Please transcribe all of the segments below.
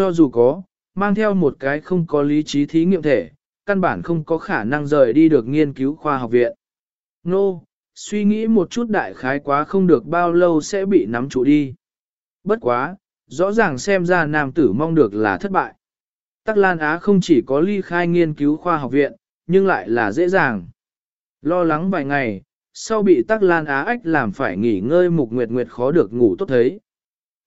Cho dù có, mang theo một cái không có lý trí thí nghiệm thể, căn bản không có khả năng rời đi được nghiên cứu khoa học viện. Nô, suy nghĩ một chút đại khái quá không được bao lâu sẽ bị nắm trụ đi. Bất quá, rõ ràng xem ra nam tử mong được là thất bại. Tắc Lan Á không chỉ có ly khai nghiên cứu khoa học viện, nhưng lại là dễ dàng. Lo lắng vài ngày, sau bị Tắc Lan Á ách làm phải nghỉ ngơi Mục Nguyệt Nguyệt khó được ngủ tốt thấy.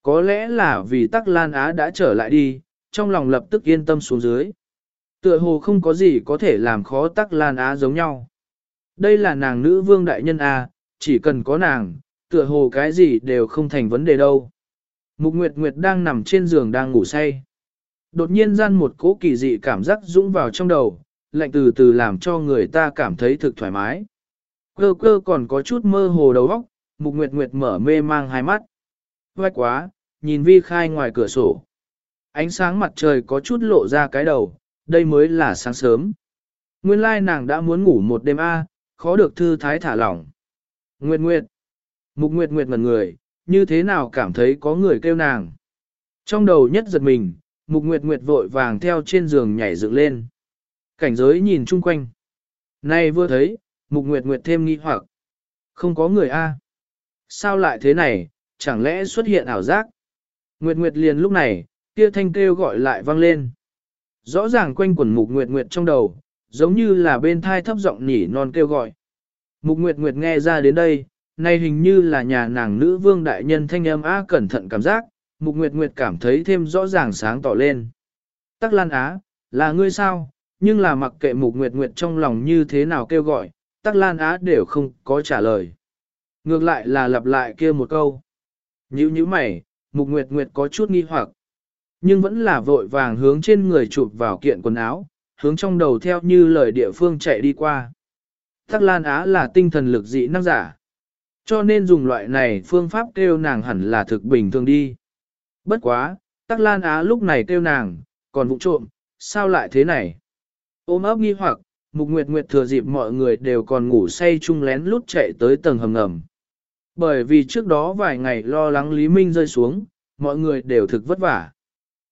Có lẽ là vì Tắc Lan Á đã trở lại đi, trong lòng lập tức yên tâm xuống dưới. Tựa hồ không có gì có thể làm khó Tắc Lan Á giống nhau. Đây là nàng nữ vương đại nhân A, chỉ cần có nàng, tựa hồ cái gì đều không thành vấn đề đâu. Mục Nguyệt Nguyệt đang nằm trên giường đang ngủ say. Đột nhiên gian một cỗ kỳ dị cảm giác dũng vào trong đầu, lạnh từ từ làm cho người ta cảm thấy thực thoải mái. Cơ cơ còn có chút mơ hồ đầu óc, Mục Nguyệt Nguyệt mở mê mang hai mắt. Vai quá, nhìn vi khai ngoài cửa sổ. Ánh sáng mặt trời có chút lộ ra cái đầu, đây mới là sáng sớm. Nguyên lai nàng đã muốn ngủ một đêm A, khó được thư thái thả lỏng. Nguyệt Nguyệt. Mục Nguyệt Nguyệt ngẩn người, như thế nào cảm thấy có người kêu nàng. Trong đầu nhất giật mình, Mục Nguyệt Nguyệt vội vàng theo trên giường nhảy dựng lên. Cảnh giới nhìn chung quanh. Nay vừa thấy, Mục Nguyệt Nguyệt thêm nghi hoặc. Không có người A. Sao lại thế này, chẳng lẽ xuất hiện ảo giác? Nguyệt Nguyệt liền lúc này, kia thanh kêu gọi lại vang lên. Rõ ràng quanh quẩn Mục Nguyệt Nguyệt trong đầu, giống như là bên thai thấp giọng nhỉ non kêu gọi. Mục Nguyệt Nguyệt nghe ra đến đây, này hình như là nhà nàng nữ vương đại nhân thanh âm á cẩn thận cảm giác, Mục Nguyệt Nguyệt cảm thấy thêm rõ ràng sáng tỏ lên. Tắc Lan Á, là ngươi sao? Nhưng là mặc kệ Mục Nguyệt Nguyệt trong lòng như thế nào kêu gọi, Tắc Lan Á đều không có trả lời. Ngược lại là lặp lại kia một câu như như mày, Mục Nguyệt Nguyệt có chút nghi hoặc. Nhưng vẫn là vội vàng hướng trên người chụp vào kiện quần áo, hướng trong đầu theo như lời địa phương chạy đi qua. Tắc Lan Á là tinh thần lực dị năng giả. Cho nên dùng loại này phương pháp kêu nàng hẳn là thực bình thường đi. Bất quá, Tắc Lan Á lúc này kêu nàng, còn vụ trộm, sao lại thế này? Ôm ấp nghi hoặc, Mục Nguyệt Nguyệt thừa dịp mọi người đều còn ngủ say chung lén lút chạy tới tầng hầm ngầm. Bởi vì trước đó vài ngày lo lắng Lý Minh rơi xuống, mọi người đều thực vất vả.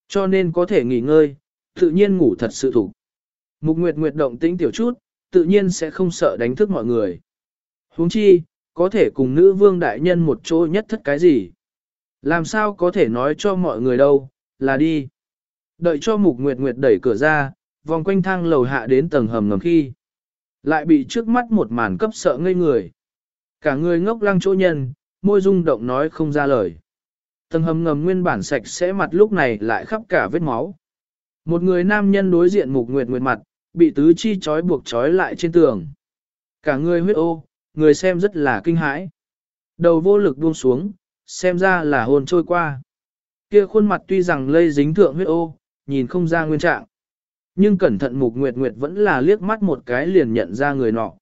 Cho nên có thể nghỉ ngơi, tự nhiên ngủ thật sự thủ. Mục Nguyệt Nguyệt động tĩnh tiểu chút, tự nhiên sẽ không sợ đánh thức mọi người. huống chi, có thể cùng nữ vương đại nhân một chỗ nhất thất cái gì. Làm sao có thể nói cho mọi người đâu, là đi. Đợi cho Mục Nguyệt Nguyệt đẩy cửa ra, vòng quanh thang lầu hạ đến tầng hầm ngầm khi. Lại bị trước mắt một màn cấp sợ ngây người. Cả người ngốc lăng chỗ nhân, môi rung động nói không ra lời. Tầng hầm ngầm nguyên bản sạch sẽ mặt lúc này lại khắp cả vết máu. Một người nam nhân đối diện Mục Nguyệt Nguyệt mặt, bị tứ chi chói buộc chói lại trên tường. Cả người huyết ô, người xem rất là kinh hãi. Đầu vô lực buông xuống, xem ra là hồn trôi qua. Kia khuôn mặt tuy rằng lây dính thượng huyết ô, nhìn không ra nguyên trạng. Nhưng cẩn thận mục nguyệt nguyệt vẫn là liếc mắt một cái liền nhận ra người nọ.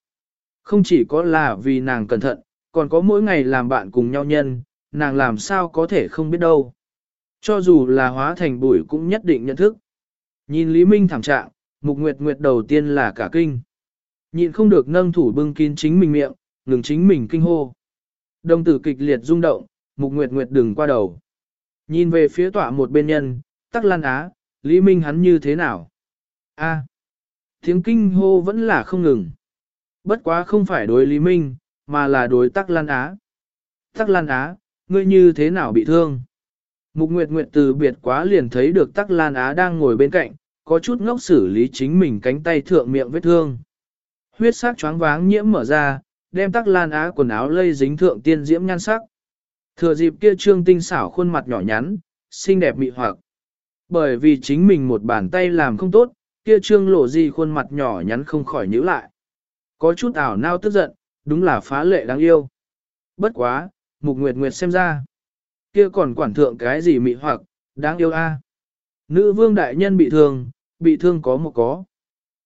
Không chỉ có là vì nàng cẩn thận, còn có mỗi ngày làm bạn cùng nhau nhân, nàng làm sao có thể không biết đâu. Cho dù là hóa thành bụi cũng nhất định nhận thức. Nhìn Lý Minh thảm trạng, mục nguyệt nguyệt đầu tiên là cả kinh. Nhịn không được nâng thủ bưng kín chính mình miệng, ngừng chính mình kinh hô. Đồng tử kịch liệt rung động, mục nguyệt nguyệt đừng qua đầu. Nhìn về phía tọa một bên nhân, tắc lan á, Lý Minh hắn như thế nào? A. tiếng kinh hô vẫn là không ngừng. Bất quá không phải đối Lý Minh, mà là đối tắc lan á. Tắc lan á, ngươi như thế nào bị thương? Mục Nguyệt Nguyệt từ biệt quá liền thấy được Tắc Lan Á đang ngồi bên cạnh, có chút ngốc xử lý chính mình cánh tay thượng miệng vết thương. Huyết sắc choáng váng nhiễm mở ra, đem Tắc Lan Á quần áo lây dính thượng tiên diễm nhan sắc. Thừa dịp kia trương tinh xảo khuôn mặt nhỏ nhắn, xinh đẹp mị hoặc. Bởi vì chính mình một bàn tay làm không tốt, kia trương lộ gì khuôn mặt nhỏ nhắn không khỏi nhíu lại. Có chút ảo nao tức giận, đúng là phá lệ đáng yêu. Bất quá, mục nguyệt nguyệt xem ra. Kia còn quản thượng cái gì mị hoặc, đáng yêu a. Nữ vương đại nhân bị thương, bị thương có một có.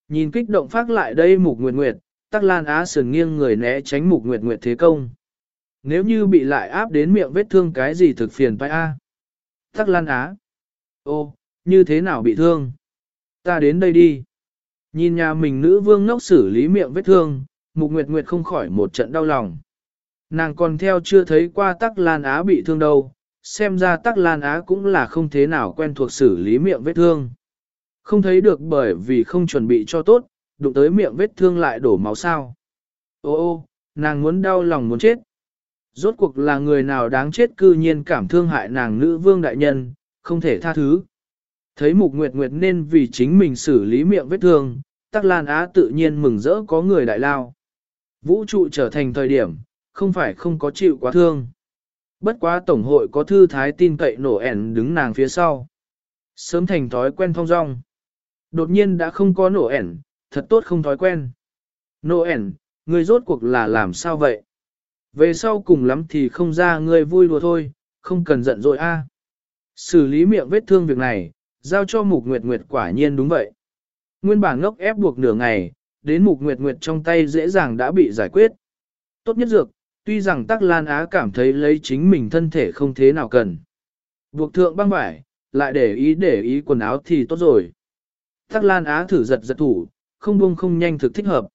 Nhìn kích động phát lại đây mục nguyệt nguyệt, tắc lan á sườn nghiêng người né tránh mục nguyệt nguyệt thế công. Nếu như bị lại áp đến miệng vết thương cái gì thực phiền phải a. Tắc lan á. Ô, như thế nào bị thương? Ta đến đây đi. Nhìn nhà mình nữ vương ngốc xử lý miệng vết thương, mục nguyệt nguyệt không khỏi một trận đau lòng. Nàng còn theo chưa thấy qua tắc lan á bị thương đâu, xem ra tắc lan á cũng là không thế nào quen thuộc xử lý miệng vết thương. Không thấy được bởi vì không chuẩn bị cho tốt, đụng tới miệng vết thương lại đổ máu sao. Ô ô, nàng muốn đau lòng muốn chết. Rốt cuộc là người nào đáng chết cư nhiên cảm thương hại nàng nữ vương đại nhân, không thể tha thứ. Thấy mục nguyệt nguyệt nên vì chính mình xử lý miệng vết thương, tắc lan á tự nhiên mừng rỡ có người đại lao. Vũ trụ trở thành thời điểm, không phải không có chịu quá thương. Bất quá tổng hội có thư thái tin cậy nổ ẻn đứng nàng phía sau. Sớm thành thói quen thong dong. Đột nhiên đã không có nổ ẻn, thật tốt không thói quen. Nổ ẻn, người rốt cuộc là làm sao vậy? Về sau cùng lắm thì không ra ngươi vui đùa thôi, không cần giận dội a. Xử lý miệng vết thương việc này, giao cho Mục Nguyệt Nguyệt quả nhiên đúng vậy. Nguyên bản ngốc ép buộc nửa ngày, đến Mục Nguyệt Nguyệt trong tay dễ dàng đã bị giải quyết. Tốt nhất dược, tuy rằng Tắc Lan Á cảm thấy lấy chính mình thân thể không thế nào cần. Buộc thượng băng vải, lại để ý để ý quần áo thì tốt rồi. Tắc Lan Á thử giật giật thủ, không buông không nhanh thực thích hợp.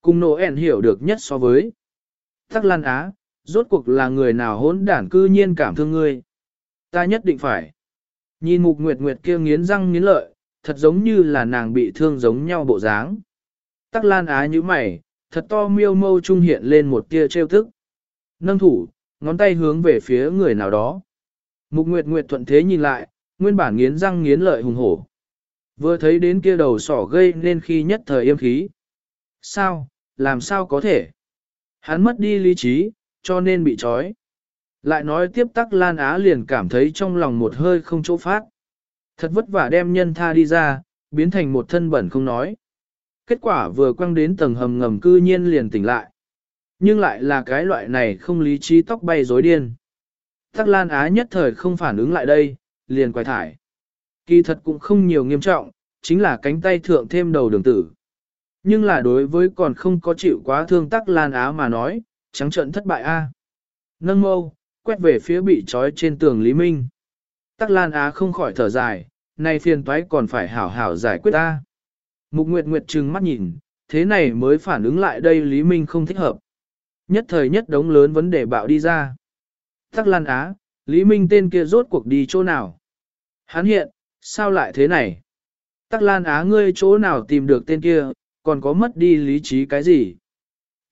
Cùng nổ ẻn hiểu được nhất so với. Tắc Lan Á, rốt cuộc là người nào hỗn đản cư nhiên cảm thương ngươi. Ta nhất định phải. Nhìn mục nguyệt nguyệt kia nghiến răng nghiến lợi, thật giống như là nàng bị thương giống nhau bộ dáng. Tắc Lan Á như mày, thật to miêu mâu trung hiện lên một tia trêu thức. Nâng thủ, ngón tay hướng về phía người nào đó. Mục Nguyệt Nguyệt thuận thế nhìn lại, nguyên bản nghiến răng nghiến lợi hùng hổ. Vừa thấy đến kia đầu sỏ gây nên khi nhất thời yêm khí. Sao, làm sao có thể? Hắn mất đi lý trí, cho nên bị trói. Lại nói tiếp tắc Lan Á liền cảm thấy trong lòng một hơi không chỗ phát. Thật vất vả đem nhân tha đi ra, biến thành một thân bẩn không nói. Kết quả vừa quăng đến tầng hầm ngầm cư nhiên liền tỉnh lại. Nhưng lại là cái loại này không lý trí tóc bay rối điên. Tắc Lan Á nhất thời không phản ứng lại đây, liền quay thải. Kỳ thật cũng không nhiều nghiêm trọng, chính là cánh tay thượng thêm đầu đường tử. Nhưng là đối với còn không có chịu quá thương Tắc Lan Á mà nói, trắng trận thất bại a. Nâng mâu, quét về phía bị trói trên tường Lý Minh. Tắc Lan Á không khỏi thở dài, nay phiền toái còn phải hảo hảo giải quyết ta. Mục Nguyệt Nguyệt trừng mắt nhìn, thế này mới phản ứng lại đây Lý Minh không thích hợp. Nhất thời nhất đống lớn vấn đề bạo đi ra. Tắc Lan Á, Lý Minh tên kia rốt cuộc đi chỗ nào? Hắn hiện, sao lại thế này? Tắc Lan Á ngươi chỗ nào tìm được tên kia, còn có mất đi lý trí cái gì?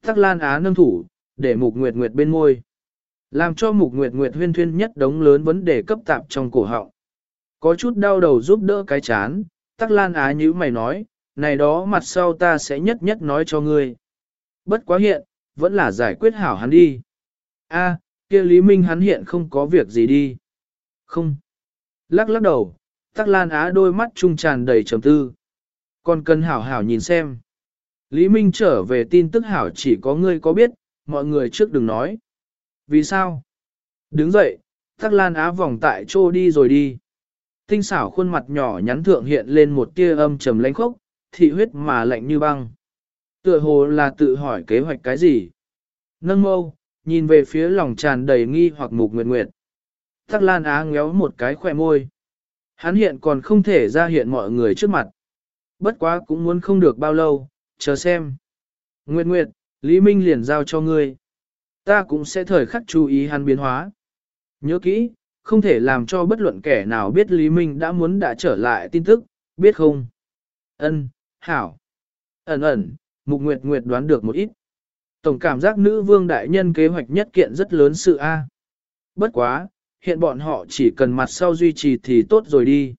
Tắc Lan Á nâng thủ, để Mục Nguyệt Nguyệt bên môi. Làm cho Mục Nguyệt Nguyệt huyên thuyên nhất đống lớn vấn đề cấp tạp trong cổ họng. Có chút đau đầu giúp đỡ cái chán, Tắc Lan Á như mày nói, này đó mặt sau ta sẽ nhất nhất nói cho ngươi. Bất quá hiện, vẫn là giải quyết hảo hắn đi. A, kia Lý Minh hắn hiện không có việc gì đi. Không. Lắc lắc đầu, Tắc Lan Á đôi mắt trung tràn đầy trầm tư. Còn cần hảo hảo nhìn xem. Lý Minh trở về tin tức hảo chỉ có ngươi có biết, mọi người trước đừng nói. Vì sao? Đứng dậy, Tắc Lan Á vòng tại chỗ đi rồi đi. Tinh xảo khuôn mặt nhỏ nhắn thượng hiện lên một tia âm trầm lãnh khốc, thị huyết mà lạnh như băng. Tựa hồ là tự hỏi kế hoạch cái gì. Nâng mâu, nhìn về phía lòng tràn đầy nghi hoặc mục nguyệt nguyệt. Tắc Lan Á ngéo một cái khỏe môi. Hắn hiện còn không thể ra hiện mọi người trước mặt. Bất quá cũng muốn không được bao lâu, chờ xem. Nguyệt Nguyệt, Lý Minh liền giao cho ngươi. Ta cũng sẽ thời khắc chú ý hắn biến hóa. Nhớ kỹ, không thể làm cho bất luận kẻ nào biết Lý Minh đã muốn đã trở lại tin tức, biết không? Ân, hảo. Ẩn ẩn, Mục Nguyệt Nguyệt đoán được một ít. Tổng cảm giác nữ vương đại nhân kế hoạch nhất kiện rất lớn sự A. Bất quá, hiện bọn họ chỉ cần mặt sau duy trì thì tốt rồi đi.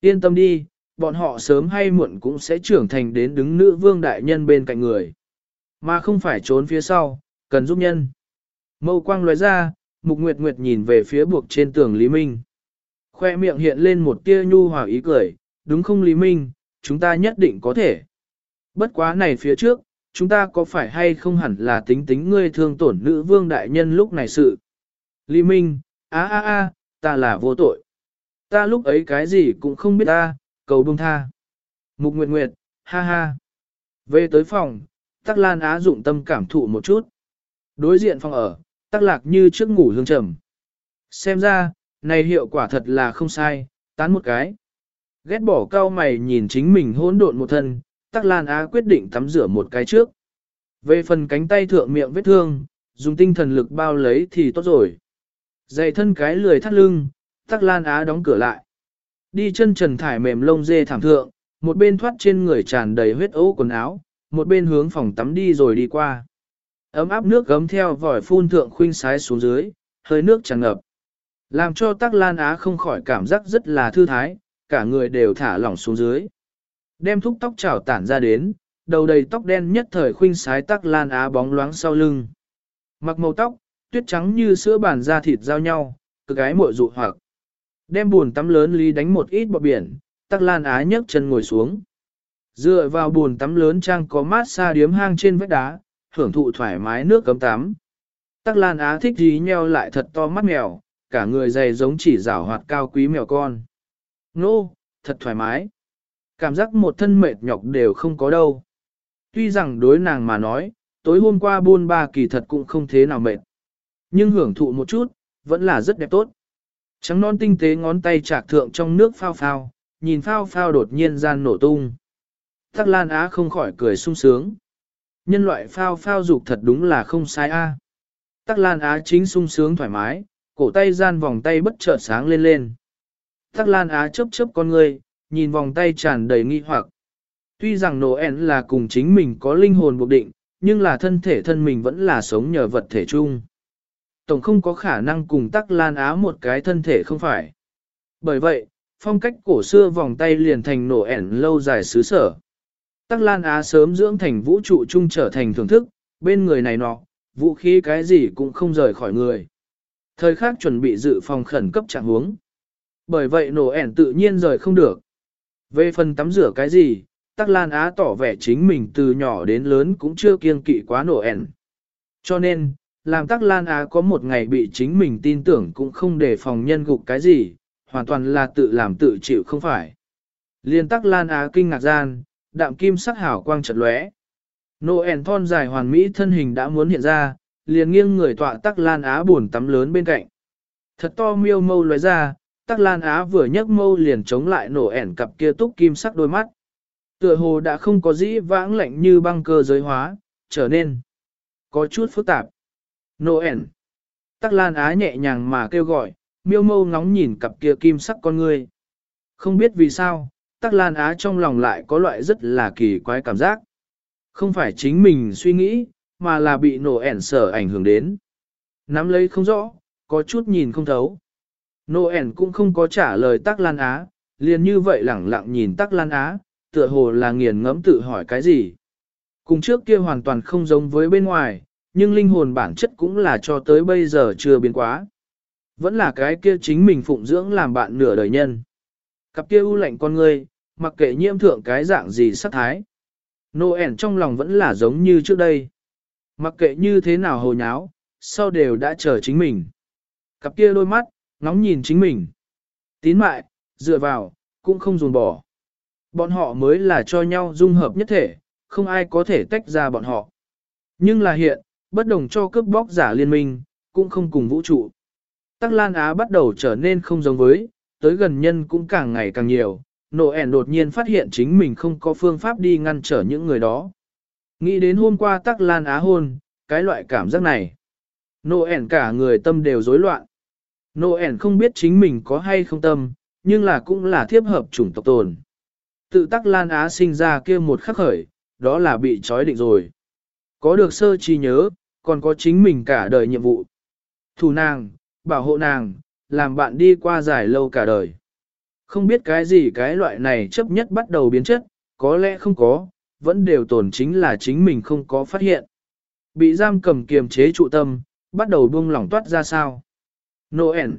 Yên tâm đi, bọn họ sớm hay muộn cũng sẽ trưởng thành đến đứng nữ vương đại nhân bên cạnh người. Mà không phải trốn phía sau, cần giúp nhân. Mâu quang lóe ra, Mục Nguyệt Nguyệt nhìn về phía buộc trên tường Lý Minh. Khoe miệng hiện lên một tia nhu hòa ý cười, đúng không Lý Minh, chúng ta nhất định có thể. Bất quá này phía trước, chúng ta có phải hay không hẳn là tính tính ngươi thương tổn nữ vương đại nhân lúc này sự. Lý Minh, a a a, ta là vô tội. Ta lúc ấy cái gì cũng không biết ta, cầu bông tha. Mục Nguyệt Nguyệt, ha ha. Về tới phòng, Tắc Lan Á dụng tâm cảm thụ một chút. Đối diện phòng ở, Tắc Lạc như trước ngủ hương trầm. Xem ra, này hiệu quả thật là không sai, tán một cái. Ghét bỏ cao mày nhìn chính mình hỗn độn một thân, Tắc Lan Á quyết định tắm rửa một cái trước. Về phần cánh tay thượng miệng vết thương, dùng tinh thần lực bao lấy thì tốt rồi. Dày thân cái lười thắt lưng, tắc lan á đóng cửa lại. Đi chân trần thải mềm lông dê thảm thượng, một bên thoát trên người tràn đầy huyết ấu quần áo, một bên hướng phòng tắm đi rồi đi qua. Ấm áp nước gấm theo vòi phun thượng khuynh sái xuống dưới, hơi nước tràn ngập. Làm cho tắc lan á không khỏi cảm giác rất là thư thái, cả người đều thả lỏng xuống dưới. Đem thúc tóc trào tản ra đến, đầu đầy tóc đen nhất thời khuynh sái tắc lan á bóng loáng sau lưng. Mặc màu tóc, tuyết trắng như sữa bàn da thịt giao nhau, cực gái mội dụ hoặc. Đem buồn tắm lớn lý đánh một ít bọt biển, tắc lan á nhấc chân ngồi xuống. Dựa vào buồn tắm lớn trang có mát xa điếm hang trên vách đá, hưởng thụ thoải mái nước cấm tắm. Tắc lan á thích dí nheo lại thật to mắt mèo, cả người dày giống chỉ rảo hoạt cao quý mèo con. Nô, thật thoải mái. Cảm giác một thân mệt nhọc đều không có đâu. Tuy rằng đối nàng mà nói, tối hôm qua buôn ba kỳ thật cũng không thế nào mệt. Nhưng hưởng thụ một chút, vẫn là rất đẹp tốt. Trắng non tinh tế ngón tay chạc thượng trong nước phao phao, nhìn phao phao đột nhiên gian nổ tung. Tắc Lan Á không khỏi cười sung sướng. Nhân loại phao phao dục thật đúng là không sai a. Tắc Lan Á chính sung sướng thoải mái, cổ tay gian vòng tay bất chợt sáng lên lên. Tắc Lan Á chớp chớp con người, nhìn vòng tay tràn đầy nghi hoặc. Tuy rằng Noel là cùng chính mình có linh hồn buộc định, nhưng là thân thể thân mình vẫn là sống nhờ vật thể chung. Tổng không có khả năng cùng Tắc Lan Á một cái thân thể không phải. Bởi vậy, phong cách cổ xưa vòng tay liền thành Noel lâu dài xứ sở. Tắc Lan Á sớm dưỡng thành vũ trụ chung trở thành thưởng thức, bên người này nọ, vũ khí cái gì cũng không rời khỏi người. Thời khắc chuẩn bị dự phòng khẩn cấp trạng huống. Bởi vậy nổ ẻn tự nhiên rời không được. Về phần tắm rửa cái gì, Tắc Lan Á tỏ vẻ chính mình từ nhỏ đến lớn cũng chưa kiêng kỵ quá nổ ẻn. Cho nên, làm Tắc Lan Á có một ngày bị chính mình tin tưởng cũng không để phòng nhân gục cái gì, hoàn toàn là tự làm tự chịu không phải. Liên Tắc Lan Á kinh ngạc gian, đạm kim sắc hảo quang chợt lóe. Noel thon dài hoàn mỹ thân hình đã muốn hiện ra, liền nghiêng người tọa tắc lan á buồn tắm lớn bên cạnh. Thật to miêu mâu lóe ra, tắc lan á vừa nhấc mâu liền chống lại nổ ẻn cặp kia túc kim sắc đôi mắt. Tựa hồ đã không có dĩ vãng lạnh như băng cơ giới hóa, trở nên có chút phức tạp. Nổ ẻn. Tắc lan á nhẹ nhàng mà kêu gọi, miêu mâu ngóng nhìn cặp kia kim sắc con người, Không biết vì sao, tắc lan á trong lòng lại có loại rất là kỳ quái cảm giác. Không phải chính mình suy nghĩ, mà là bị nổ ẻn sở ảnh hưởng đến. Nắm lấy không rõ, có chút nhìn không thấu. Nô ẻn cũng không có trả lời tắc lan á, liền như vậy lẳng lặng nhìn tắc lan á, tựa hồ là nghiền ngẫm tự hỏi cái gì. Cùng trước kia hoàn toàn không giống với bên ngoài, nhưng linh hồn bản chất cũng là cho tới bây giờ chưa biến quá. Vẫn là cái kia chính mình phụng dưỡng làm bạn nửa đời nhân. Cặp kia u lạnh con ngươi, mặc kệ nhiễm thượng cái dạng gì sắc thái. Noel trong lòng vẫn là giống như trước đây. Mặc kệ như thế nào hồ nháo, sau đều đã chờ chính mình. Cặp kia đôi mắt, ngóng nhìn chính mình. Tín mại, dựa vào, cũng không dồn bỏ. Bọn họ mới là cho nhau dung hợp nhất thể, không ai có thể tách ra bọn họ. Nhưng là hiện, bất đồng cho cướp bóc giả liên minh, cũng không cùng vũ trụ. Tắc Lan Á bắt đầu trở nên không giống với, tới gần nhân cũng càng ngày càng nhiều, nổ ẻn đột nhiên phát hiện chính mình không có phương pháp đi ngăn trở những người đó. Nghĩ đến hôm qua tắc lan á hôn, cái loại cảm giác này. Nô ẻn cả người tâm đều rối loạn. Nô ẻn không biết chính mình có hay không tâm, nhưng là cũng là thiếp hợp chủng tộc tồn. Tự tắc lan á sinh ra kia một khắc khởi, đó là bị trói định rồi. Có được sơ chi nhớ, còn có chính mình cả đời nhiệm vụ. Thủ nàng, bảo hộ nàng, làm bạn đi qua dài lâu cả đời. Không biết cái gì cái loại này chấp nhất bắt đầu biến chất, có lẽ không có, vẫn đều tồn chính là chính mình không có phát hiện. Bị giam cầm kiềm chế trụ tâm, bắt đầu buông lỏng toát ra sao. Noel.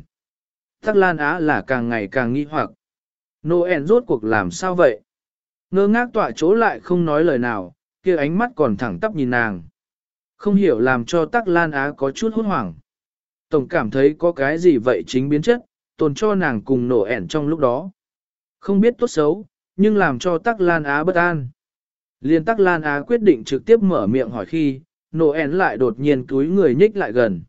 Tắc Lan Á là càng ngày càng nghi hoặc. Noel rốt cuộc làm sao vậy? Ngơ ngác tọa chỗ lại không nói lời nào, kia ánh mắt còn thẳng tắp nhìn nàng. Không hiểu làm cho Tắc Lan Á có chút hốt hoảng. Tổng cảm thấy có cái gì vậy chính biến chất, tồn cho nàng cùng nổ ẻn trong lúc đó. Không biết tốt xấu, nhưng làm cho Tắc Lan Á bất an. Liên Tắc Lan Á quyết định trực tiếp mở miệng hỏi khi, nổ ẻn lại đột nhiên túi người nhích lại gần.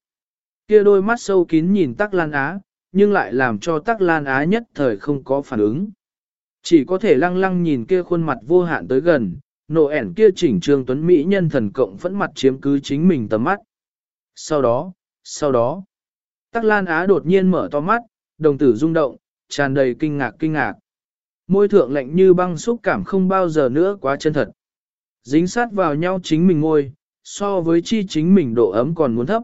Kia đôi mắt sâu kín nhìn Tắc Lan Á, nhưng lại làm cho Tắc Lan Á nhất thời không có phản ứng. Chỉ có thể lăng lăng nhìn kia khuôn mặt vô hạn tới gần, nổ ẻn kia chỉnh trương tuấn Mỹ nhân thần cộng phẫn mặt chiếm cứ chính mình tầm mắt. Sau đó, sau đó, Tắc Lan Á đột nhiên mở to mắt, đồng tử rung động, tràn đầy kinh ngạc kinh ngạc. Môi thượng lạnh như băng xúc cảm không bao giờ nữa quá chân thật. Dính sát vào nhau chính mình ngôi, so với chi chính mình độ ấm còn muốn thấp.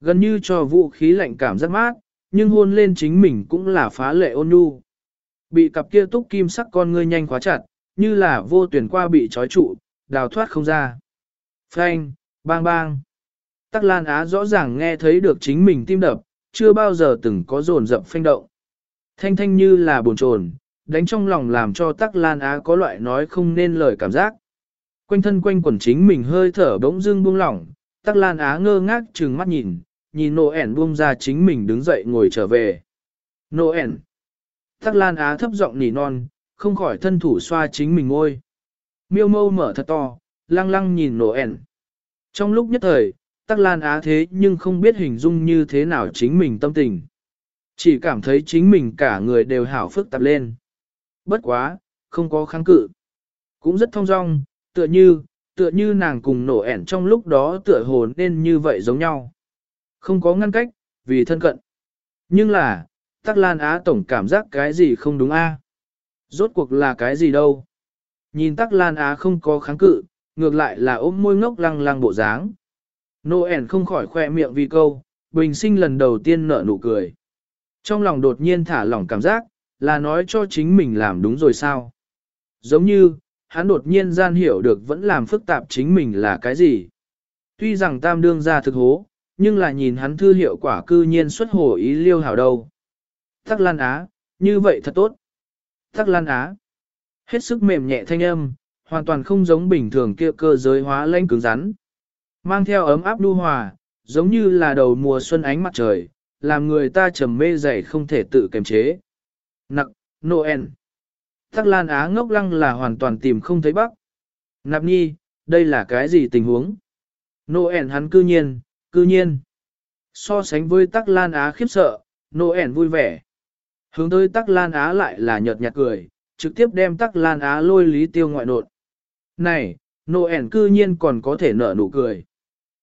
Gần như cho vũ khí lạnh cảm rất mát, nhưng hôn lên chính mình cũng là phá lệ ôn nhu. Bị cặp kia túc kim sắc con ngươi nhanh khóa chặt, như là vô tuyển qua bị trói trụ, đào thoát không ra. Phanh, bang bang. Tắc Lan Á rõ ràng nghe thấy được chính mình tim đập, chưa bao giờ từng có dồn dập phanh động. Thanh thanh như là buồn chồn, đánh trong lòng làm cho Tắc Lan Á có loại nói không nên lời cảm giác. Quanh thân quanh quần chính mình hơi thở bỗng dưng buông lỏng, Tắc Lan Á ngơ ngác trừng mắt nhìn, nhìn nộ ẻn buông ra chính mình đứng dậy ngồi trở về. Nộ ẻn. Tắc Lan Á thấp giọng nỉ non, không khỏi thân thủ xoa chính mình ngôi. Miêu mâu mở thật to, lăng lăng nhìn nô ẻn. Trong lúc nhất thời, Tắc Lan Á thế nhưng không biết hình dung như thế nào chính mình tâm tình. Chỉ cảm thấy chính mình cả người đều hảo phức tạp lên. Bất quá, không có kháng cự. Cũng rất thông dong, tựa như, tựa như nàng cùng nổ ẻn trong lúc đó tựa hồn nên như vậy giống nhau. Không có ngăn cách, vì thân cận. Nhưng là, Tắc Lan Á tổng cảm giác cái gì không đúng a? Rốt cuộc là cái gì đâu? Nhìn Tắc Lan Á không có kháng cự, ngược lại là ôm môi ngốc lăng lăng bộ dáng. Noel không khỏi khoe miệng vì câu, bình sinh lần đầu tiên nở nụ cười. Trong lòng đột nhiên thả lỏng cảm giác, là nói cho chính mình làm đúng rồi sao. Giống như, hắn đột nhiên gian hiểu được vẫn làm phức tạp chính mình là cái gì. Tuy rằng tam đương ra thực hố, nhưng là nhìn hắn thư hiệu quả cư nhiên xuất hồ ý liêu hảo đâu. Tắc Lan Á, như vậy thật tốt. Tắc Lan Á, hết sức mềm nhẹ thanh âm, hoàn toàn không giống bình thường kia cơ giới hóa lanh cứng rắn. Mang theo ấm áp đu hòa, giống như là đầu mùa xuân ánh mặt trời, làm người ta trầm mê dày không thể tự kiềm chế. Nặc, Noel. Tắc Lan Á ngốc lăng là hoàn toàn tìm không thấy bắc. Nạp nhi, đây là cái gì tình huống? Noel hắn cư nhiên, cư nhiên. So sánh với Tắc Lan Á khiếp sợ, Noel vui vẻ. Hướng tới Tắc Lan Á lại là nhợt nhạt cười, trực tiếp đem Tắc Lan Á lôi lý tiêu ngoại nột. Này, Noel cư nhiên còn có thể nở nụ cười.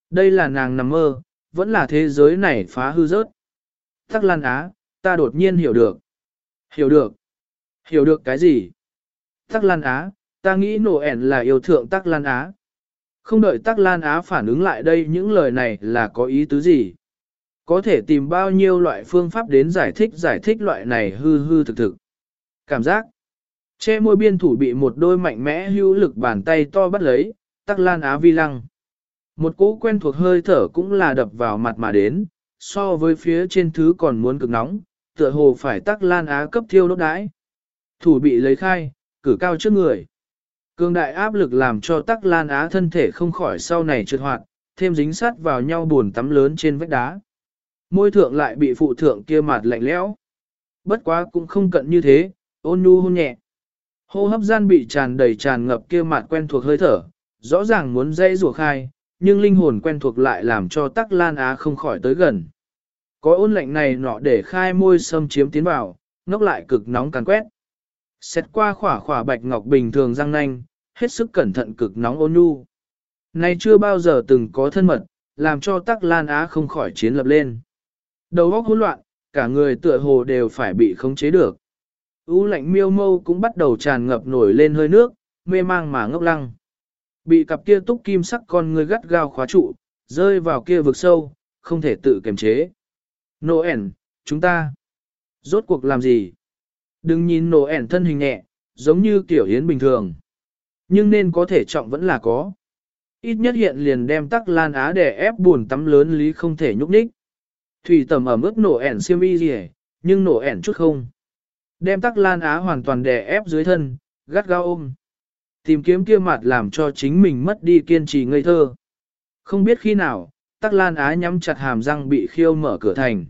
Đây là nàng nằm mơ, vẫn là thế giới này phá hư rớt. Tắc Lan Á, ta đột nhiên hiểu được. Hiểu được. Hiểu được cái gì? Tắc Lan Á, ta nghĩ nổ ẻn là yêu thượng Tắc Lan Á. Không đợi Tắc Lan Á phản ứng lại đây những lời này là có ý tứ gì? Có thể tìm bao nhiêu loại phương pháp đến giải thích giải thích loại này hư hư thực thực. Cảm giác. Che môi biên thủ bị một đôi mạnh mẽ hữu lực bàn tay to bắt lấy, Tắc Lan Á vi lăng. Một cỗ quen thuộc hơi thở cũng là đập vào mặt mà đến, so với phía trên thứ còn muốn cực nóng, tựa hồ phải Tắc Lan Á cấp thiêu đốt đãi. Thủ bị lấy khai, cử cao trước người. Cương đại áp lực làm cho tắc lan á thân thể không khỏi sau này trượt hoạt, thêm dính sát vào nhau buồn tắm lớn trên vách đá. Môi thượng lại bị phụ thượng kia mặt lạnh lẽo. Bất quá cũng không cận như thế, ôn nhu hôn nhẹ. Hô hấp gian bị tràn đầy tràn ngập kia mặt quen thuộc hơi thở, rõ ràng muốn dây rùa khai, nhưng linh hồn quen thuộc lại làm cho tắc lan á không khỏi tới gần. Có ôn lạnh này nọ để khai môi xâm chiếm tiến vào, ngốc lại cực nóng càn quét. Xét qua khỏa khỏa bạch ngọc bình thường răng nanh, hết sức cẩn thận cực nóng ôn nhu. Này chưa bao giờ từng có thân mật, làm cho tắc lan á không khỏi chiến lập lên. Đầu óc hỗn loạn, cả người tựa hồ đều phải bị khống chế được. U lạnh miêu mâu cũng bắt đầu tràn ngập nổi lên hơi nước, mê mang mà ngốc lăng. Bị cặp kia túc kim sắc con người gắt gao khóa trụ, rơi vào kia vực sâu, không thể tự kiềm chế. Noel, chúng ta, rốt cuộc làm gì? Đừng nhìn Noel ẻn thân hình nhẹ, giống như kiểu hiến bình thường. Nhưng nên có thể trọng vẫn là có. Ít nhất hiện liền đem tắc lan á để ép buồn tắm lớn lý không thể nhúc nhích. Thủy tầm ở mức nổ ẻn siêu y gì nhưng nổ ẻn chút không. Đem tắc lan á hoàn toàn đè ép dưới thân, gắt gao ôm. Tìm kiếm kia mặt làm cho chính mình mất đi kiên trì ngây thơ. Không biết khi nào, tắc lan á nhắm chặt hàm răng bị khiêu mở cửa thành.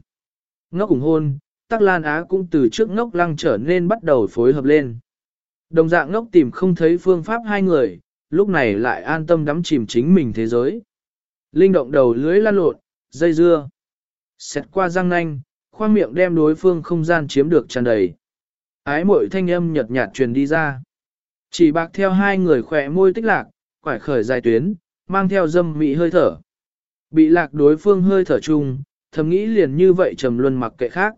Ngốc cùng hôn, Tắc Lan Á cũng từ trước ngốc lăng trở nên bắt đầu phối hợp lên. Đồng dạng ngốc tìm không thấy phương pháp hai người, lúc này lại an tâm đắm chìm chính mình thế giới. Linh động đầu lưới lan lộn, dây dưa. Xẹt qua răng nanh, khoang miệng đem đối phương không gian chiếm được tràn đầy. Ái mội thanh âm nhật nhạt truyền đi ra. Chỉ bạc theo hai người khỏe môi tích lạc, quải khởi dài tuyến, mang theo dâm mị hơi thở. Bị lạc đối phương hơi thở chung, thầm nghĩ liền như vậy trầm luân mặc kệ khác.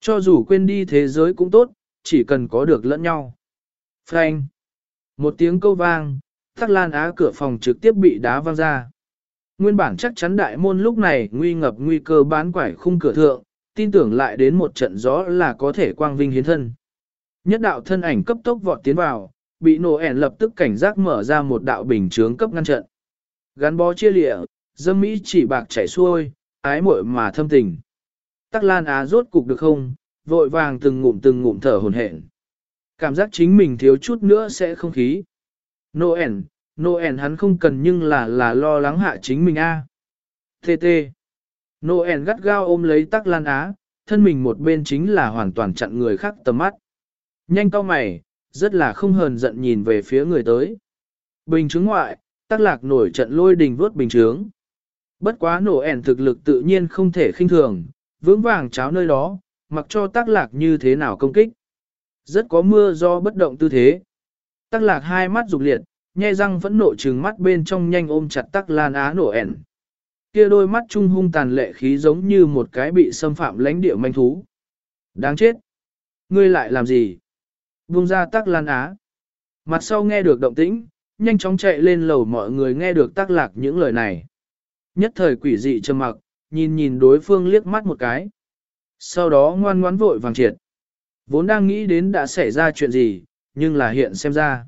Cho dù quên đi thế giới cũng tốt, chỉ cần có được lẫn nhau. Frank. Một tiếng câu vang, tắc lan á cửa phòng trực tiếp bị đá văng ra. Nguyên bản chắc chắn đại môn lúc này nguy ngập nguy cơ bán quải khung cửa thượng, tin tưởng lại đến một trận gió là có thể quang vinh hiến thân. Nhất đạo thân ảnh cấp tốc vọt tiến vào, bị nổ ẻn lập tức cảnh giác mở ra một đạo bình chướng cấp ngăn trận. Gắn bó chia lịa, dâm mỹ chỉ bạc chảy xuôi, ái muội mà thâm tình. Tắc Lan Á rốt cục được không, vội vàng từng ngụm từng ngụm thở hồn hển. Cảm giác chính mình thiếu chút nữa sẽ không khí. Noel, Noel hắn không cần nhưng là là lo lắng hạ chính mình a. À. TT. Noel gắt gao ôm lấy Tắc Lan Á, thân mình một bên chính là hoàn toàn chặn người khác tầm mắt. Nhanh cao mày, rất là không hờn giận nhìn về phía người tới. Bình chứng ngoại, Tắc Lạc nổi trận lôi đình vớt bình chứng. Bất quá nổ ẻn thực lực tự nhiên không thể khinh thường, vững vàng cháo nơi đó, mặc cho Tắc Lạc như thế nào công kích. Rất có mưa do bất động tư thế. Tắc Lạc hai mắt rục liệt, nhe răng vẫn nộ trừng mắt bên trong nhanh ôm chặt Tắc Lan Á nổ ẻn. Kia đôi mắt trung hung tàn lệ khí giống như một cái bị xâm phạm lãnh địa manh thú. Đáng chết! Ngươi lại làm gì? Vung ra Tắc Lan Á. Mặt sau nghe được động tĩnh, nhanh chóng chạy lên lầu mọi người nghe được Tắc Lạc những lời này. Nhất thời quỷ dị trầm mặc, nhìn nhìn đối phương liếc mắt một cái. Sau đó ngoan ngoãn vội vàng triệt. Vốn đang nghĩ đến đã xảy ra chuyện gì, nhưng là hiện xem ra.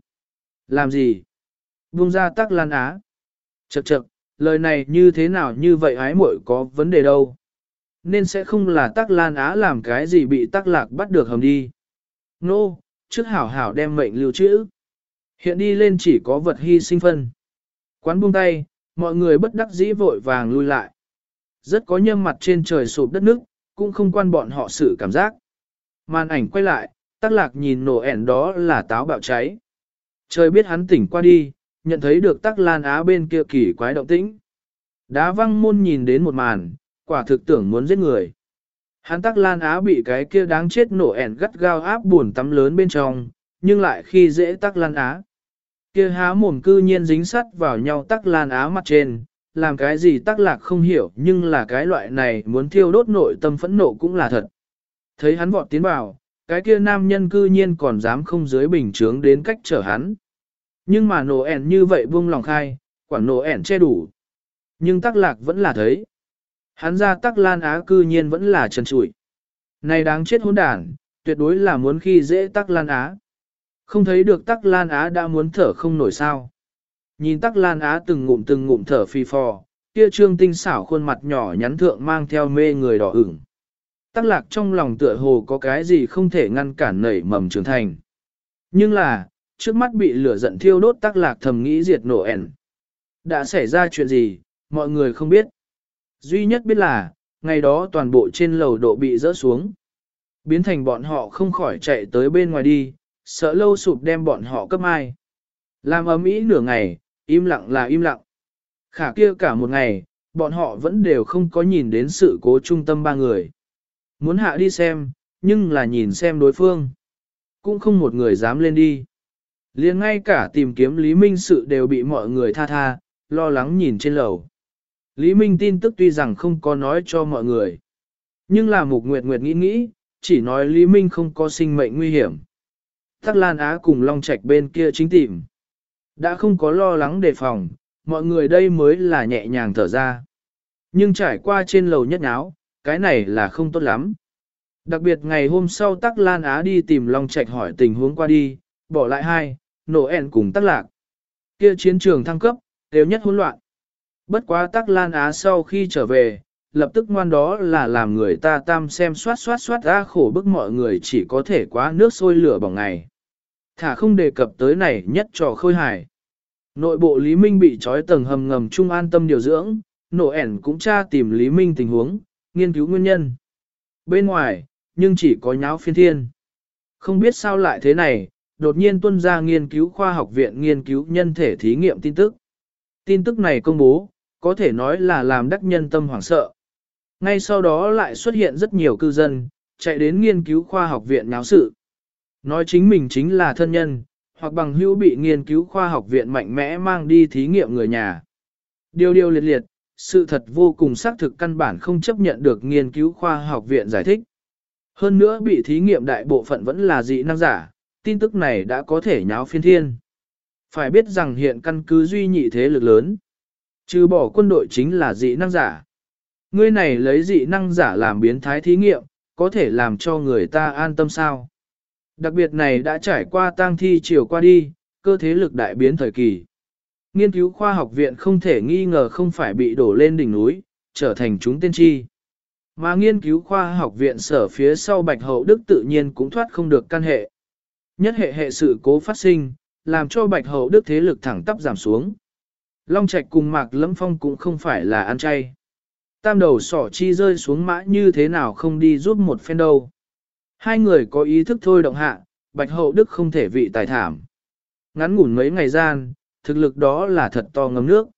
Làm gì? Vung ra tắc lan á. Chậc chậc, lời này như thế nào như vậy ái muội có vấn đề đâu. Nên sẽ không là tắc lan á làm cái gì bị tắc lạc bắt được hầm đi. Nô, no, trước hảo hảo đem mệnh lưu trữ. Hiện đi lên chỉ có vật hy sinh phân. Quán buông tay, mọi người bất đắc dĩ vội vàng lui lại. Rất có nhâm mặt trên trời sụp đất nước, cũng không quan bọn họ sự cảm giác. Màn ảnh quay lại, tắc lạc nhìn nổ ẻn đó là táo bạo cháy. Trời biết hắn tỉnh qua đi, nhận thấy được tắc lan á bên kia kỳ quái động tĩnh. Đá văng môn nhìn đến một màn, quả thực tưởng muốn giết người. Hắn tắc lan á bị cái kia đáng chết nổ ẻn gắt gao áp buồn tắm lớn bên trong, nhưng lại khi dễ tắc lan á. Kia há mồm cư nhiên dính sắt vào nhau tắc lan á mặt trên, làm cái gì tắc lạc không hiểu nhưng là cái loại này muốn thiêu đốt nội tâm phẫn nộ cũng là thật. Thấy hắn vọt tiến vào, cái kia nam nhân cư nhiên còn dám không dưới bình chướng đến cách trở hắn. Nhưng mà nổ ẻn như vậy buông lòng khai, quản nổ ẻn che đủ. Nhưng tắc lạc vẫn là thấy. Hắn ra tắc lan á cư nhiên vẫn là trần trụi. Này đáng chết hỗn đản, tuyệt đối là muốn khi dễ tắc lan á. Không thấy được tắc lan á đã muốn thở không nổi sao. Nhìn tắc lan á từng ngụm từng ngụm thở phi phò, kia trương tinh xảo khuôn mặt nhỏ nhắn thượng mang theo mê người đỏ ửng. Tắc lạc trong lòng tựa hồ có cái gì không thể ngăn cản nảy mầm trưởng thành. Nhưng là, trước mắt bị lửa giận thiêu đốt tắc lạc thầm nghĩ diệt nổ ẻn. Đã xảy ra chuyện gì, mọi người không biết. Duy nhất biết là, ngày đó toàn bộ trên lầu độ bị rỡ xuống. Biến thành bọn họ không khỏi chạy tới bên ngoài đi, sợ lâu sụp đem bọn họ cấp ai. Làm ấm ý nửa ngày, im lặng là im lặng. Khả kia cả một ngày, bọn họ vẫn đều không có nhìn đến sự cố trung tâm ba người. Muốn hạ đi xem, nhưng là nhìn xem đối phương. Cũng không một người dám lên đi. liền ngay cả tìm kiếm Lý Minh sự đều bị mọi người tha tha, lo lắng nhìn trên lầu. Lý Minh tin tức tuy rằng không có nói cho mọi người. Nhưng là Mục Nguyệt Nguyệt nghĩ nghĩ, chỉ nói Lý Minh không có sinh mệnh nguy hiểm. Tắc Lan Á cùng Long Trạch bên kia chính tìm. Đã không có lo lắng đề phòng, mọi người đây mới là nhẹ nhàng thở ra. Nhưng trải qua trên lầu nhất áo, cái này là không tốt lắm. Đặc biệt ngày hôm sau Tắc Lan Á đi tìm Long Trạch hỏi tình huống qua đi, bỏ lại hai, nổ ẹn cùng Tắc Lạc. Kia chiến trường thăng cấp, đều nhất hỗn loạn. Bất quá Tắc Lan Á sau khi trở về, lập tức ngoan đó là làm người ta tam xem soát soát soát ra khổ bức mọi người chỉ có thể quá nước sôi lửa bỏng ngày. Thả không đề cập tới này nhất trò khôi hài. Nội bộ Lý Minh bị trói tầng hầm ngầm trung an tâm điều dưỡng, nổ ẻn cũng tra tìm Lý Minh tình huống, nghiên cứu nguyên nhân. Bên ngoài, nhưng chỉ có nháo phiên thiên. Không biết sao lại thế này, đột nhiên tuân ra nghiên cứu khoa học viện nghiên cứu nhân thể thí nghiệm tin tức. Tin tức này công bố, có thể nói là làm đắc nhân tâm hoảng sợ. Ngay sau đó lại xuất hiện rất nhiều cư dân, chạy đến nghiên cứu khoa học viện náo sự. Nói chính mình chính là thân nhân, hoặc bằng hữu bị nghiên cứu khoa học viện mạnh mẽ mang đi thí nghiệm người nhà. Điều điều liệt liệt, sự thật vô cùng xác thực căn bản không chấp nhận được nghiên cứu khoa học viện giải thích. Hơn nữa bị thí nghiệm đại bộ phận vẫn là dị năng giả, tin tức này đã có thể nháo phiên thiên. Phải biết rằng hiện căn cứ duy nhị thế lực lớn. Trừ bỏ quân đội chính là dị năng giả. Ngươi này lấy dị năng giả làm biến thái thí nghiệm, có thể làm cho người ta an tâm sao. Đặc biệt này đã trải qua tang thi chiều qua đi, cơ thế lực đại biến thời kỳ. Nghiên cứu khoa học viện không thể nghi ngờ không phải bị đổ lên đỉnh núi, trở thành chúng tiên tri. Mà nghiên cứu khoa học viện sở phía sau Bạch Hậu Đức tự nhiên cũng thoát không được căn hệ. Nhất hệ hệ sự cố phát sinh, làm cho Bạch Hậu Đức thế lực thẳng tắp giảm xuống. Long Trạch cùng Mạc Lâm Phong cũng không phải là ăn chay. Tam đầu sỏ chi rơi xuống mã như thế nào không đi giúp một phen đâu. Hai người có ý thức thôi động hạ, Bạch Hậu Đức không thể vị tài thảm. Ngắn ngủn mấy ngày gian, thực lực đó là thật to ngấm nước.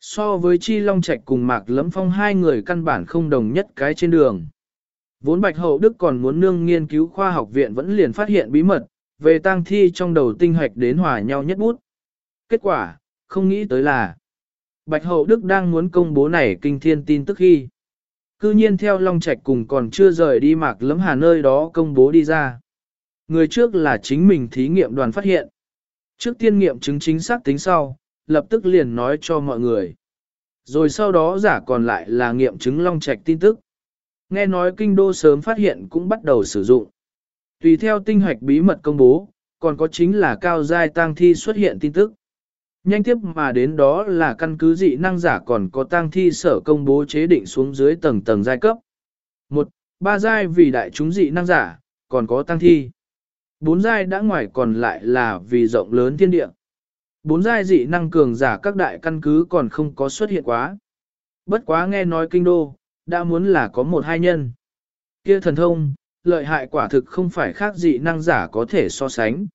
So với Chi Long Trạch cùng Mạc Lẫm Phong hai người căn bản không đồng nhất cái trên đường. Vốn Bạch Hậu Đức còn muốn nương nghiên cứu khoa học viện vẫn liền phát hiện bí mật, về tang thi trong đầu tinh hoạch đến hòa nhau nhất bút. Kết quả, không nghĩ tới là Bạch Hậu Đức đang muốn công bố này kinh thiên tin tức khi. Cư nhiên theo Long Trạch cùng còn chưa rời đi Mạc Lấm Hà nơi đó công bố đi ra. Người trước là chính mình thí nghiệm đoàn phát hiện. Trước tiên nghiệm chứng chính xác tính sau, lập tức liền nói cho mọi người. Rồi sau đó giả còn lại là nghiệm chứng long trạch tin tức. Nghe nói kinh đô sớm phát hiện cũng bắt đầu sử dụng. Tùy theo tinh hoạch bí mật công bố, còn có chính là cao giai tang thi xuất hiện tin tức. Nhanh tiếp mà đến đó là căn cứ dị năng giả còn có tang thi sở công bố chế định xuống dưới tầng tầng giai cấp. Một, Ba giai vì đại chúng dị năng giả, còn có tăng thi. Bốn giai đã ngoài còn lại là vì rộng lớn thiên địa. Bốn giai dị năng cường giả các đại căn cứ còn không có xuất hiện quá. Bất quá nghe nói kinh đô, đã muốn là có một hai nhân. Kia thần thông, lợi hại quả thực không phải khác dị năng giả có thể so sánh.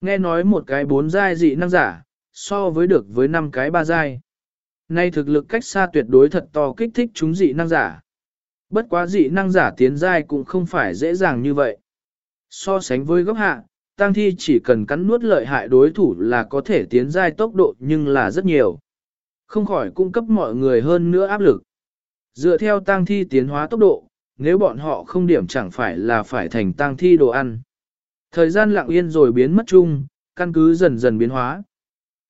Nghe nói một cái bốn giai dị năng giả, so với được với năm cái ba giai. Nay thực lực cách xa tuyệt đối thật to kích thích chúng dị năng giả. Bất quá dị năng giả tiến giai cũng không phải dễ dàng như vậy. So sánh với góc hạ, tăng thi chỉ cần cắn nuốt lợi hại đối thủ là có thể tiến giai tốc độ nhưng là rất nhiều. Không khỏi cung cấp mọi người hơn nữa áp lực. Dựa theo tăng thi tiến hóa tốc độ, nếu bọn họ không điểm chẳng phải là phải thành tăng thi đồ ăn. Thời gian lặng yên rồi biến mất chung, căn cứ dần dần biến hóa.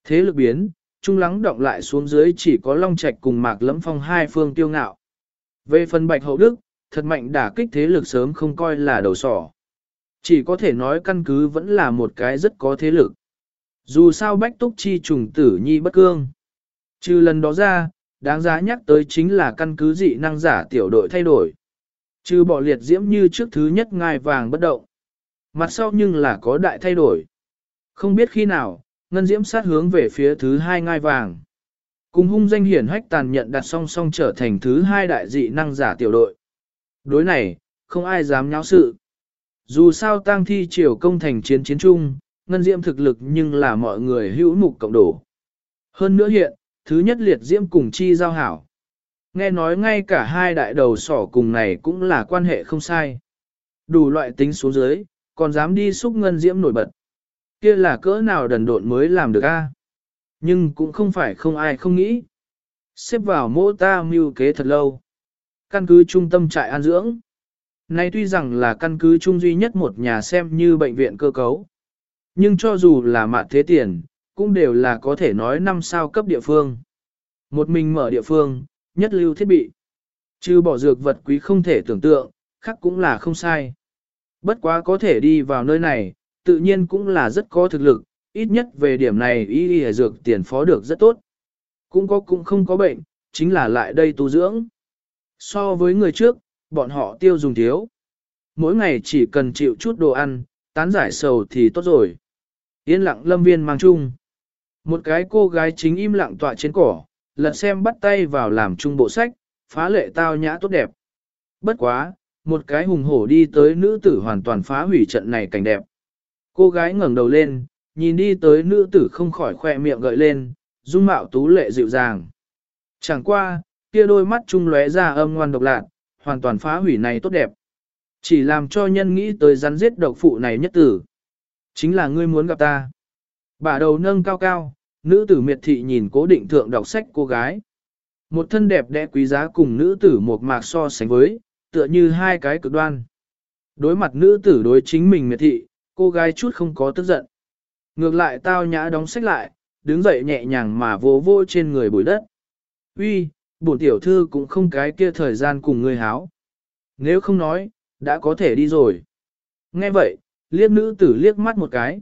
Thế lực biến, trung lắng động lại xuống dưới chỉ có Long Trạch cùng Mạc Lẫm Phong hai phương tiêu ngạo. Về phần Bạch Hậu Đức, thật mạnh đả kích thế lực sớm không coi là đầu sỏ. Chỉ có thể nói căn cứ vẫn là một cái rất có thế lực. Dù sao bách túc chi trùng tử nhi bất cương. Trừ lần đó ra, đáng giá nhắc tới chính là căn cứ dị năng giả tiểu đội thay đổi. Trừ bỏ liệt diễm như trước thứ nhất ngai vàng bất động. Mặt sau nhưng là có đại thay đổi. Không biết khi nào, ngân diễm sát hướng về phía thứ hai ngai vàng. Cùng hung danh hiển hách tàn nhận đặt song song trở thành thứ hai đại dị năng giả tiểu đội. Đối này, không ai dám nháo sự. Dù sao tang thi triều công thành chiến chiến chung, ngân diễm thực lực nhưng là mọi người hữu mục cộng đổ. Hơn nữa hiện, thứ nhất liệt diễm cùng chi giao hảo. Nghe nói ngay cả hai đại đầu sỏ cùng này cũng là quan hệ không sai. Đủ loại tính số dưới, còn dám đi xúc ngân diễm nổi bật kia là cỡ nào đần độn mới làm được a? Nhưng cũng không phải không ai không nghĩ. Xếp vào mô ta mưu kế thật lâu. Căn cứ trung tâm trại an dưỡng. Nay tuy rằng là căn cứ chung duy nhất một nhà xem như bệnh viện cơ cấu. Nhưng cho dù là mạn thế tiền, cũng đều là có thể nói năm sao cấp địa phương. Một mình mở địa phương, nhất lưu thiết bị. Chứ bỏ dược vật quý không thể tưởng tượng, khác cũng là không sai. Bất quá có thể đi vào nơi này, tự nhiên cũng là rất có thực lực, ít nhất về điểm này y y dược tiền phó được rất tốt. Cũng có cũng không có bệnh, chính là lại đây tu dưỡng. So với người trước, bọn họ tiêu dùng thiếu. Mỗi ngày chỉ cần chịu chút đồ ăn, tán giải sầu thì tốt rồi. Yên lặng lâm viên mang chung. Một cái cô gái chính im lặng tọa trên cỏ, lật xem bắt tay vào làm chung bộ sách, phá lệ tao nhã tốt đẹp. Bất quá, một cái hùng hổ đi tới nữ tử hoàn toàn phá hủy trận này cảnh đẹp. Cô gái ngẩng đầu lên, nhìn đi tới nữ tử không khỏi khoe miệng gợi lên, dung mạo tú lệ dịu dàng. Chẳng qua, kia đôi mắt trung lóe ra âm ngoan độc lạc, hoàn toàn phá hủy này tốt đẹp. Chỉ làm cho nhân nghĩ tới rắn giết độc phụ này nhất tử. Chính là ngươi muốn gặp ta. Bà đầu nâng cao cao, nữ tử miệt thị nhìn cố định thượng đọc sách cô gái. Một thân đẹp đẽ quý giá cùng nữ tử một mạc so sánh với, tựa như hai cái cực đoan. Đối mặt nữ tử đối chính mình miệt thị, cô gái chút không có tức giận. Ngược lại tao nhã đóng sách lại, đứng dậy nhẹ nhàng mà vô vô trên người bụi đất. Uy, bổn tiểu thư cũng không cái kia thời gian cùng người háo. Nếu không nói, đã có thể đi rồi. Nghe vậy, liếc nữ tử liếc mắt một cái.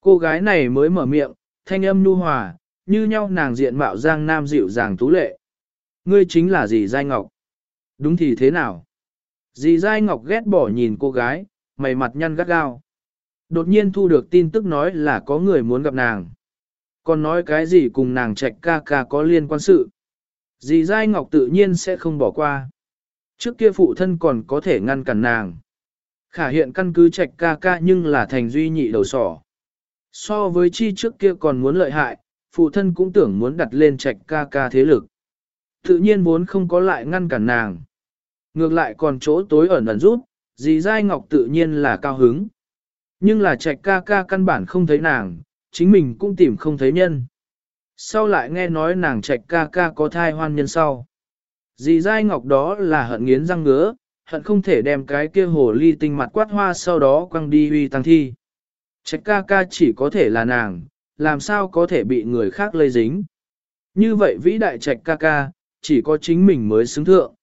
Cô gái này mới mở miệng, thanh âm nu hòa, như nhau nàng diện mạo giang nam dịu dàng tú lệ. Ngươi chính là dì Giai Ngọc. Đúng thì thế nào? Dì Giai Ngọc ghét bỏ nhìn cô gái, mày mặt nhăn gắt gao. Đột nhiên thu được tin tức nói là có người muốn gặp nàng. Còn nói cái gì cùng nàng trạch ca ca có liên quan sự. Dì Giai Ngọc tự nhiên sẽ không bỏ qua. Trước kia phụ thân còn có thể ngăn cản nàng. Khả hiện căn cứ trạch ca ca nhưng là thành duy nhị đầu sỏ. So với chi trước kia còn muốn lợi hại, phụ thân cũng tưởng muốn đặt lên trạch ca ca thế lực. Tự nhiên muốn không có lại ngăn cản nàng. Ngược lại còn chỗ tối ẩn ẩn rút, dì Giai Ngọc tự nhiên là cao hứng. Nhưng là trạch ca ca căn bản không thấy nàng, chính mình cũng tìm không thấy nhân. Sau lại nghe nói nàng trạch ca ca có thai hoan nhân sau. Dì Giai Ngọc đó là hận nghiến răng ngứa, hận không thể đem cái kia hồ ly tinh mặt quát hoa sau đó quăng đi huy tăng thi. Trạch ca ca chỉ có thể là nàng, làm sao có thể bị người khác lây dính. Như vậy vĩ đại trạch ca ca, chỉ có chính mình mới xứng thượng.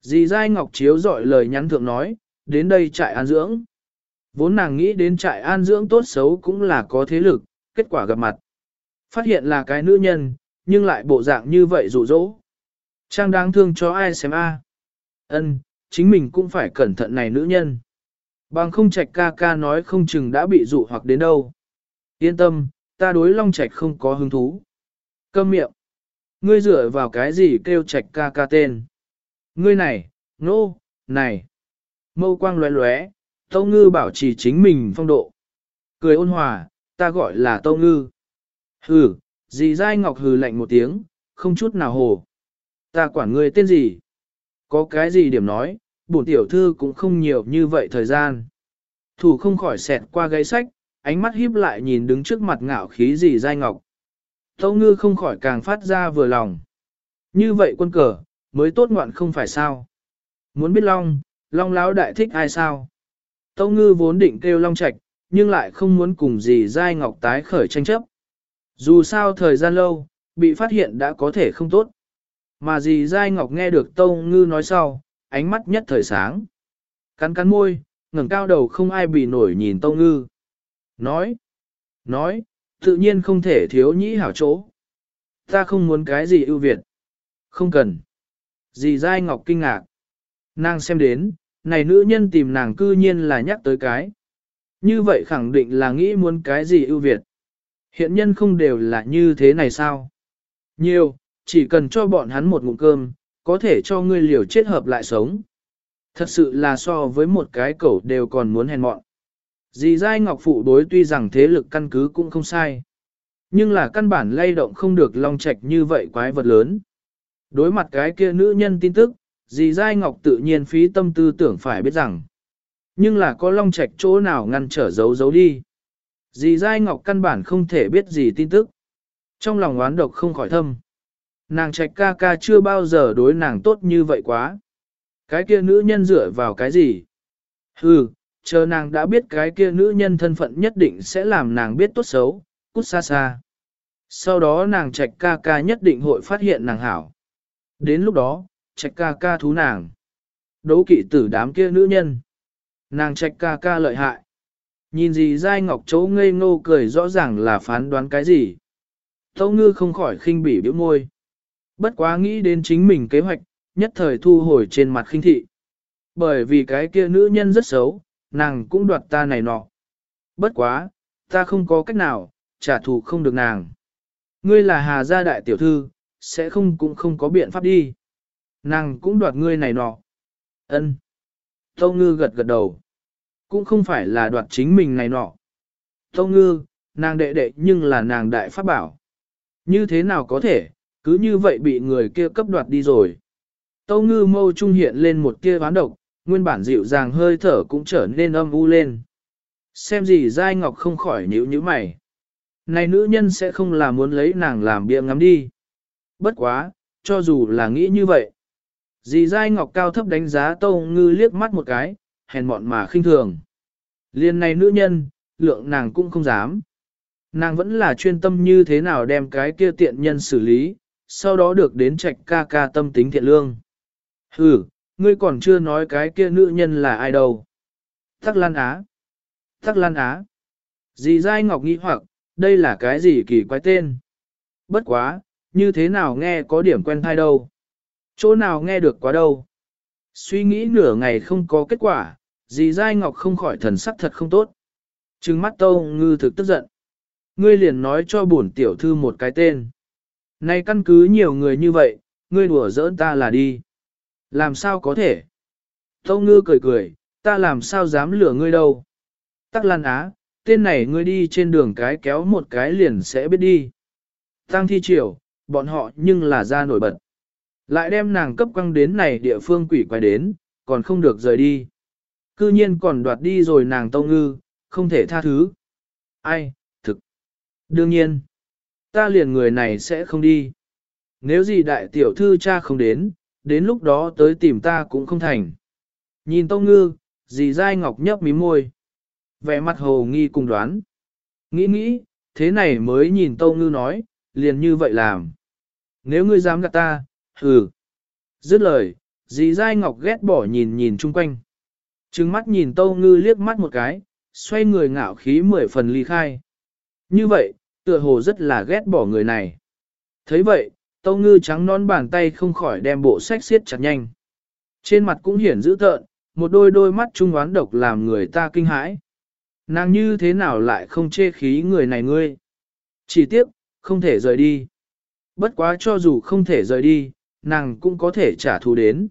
Dì Giai Ngọc Chiếu dọi lời nhắn thượng nói, đến đây trại an dưỡng. Vốn nàng nghĩ đến trại an dưỡng tốt xấu cũng là có thế lực, kết quả gặp mặt. Phát hiện là cái nữ nhân, nhưng lại bộ dạng như vậy rụ rỗ. Trang đáng thương cho ai xem a? Ân, chính mình cũng phải cẩn thận này nữ nhân. Bằng không trạch ca ca nói không chừng đã bị dụ hoặc đến đâu. Yên tâm, ta đối long trạch không có hứng thú. Câm miệng. Ngươi dựa vào cái gì kêu trạch ca ca tên. Ngươi này, nô, no, này. Mâu quang lóe lóe, Tâu Ngư bảo trì chính mình phong độ. Cười ôn hòa, ta gọi là Tâu Ngư. Hừ, dì dai ngọc hừ lạnh một tiếng, không chút nào hồ. Ta quản ngươi tên gì? Có cái gì điểm nói, bổn tiểu thư cũng không nhiều như vậy thời gian. Thủ không khỏi xẹt qua gáy sách, ánh mắt híp lại nhìn đứng trước mặt ngạo khí dì dai ngọc. Tâu ngư không khỏi càng phát ra vừa lòng. Như vậy quân cờ, mới tốt ngoạn không phải sao. Muốn biết long, long láo đại thích ai sao? Tâu ngư vốn định kêu long Trạch, nhưng lại không muốn cùng dì dai ngọc tái khởi tranh chấp. Dù sao thời gian lâu, bị phát hiện đã có thể không tốt. Mà dì dai ngọc nghe được tâu ngư nói sau, ánh mắt nhất thời sáng. Cắn cắn môi, ngẩng cao đầu không ai bị nổi nhìn tâu ngư. Nói, nói, tự nhiên không thể thiếu nhĩ hảo chỗ. Ta không muốn cái gì ưu việt. Không cần. Dì dai ngọc kinh ngạc. Nàng xem đến, này nữ nhân tìm nàng cư nhiên là nhắc tới cái. Như vậy khẳng định là nghĩ muốn cái gì ưu việt. Hiện nhân không đều là như thế này sao? Nhiều, chỉ cần cho bọn hắn một ngụm cơm, có thể cho ngươi liều chết hợp lại sống. Thật sự là so với một cái cẩu đều còn muốn hèn mọn. Dì dai ngọc phụ đối tuy rằng thế lực căn cứ cũng không sai. Nhưng là căn bản lay động không được long trạch như vậy quái vật lớn. Đối mặt cái kia nữ nhân tin tức, dì Giai ngọc tự nhiên phí tâm tư tưởng phải biết rằng. Nhưng là có long trạch chỗ nào ngăn trở giấu giấu đi. Dì Giai ngọc căn bản không thể biết gì tin tức. Trong lòng oán độc không khỏi thâm. Nàng trạch ca ca chưa bao giờ đối nàng tốt như vậy quá. Cái kia nữ nhân dựa vào cái gì? Hừ, chờ nàng đã biết cái kia nữ nhân thân phận nhất định sẽ làm nàng biết tốt xấu, cút xa xa. Sau đó nàng trạch ca ca nhất định hội phát hiện nàng hảo. Đến lúc đó, trạch ca ca thú nàng. Đấu kỵ tử đám kia nữ nhân. Nàng trạch ca ca lợi hại. Nhìn gì dai ngọc chấu ngây ngô cười rõ ràng là phán đoán cái gì. Tâu ngư không khỏi khinh bỉ biểu môi. Bất quá nghĩ đến chính mình kế hoạch, nhất thời thu hồi trên mặt khinh thị. Bởi vì cái kia nữ nhân rất xấu, nàng cũng đoạt ta này nọ. Bất quá, ta không có cách nào, trả thù không được nàng. Ngươi là hà gia đại tiểu thư, sẽ không cũng không có biện pháp đi. Nàng cũng đoạt ngươi này nọ. Ân. Tâu ngư gật gật đầu. Cũng không phải là đoạt chính mình này nọ. Tâu ngư, nàng đệ đệ nhưng là nàng đại pháp bảo. Như thế nào có thể, cứ như vậy bị người kia cấp đoạt đi rồi. Tâu ngư mâu trung hiện lên một tia ván độc, nguyên bản dịu dàng hơi thở cũng trở nên âm u lên. Xem gì dai ngọc không khỏi nhíu nhíu mày. Này nữ nhân sẽ không là muốn lấy nàng làm bia ngắm đi. Bất quá, cho dù là nghĩ như vậy. Dì dai ngọc cao thấp đánh giá tâu ngư liếc mắt một cái, hèn mọn mà khinh thường. Liên này nữ nhân, lượng nàng cũng không dám. Nàng vẫn là chuyên tâm như thế nào đem cái kia tiện nhân xử lý, sau đó được đến trạch ca ca tâm tính thiện lương. Ừ, ngươi còn chưa nói cái kia nữ nhân là ai đâu. Tắc Lan Á. Tắc Lan Á. Dì dai ngọc nghi hoặc, đây là cái gì kỳ quái tên. Bất quá, như thế nào nghe có điểm quen thai đâu. Chỗ nào nghe được quá đâu. Suy nghĩ nửa ngày không có kết quả, dì dai ngọc không khỏi thần sắc thật không tốt. Trừng mắt tâu ngư thực tức giận. Ngươi liền nói cho bổn tiểu thư một cái tên. Nay căn cứ nhiều người như vậy, ngươi đùa giỡn ta là đi. Làm sao có thể? Tâu ngư cười cười, ta làm sao dám lừa ngươi đâu. Tắc lan á, tên này ngươi đi trên đường cái kéo một cái liền sẽ biết đi. Tăng thi triều, bọn họ nhưng là ra nổi bật. Lại đem nàng cấp quăng đến này địa phương quỷ quái đến, còn không được rời đi. Cư nhiên còn đoạt đi rồi nàng tâu ngư, không thể tha thứ. Ai, thực. Đương nhiên, ta liền người này sẽ không đi. Nếu gì đại tiểu thư cha không đến, đến lúc đó tới tìm ta cũng không thành. Nhìn tâu ngư, dì dai ngọc nhấp mí môi. Vẻ mặt hồ nghi cùng đoán. Nghĩ nghĩ, thế này mới nhìn tâu ngư nói, liền như vậy làm. Nếu ngươi dám gạt ta, hừ. Dứt lời, dì dai ngọc ghét bỏ nhìn nhìn chung quanh. Trừng mắt nhìn tâu ngư liếc mắt một cái, xoay người ngạo khí mười phần ly khai. Như vậy, tựa hồ rất là ghét bỏ người này. thấy vậy, tâu ngư trắng non bàn tay không khỏi đem bộ sách siết chặt nhanh. Trên mặt cũng hiển dữ tợn, một đôi đôi mắt trung oán độc làm người ta kinh hãi. Nàng như thế nào lại không chê khí người này ngươi? Chỉ tiếc, không thể rời đi. Bất quá cho dù không thể rời đi, nàng cũng có thể trả thù đến.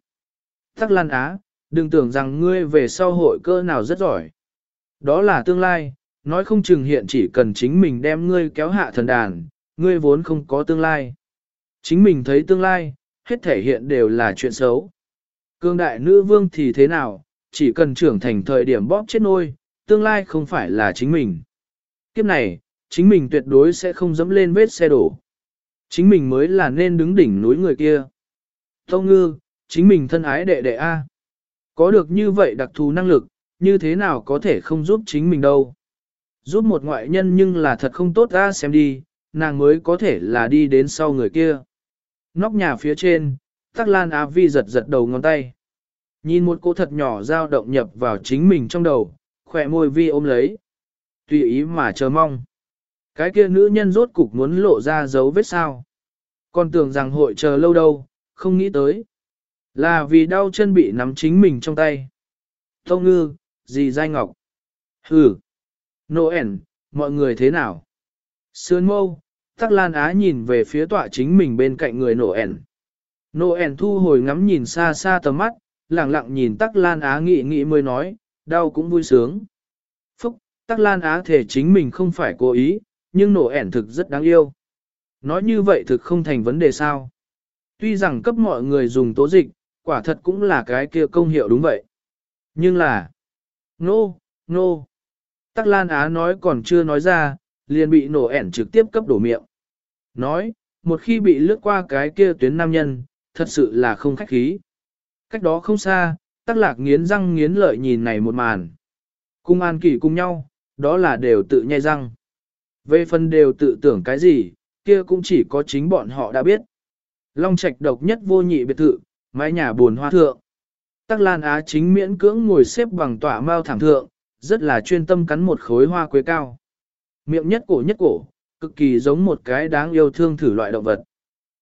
Tắc Lan Á, đừng tưởng rằng ngươi về sau hội cơ nào rất giỏi. Đó là tương lai, nói không chừng hiện chỉ cần chính mình đem ngươi kéo hạ thần đàn, ngươi vốn không có tương lai. Chính mình thấy tương lai, hết thể hiện đều là chuyện xấu. Cương đại nữ vương thì thế nào, chỉ cần trưởng thành thời điểm bóp chết nôi, tương lai không phải là chính mình. Kiếp này, chính mình tuyệt đối sẽ không dẫm lên vết xe đổ. Chính mình mới là nên đứng đỉnh núi người kia. Tâu ngư, chính mình thân ái đệ đệ A. Có được như vậy đặc thù năng lực, như thế nào có thể không giúp chính mình đâu. Giúp một ngoại nhân nhưng là thật không tốt ra xem đi, nàng mới có thể là đi đến sau người kia. Nóc nhà phía trên, tắc lan á vi giật giật đầu ngón tay. Nhìn một cô thật nhỏ dao động nhập vào chính mình trong đầu, khỏe môi vi ôm lấy. Tùy ý mà chờ mong. Cái kia nữ nhân rốt cục muốn lộ ra dấu vết sao. Còn tưởng rằng hội chờ lâu đâu, không nghĩ tới. Là vì đau chân bị nắm chính mình trong tay. Tâu ngư, gì dai ngọc. Hừ. Noel, mọi người thế nào? Sườn mâu, tắc lan á nhìn về phía tọa chính mình bên cạnh người Noel. Noel thu hồi ngắm nhìn xa xa tầm mắt, lặng lặng nhìn tắc lan á nghĩ nghĩ mới nói, đau cũng vui sướng. Phúc, tắc lan á thể chính mình không phải cố ý, nhưng Noel ẻn thực rất đáng yêu. Nói như vậy thực không thành vấn đề sao. Tuy rằng cấp mọi người dùng tố dịch, quả thật cũng là cái kia công hiệu đúng vậy. Nhưng là, nô, no, nô. No. Tắc Lan Á nói còn chưa nói ra, liền bị nổ ẻn trực tiếp cấp đổ miệng. Nói, một khi bị lướt qua cái kia tuyến nam nhân, thật sự là không khách khí. Cách đó không xa, Tắc Lạc nghiến răng nghiến lợi nhìn này một màn. Cung an kỷ cùng nhau, đó là đều tự nhai răng. Về phần đều tự tưởng cái gì, kia cũng chỉ có chính bọn họ đã biết. Long Trạch độc nhất vô nhị biệt thự, mái nhà buồn hoa thượng. Tắc Lan Á chính miễn cưỡng ngồi xếp bằng tỏa mao thảm thượng, rất là chuyên tâm cắn một khối hoa quế cao. Miệng nhất cổ nhất cổ, cực kỳ giống một cái đáng yêu thương thử loại động vật.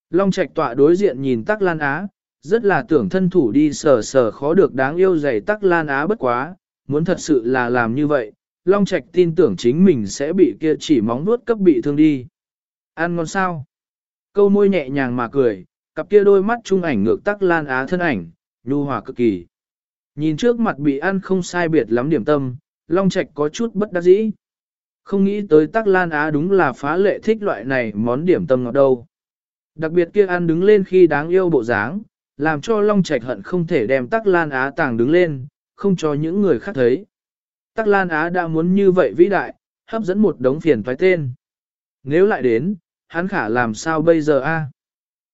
Long Trạch tọa đối diện nhìn Tắc Lan Á, rất là tưởng thân thủ đi sờ sờ khó được đáng yêu dày Tắc Lan Á bất quá, muốn thật sự là làm như vậy, Long Trạch tin tưởng chính mình sẽ bị kia chỉ móng vuốt cấp bị thương đi. Ăn ngon sao? Câu môi nhẹ nhàng mà cười, cặp kia đôi mắt trung ảnh ngược tắc lan á thân ảnh, nhu hòa cực kỳ. Nhìn trước mặt bị ăn không sai biệt lắm điểm tâm, Long Trạch có chút bất đắc dĩ. Không nghĩ tới tắc lan á đúng là phá lệ thích loại này món điểm tâm ngọt đâu. Đặc biệt kia ăn đứng lên khi đáng yêu bộ dáng, làm cho Long Trạch hận không thể đem tắc lan á tàng đứng lên, không cho những người khác thấy. Tắc Lan Á đã muốn như vậy vĩ đại, hấp dẫn một đống phiền toái tên. Nếu lại đến, hắn khả làm sao bây giờ a?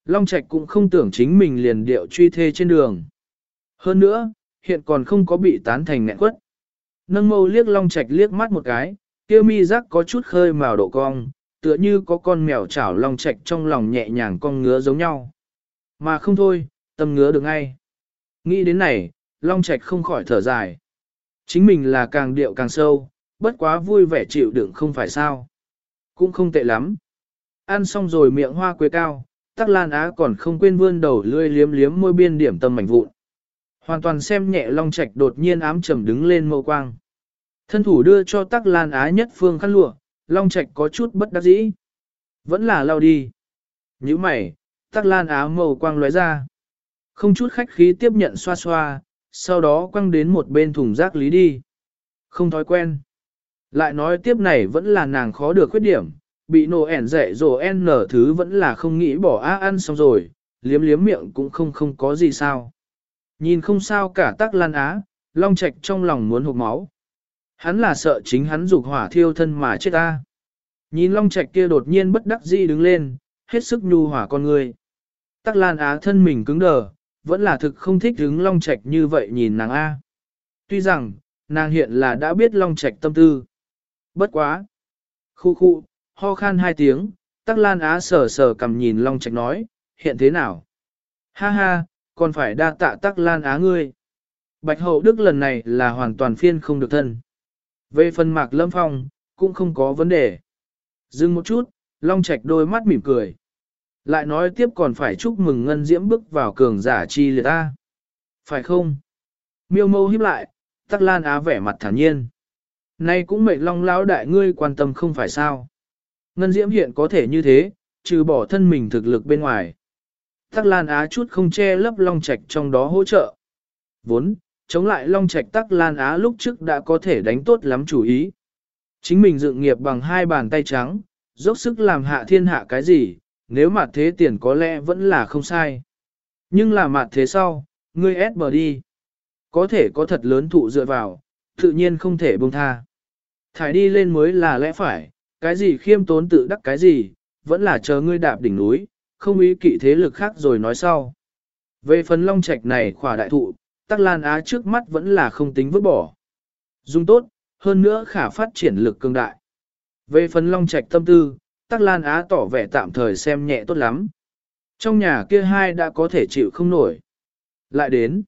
Long Trạch cũng không tưởng chính mình liền điệu truy thê trên đường. Hơn nữa, hiện còn không có bị tán thành nghẹn quất. Nâng mâu liếc Long Trạch liếc mắt một cái, kia mi rắc có chút khơi màu độ cong, tựa như có con mèo chảo Long Trạch trong lòng nhẹ nhàng con ngứa giống nhau. Mà không thôi, tâm ngứa được ngay. Nghĩ đến này, Long Trạch không khỏi thở dài. Chính mình là càng điệu càng sâu, bất quá vui vẻ chịu đựng không phải sao. Cũng không tệ lắm. Ăn xong rồi miệng hoa quế cao, tắc lan á còn không quên vươn đầu lươi liếm liếm môi biên điểm tâm mảnh vụn. Hoàn toàn xem nhẹ long trạch đột nhiên ám trầm đứng lên mâu quang. Thân thủ đưa cho tắc lan á nhất phương khăn lụa, long trạch có chút bất đắc dĩ. Vẫn là lao đi. Như mày, tắc lan á mâu quang lóe ra. Không chút khách khí tiếp nhận xoa xoa, sau đó quăng đến một bên thùng rác lý đi. Không thói quen. Lại nói tiếp này vẫn là nàng khó được khuyết điểm, bị nổ ẻn dạy rồi n thứ vẫn là không nghĩ bỏ á ăn xong rồi, liếm liếm miệng cũng không không có gì sao. Nhìn không sao cả tắc lan á, long trạch trong lòng muốn hụt máu. Hắn là sợ chính hắn dục hỏa thiêu thân mà chết ta. Nhìn long trạch kia đột nhiên bất đắc dĩ đứng lên, hết sức nhu hỏa con người. Tắc lan á thân mình cứng đờ, vẫn là thực không thích đứng long trạch như vậy nhìn nàng A. Tuy rằng, nàng hiện là đã biết long trạch tâm tư. Bất quá. Khu khu, ho khan hai tiếng, tắc lan á sờ sờ cầm nhìn long trạch nói, hiện thế nào? Ha ha, còn phải đa tạ tắc lan á ngươi. Bạch hậu đức lần này là hoàn toàn phiên không được thân. Về phần mạc lâm phong, cũng không có vấn đề. Dừng một chút, long trạch đôi mắt mỉm cười. Lại nói tiếp còn phải chúc mừng ngân diễm bước vào cường giả chi liệt ta. Phải không? Miêu mâu híp lại, tắc lan á vẻ mặt thản nhiên. Nay cũng mệnh long lão đại ngươi quan tâm không phải sao. Ngân diễm hiện có thể như thế, trừ bỏ thân mình thực lực bên ngoài. Tắc Lan Á chút không che lấp Long Trạch trong đó hỗ trợ. Vốn, chống lại Long Trạch Tắc Lan Á lúc trước đã có thể đánh tốt lắm chủ ý. Chính mình dựng nghiệp bằng hai bàn tay trắng, dốc sức làm hạ thiên hạ cái gì, nếu mà thế tiền có lẽ vẫn là không sai. Nhưng là mặt thế sau, ngươi ép bờ đi. Có thể có thật lớn thụ dựa vào, tự nhiên không thể buông tha. Thải đi lên mới là lẽ phải, cái gì khiêm tốn tự đắc cái gì, vẫn là chờ ngươi đạp đỉnh núi, không ý kỵ thế lực khác rồi nói sau. Về phần long trạch này khỏa đại thụ, tắc lan á trước mắt vẫn là không tính vứt bỏ. Dung tốt, hơn nữa khả phát triển lực cường đại. Về phần long trạch tâm tư, tắc lan á tỏ vẻ tạm thời xem nhẹ tốt lắm. Trong nhà kia hai đã có thể chịu không nổi. Lại đến.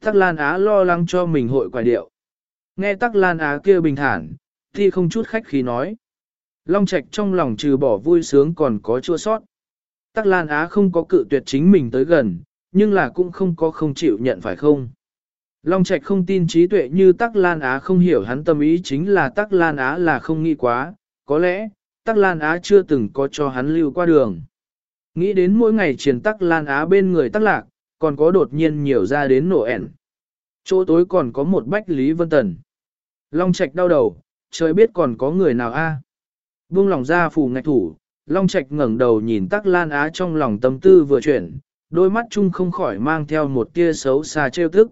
Tắc lan á lo lắng cho mình hội quả điệu. Nghe tắc lan á kia bình thản, thì không chút khách khí nói. Long Trạch trong lòng trừ bỏ vui sướng còn có chua sót. Tắc Lan Á không có cự tuyệt chính mình tới gần, nhưng là cũng không có không chịu nhận phải không. Long Trạch không tin trí tuệ như Tắc Lan Á không hiểu hắn tâm ý chính là Tắc Lan Á là không nghĩ quá, có lẽ, Tắc Lan Á chưa từng có cho hắn lưu qua đường. Nghĩ đến mỗi ngày triển Tắc Lan Á bên người Tắc Lạc, còn có đột nhiên nhiều ra đến nổ ẻn. Chỗ tối còn có một bách Lý Vân Tần. Long Trạch đau đầu, trời biết còn có người nào a? Buông lòng ra phù ngạch thủ, Long Trạch ngẩng đầu nhìn Tắc Lan Á trong lòng tâm tư vừa chuyển, đôi mắt chung không khỏi mang theo một tia xấu xa trêu tức.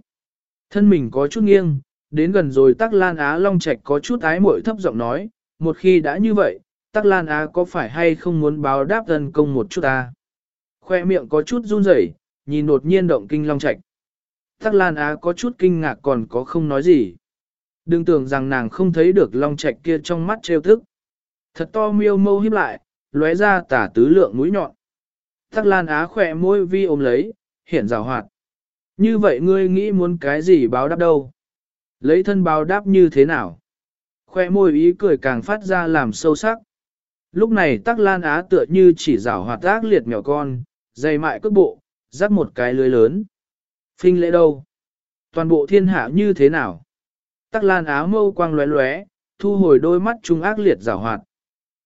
Thân mình có chút nghiêng, đến gần rồi Tắc Lan Á Long Trạch có chút ái muội thấp giọng nói, một khi đã như vậy, Tắc Lan Á có phải hay không muốn báo đáp dân công một chút ta? Khoe miệng có chút run rẩy, nhìn đột nhiên động kinh Long Trạch. Tắc Lan Á có chút kinh ngạc còn có không nói gì. Đừng tưởng rằng nàng không thấy được Long Trạch kia trong mắt trêu thức. Thật to miêu mâu híp lại, lóe ra tả tứ lượng mũi nhọn. Tắc Lan Á khỏe môi vi ôm lấy, hiện rào hoạt. Như vậy ngươi nghĩ muốn cái gì báo đáp đâu? Lấy thân báo đáp như thế nào? Khoe môi ý cười càng phát ra làm sâu sắc. Lúc này Tắc Lan Á tựa như chỉ rào hoạt ác liệt mèo con, dày mại cước bộ, dắt một cái lưới lớn. Phinh lễ đâu? Toàn bộ thiên hạ như thế nào? Tắc Lan Á mâu quang lóe lóe, thu hồi đôi mắt trung ác liệt rào hoạt.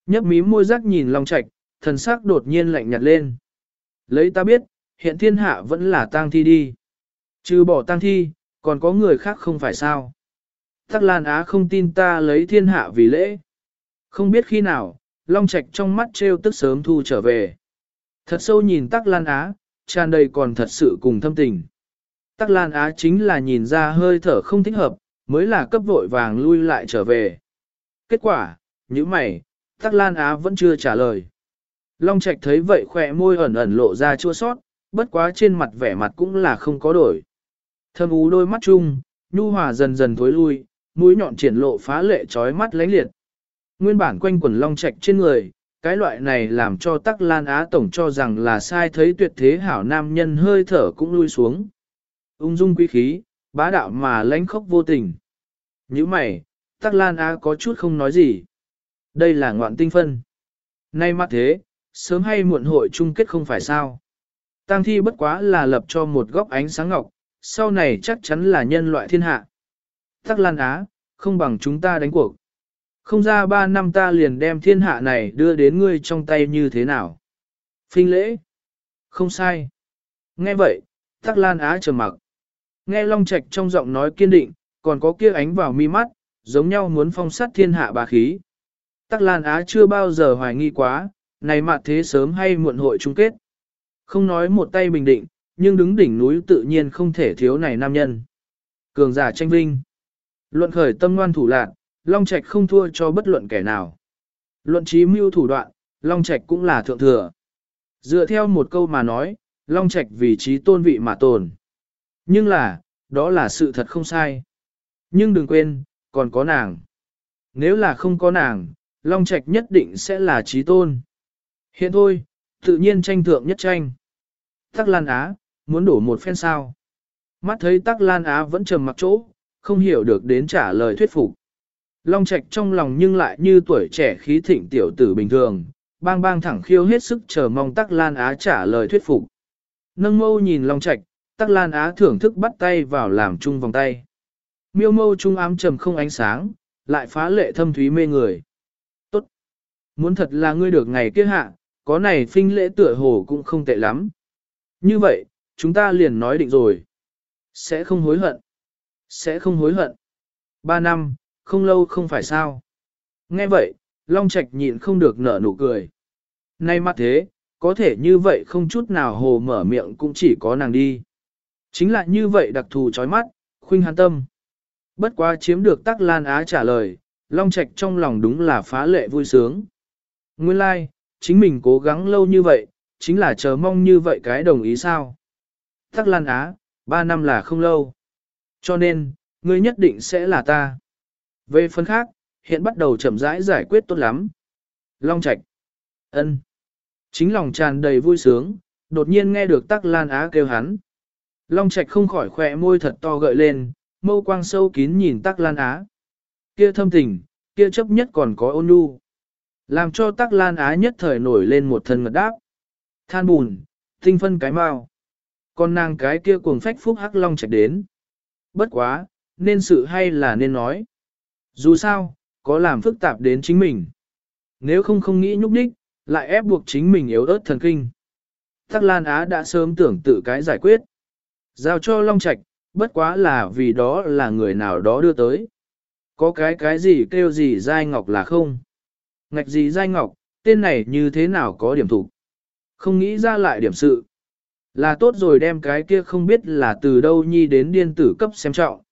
Nhấp mím môi rắc nhìn Long Trạch, thần sắc đột nhiên lạnh nhạt lên. Lấy ta biết, hiện thiên hạ vẫn là tang thi đi. Trừ bỏ tang thi, còn có người khác không phải sao. Tắc Lan Á không tin ta lấy thiên hạ vì lễ. Không biết khi nào, Long Trạch trong mắt trêu tức sớm thu trở về. Thật sâu nhìn Tắc Lan Á, tràn đầy còn thật sự cùng thâm tình. Tắc Lan Á chính là nhìn ra hơi thở không thích hợp, mới là cấp vội vàng lui lại trở về. Kết quả, như mày, Tắc Lan Á vẫn chưa trả lời. Long Trạch thấy vậy khỏe môi ẩn ẩn lộ ra chua sót, bất quá trên mặt vẻ mặt cũng là không có đổi. Thâm ú đôi mắt chung, nhu hòa dần dần thối lui, mũi nhọn triển lộ phá lệ trói mắt lánh liệt. Nguyên bản quanh quần Long Trạch trên người, cái loại này làm cho Tắc Lan Á Tổng cho rằng là sai thấy tuyệt thế hảo nam nhân hơi thở cũng lui xuống. Ung dung quý khí, bá đạo mà lãnh khốc vô tình. Như mày, Tắc Lan Á có chút không nói gì. Đây là ngoạn tinh phân. Nay mắt thế, sớm hay muộn hội chung kết không phải sao. Tăng thi bất quá là lập cho một góc ánh sáng ngọc, sau này chắc chắn là nhân loại thiên hạ. Tắc Lan Á, không bằng chúng ta đánh cuộc. Không ra ba năm ta liền đem thiên hạ này đưa đến ngươi trong tay như thế nào. Phinh lễ. Không sai. Nghe vậy, Tắc Lan Á trầm mặc. Nghe Long Trạch trong giọng nói kiên định, còn có kia ánh vào mi mắt, giống nhau muốn phong sát thiên hạ bà khí. Tắc Lan Á chưa bao giờ hoài nghi quá, này mặt thế sớm hay muộn hội chung kết. Không nói một tay bình định, nhưng đứng đỉnh núi tự nhiên không thể thiếu này nam nhân. Cường giả tranh vinh. Luận khởi tâm ngoan thủ lạc, Long Trạch không thua cho bất luận kẻ nào. Luận trí mưu thủ đoạn, Long Trạch cũng là thượng thừa. Dựa theo một câu mà nói, Long Trạch vì trí tôn vị mà tồn. Nhưng là, đó là sự thật không sai. Nhưng đừng quên, còn có nàng. Nếu là không có nàng, Long Trạch nhất định sẽ là trí tôn. Hiện thôi, tự nhiên tranh thượng nhất tranh. Tắc Lan Á, muốn đổ một phen sao. Mắt thấy Tắc Lan Á vẫn trầm mặc chỗ, không hiểu được đến trả lời thuyết phục. Long Trạch trong lòng nhưng lại như tuổi trẻ khí thịnh tiểu tử bình thường, bang bang thẳng khiêu hết sức chờ mong Tắc Lan Á trả lời thuyết phục. Nâng mâu nhìn Long Trạch, Tắc Lan Á thưởng thức bắt tay vào làm chung vòng tay. Miêu mâu trung ám trầm không ánh sáng, lại phá lệ thâm thúy mê người. Muốn thật là ngươi được ngày kia hạ, có này phinh lễ tựa hồ cũng không tệ lắm. Như vậy, chúng ta liền nói định rồi. Sẽ không hối hận. Sẽ không hối hận. Ba năm, không lâu không phải sao. Nghe vậy, Long Trạch nhịn không được nở nụ cười. Nay mắt thế, có thể như vậy không chút nào hồ mở miệng cũng chỉ có nàng đi. Chính là như vậy đặc thù chói mắt, khuynh hắn tâm. Bất quá chiếm được Tắc Lan Á trả lời, Long Trạch trong lòng đúng là phá lệ vui sướng. Nguyên lai, like, chính mình cố gắng lâu như vậy, chính là chờ mong như vậy cái đồng ý sao. Tắc Lan Á, ba năm là không lâu. Cho nên, ngươi nhất định sẽ là ta. Về phần khác, hiện bắt đầu chậm rãi giải quyết tốt lắm. Long Trạch. ân, Chính lòng tràn đầy vui sướng, đột nhiên nghe được Tắc Lan Á kêu hắn. Long Trạch không khỏi khỏe môi thật to gợi lên, mâu quang sâu kín nhìn Tắc Lan Á. Kia thâm tình, kia chấp nhất còn có ôn nhu. Làm cho Tắc Lan Á nhất thời nổi lên một thân ngật đáp. Than bùn, tinh phân cái mau. Con nàng cái kia cuồng phách phúc hắc long chạy đến. Bất quá, nên sự hay là nên nói. Dù sao, có làm phức tạp đến chính mình. Nếu không không nghĩ nhúc đích, lại ép buộc chính mình yếu ớt thần kinh. Tắc Lan Á đã sớm tưởng tự cái giải quyết. Giao cho Long Trạch, bất quá là vì đó là người nào đó đưa tới. Có cái cái gì kêu gì dai ngọc là không. Ngạch gì dai ngọc, tên này như thế nào có điểm thủ. Không nghĩ ra lại điểm sự. Là tốt rồi đem cái kia không biết là từ đâu nhi đến điên tử cấp xem trọng.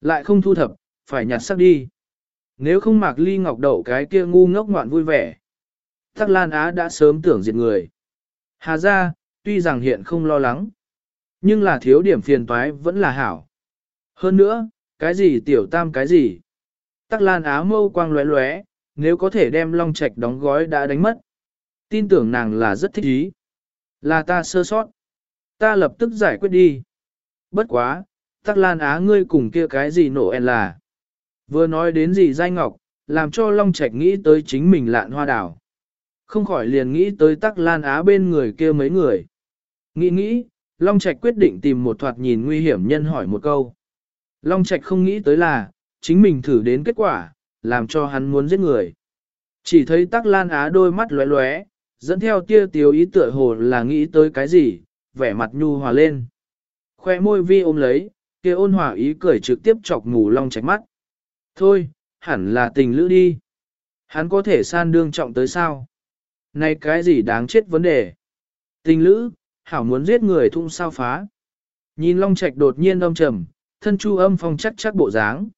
Lại không thu thập, phải nhặt sắc đi. Nếu không mạc ly ngọc đậu cái kia ngu ngốc ngoạn vui vẻ. Tắc Lan Á đã sớm tưởng diệt người. Hà ra, tuy rằng hiện không lo lắng. Nhưng là thiếu điểm phiền toái vẫn là hảo. Hơn nữa, cái gì tiểu tam cái gì. Tắc Lan Á mâu quang lóe lóe, nếu có thể đem long trạch đóng gói đã đánh mất. Tin tưởng nàng là rất thích ý. Là ta sơ sót. Ta lập tức giải quyết đi. Bất quá, Tắc Lan Á ngươi cùng kia cái gì nổ en là. Vừa nói đến gì dai ngọc, làm cho Long Trạch nghĩ tới chính mình lạn hoa đảo. Không khỏi liền nghĩ tới Tắc Lan Á bên người kia mấy người. Nghĩ nghĩ, Long Trạch quyết định tìm một thoạt nhìn nguy hiểm nhân hỏi một câu. Long Trạch không nghĩ tới là, chính mình thử đến kết quả, làm cho hắn muốn giết người. Chỉ thấy Tắc Lan Á đôi mắt lóe lóe, dẫn theo tia tiêu ý tựa hồ là nghĩ tới cái gì, vẻ mặt nhu hòa lên. Khoe môi vi ôm lấy, kia ôn hòa ý cười trực tiếp chọc ngủ long trạch mắt. Thôi, hẳn là tình lữ đi. Hắn có thể san đương trọng tới sao? Này cái gì đáng chết vấn đề? Tình lữ, hảo muốn giết người thung sao phá. Nhìn long trạch đột nhiên âm trầm, thân chu âm phong chắc chắc bộ dáng.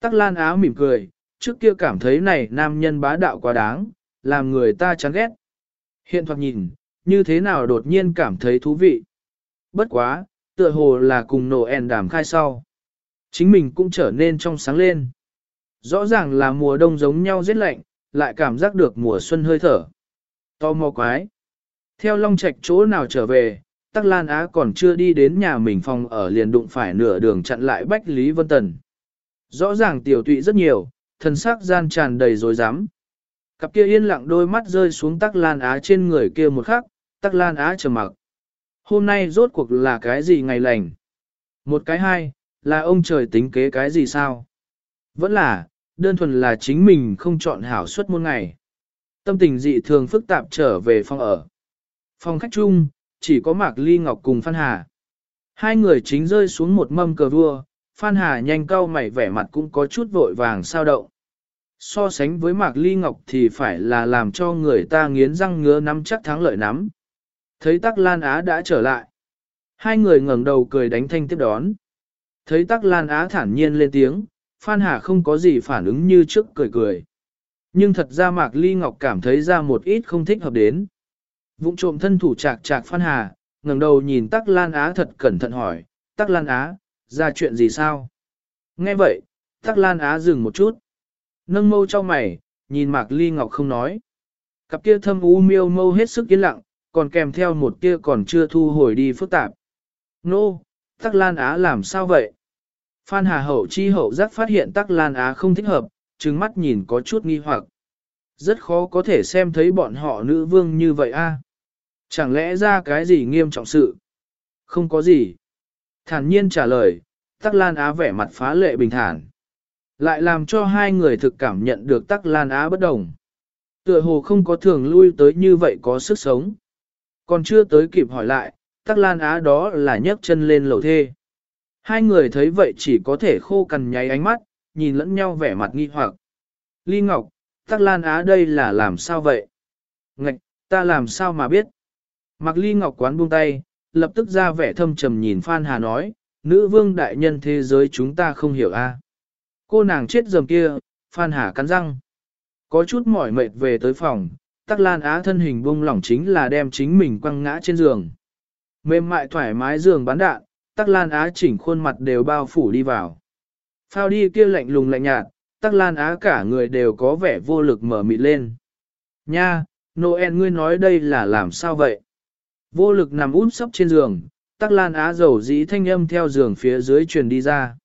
Tắc lan áo mỉm cười, trước kia cảm thấy này nam nhân bá đạo quá đáng, làm người ta chán ghét. Hiện thoạt nhìn, như thế nào đột nhiên cảm thấy thú vị. Bất quá, tựa hồ là cùng nổ ẻn đàm khai sau. Chính mình cũng trở nên trong sáng lên. Rõ ràng là mùa đông giống nhau rất lạnh, lại cảm giác được mùa xuân hơi thở. To mò quái. Theo Long Trạch chỗ nào trở về, Tắc Lan Á còn chưa đi đến nhà mình phòng ở liền đụng phải nửa đường chặn lại Bách Lý Vân Tần. Rõ ràng tiểu tụy rất nhiều, thần sắc gian tràn đầy rồi dám. Cặp kia yên lặng đôi mắt rơi xuống Tắc Lan Á trên người kia một khắc, Tắc Lan Á trầm mặc. Hôm nay rốt cuộc là cái gì ngày lành? Một cái hai, là ông trời tính kế cái gì sao? Vẫn là, đơn thuần là chính mình không chọn hảo suất một ngày. Tâm tình dị thường phức tạp trở về phòng ở. Phòng khách chung, chỉ có Mạc Ly Ngọc cùng Phan Hà. Hai người chính rơi xuống một mâm cờ vua, Phan Hà nhanh cau mày vẻ mặt cũng có chút vội vàng sao động. So sánh với Mạc Ly Ngọc thì phải là làm cho người ta nghiến răng ngứa nắm chắc thắng lợi nắm. Thấy Tắc Lan Á đã trở lại. Hai người ngẩng đầu cười đánh thanh tiếp đón. Thấy Tắc Lan Á thản nhiên lên tiếng, Phan Hà không có gì phản ứng như trước cười cười. Nhưng thật ra Mạc Ly Ngọc cảm thấy ra một ít không thích hợp đến. Vụng trộm thân thủ chạc chạc Phan Hà, ngẩng đầu nhìn Tắc Lan Á thật cẩn thận hỏi, Tắc Lan Á, ra chuyện gì sao? Nghe vậy, Tắc Lan Á dừng một chút. Nâng mâu cho mày, nhìn Mạc Ly Ngọc không nói. Cặp kia thâm u miêu mâu hết sức yên lặng, còn kèm theo một kia còn chưa thu hồi đi phức tạp. Nô, no, Tắc Lan Á làm sao vậy? Phan Hà Hậu chi hậu giác phát hiện Tắc Lan Á không thích hợp, trừng mắt nhìn có chút nghi hoặc. Rất khó có thể xem thấy bọn họ nữ vương như vậy a. Chẳng lẽ ra cái gì nghiêm trọng sự? Không có gì. Thản nhiên trả lời, Tắc Lan Á vẻ mặt phá lệ bình thản. Lại làm cho hai người thực cảm nhận được Tắc Lan Á bất đồng. Tựa hồ không có thường lui tới như vậy có sức sống. Còn chưa tới kịp hỏi lại, Tắc Lan Á đó là nhấc chân lên lầu thê. Hai người thấy vậy chỉ có thể khô cằn nháy ánh mắt, nhìn lẫn nhau vẻ mặt nghi hoặc. Ly Ngọc, Tắc Lan Á đây là làm sao vậy? Ngạch, ta làm sao mà biết? Mặc Ly Ngọc quán buông tay, lập tức ra vẻ thâm trầm nhìn Phan Hà nói, nữ vương đại nhân thế giới chúng ta không hiểu a. Cô nàng chết dầm kia, Phan Hà cắn răng. Có chút mỏi mệt về tới phòng, Tắc Lan Á thân hình buông lỏng chính là đem chính mình quăng ngã trên giường. Mềm mại thoải mái giường bán đạn, Tắc Lan Á chỉnh khuôn mặt đều bao phủ đi vào. Phao đi kia lạnh lùng lạnh nhạt, Tắc Lan Á cả người đều có vẻ vô lực mở mịt lên. Nha, Noel ngươi nói đây là làm sao vậy? Vô lực nằm út sấp trên giường, Tắc Lan Á dầu dĩ thanh âm theo giường phía dưới truyền đi ra.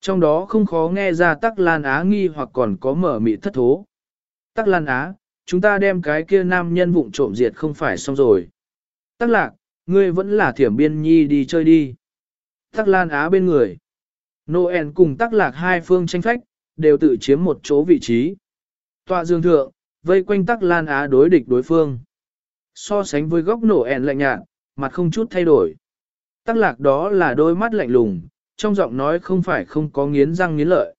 Trong đó không khó nghe ra Tắc Lan Á nghi hoặc còn có mở mị thất thố. Tắc Lan Á, chúng ta đem cái kia nam nhân vụng trộm diệt không phải xong rồi. Tắc Lạc, ngươi vẫn là thiểm biên nhi đi chơi đi. Tắc Lan Á bên người. Noel cùng Tắc Lạc hai phương tranh phách, đều tự chiếm một chỗ vị trí. Tọa dương thượng, vây quanh Tắc Lan Á đối địch đối phương. So sánh với góc nổ ẻn lạnh nhạt, mặt không chút thay đổi. Tắc lạc đó là đôi mắt lạnh lùng, trong giọng nói không phải không có nghiến răng nghiến lợi.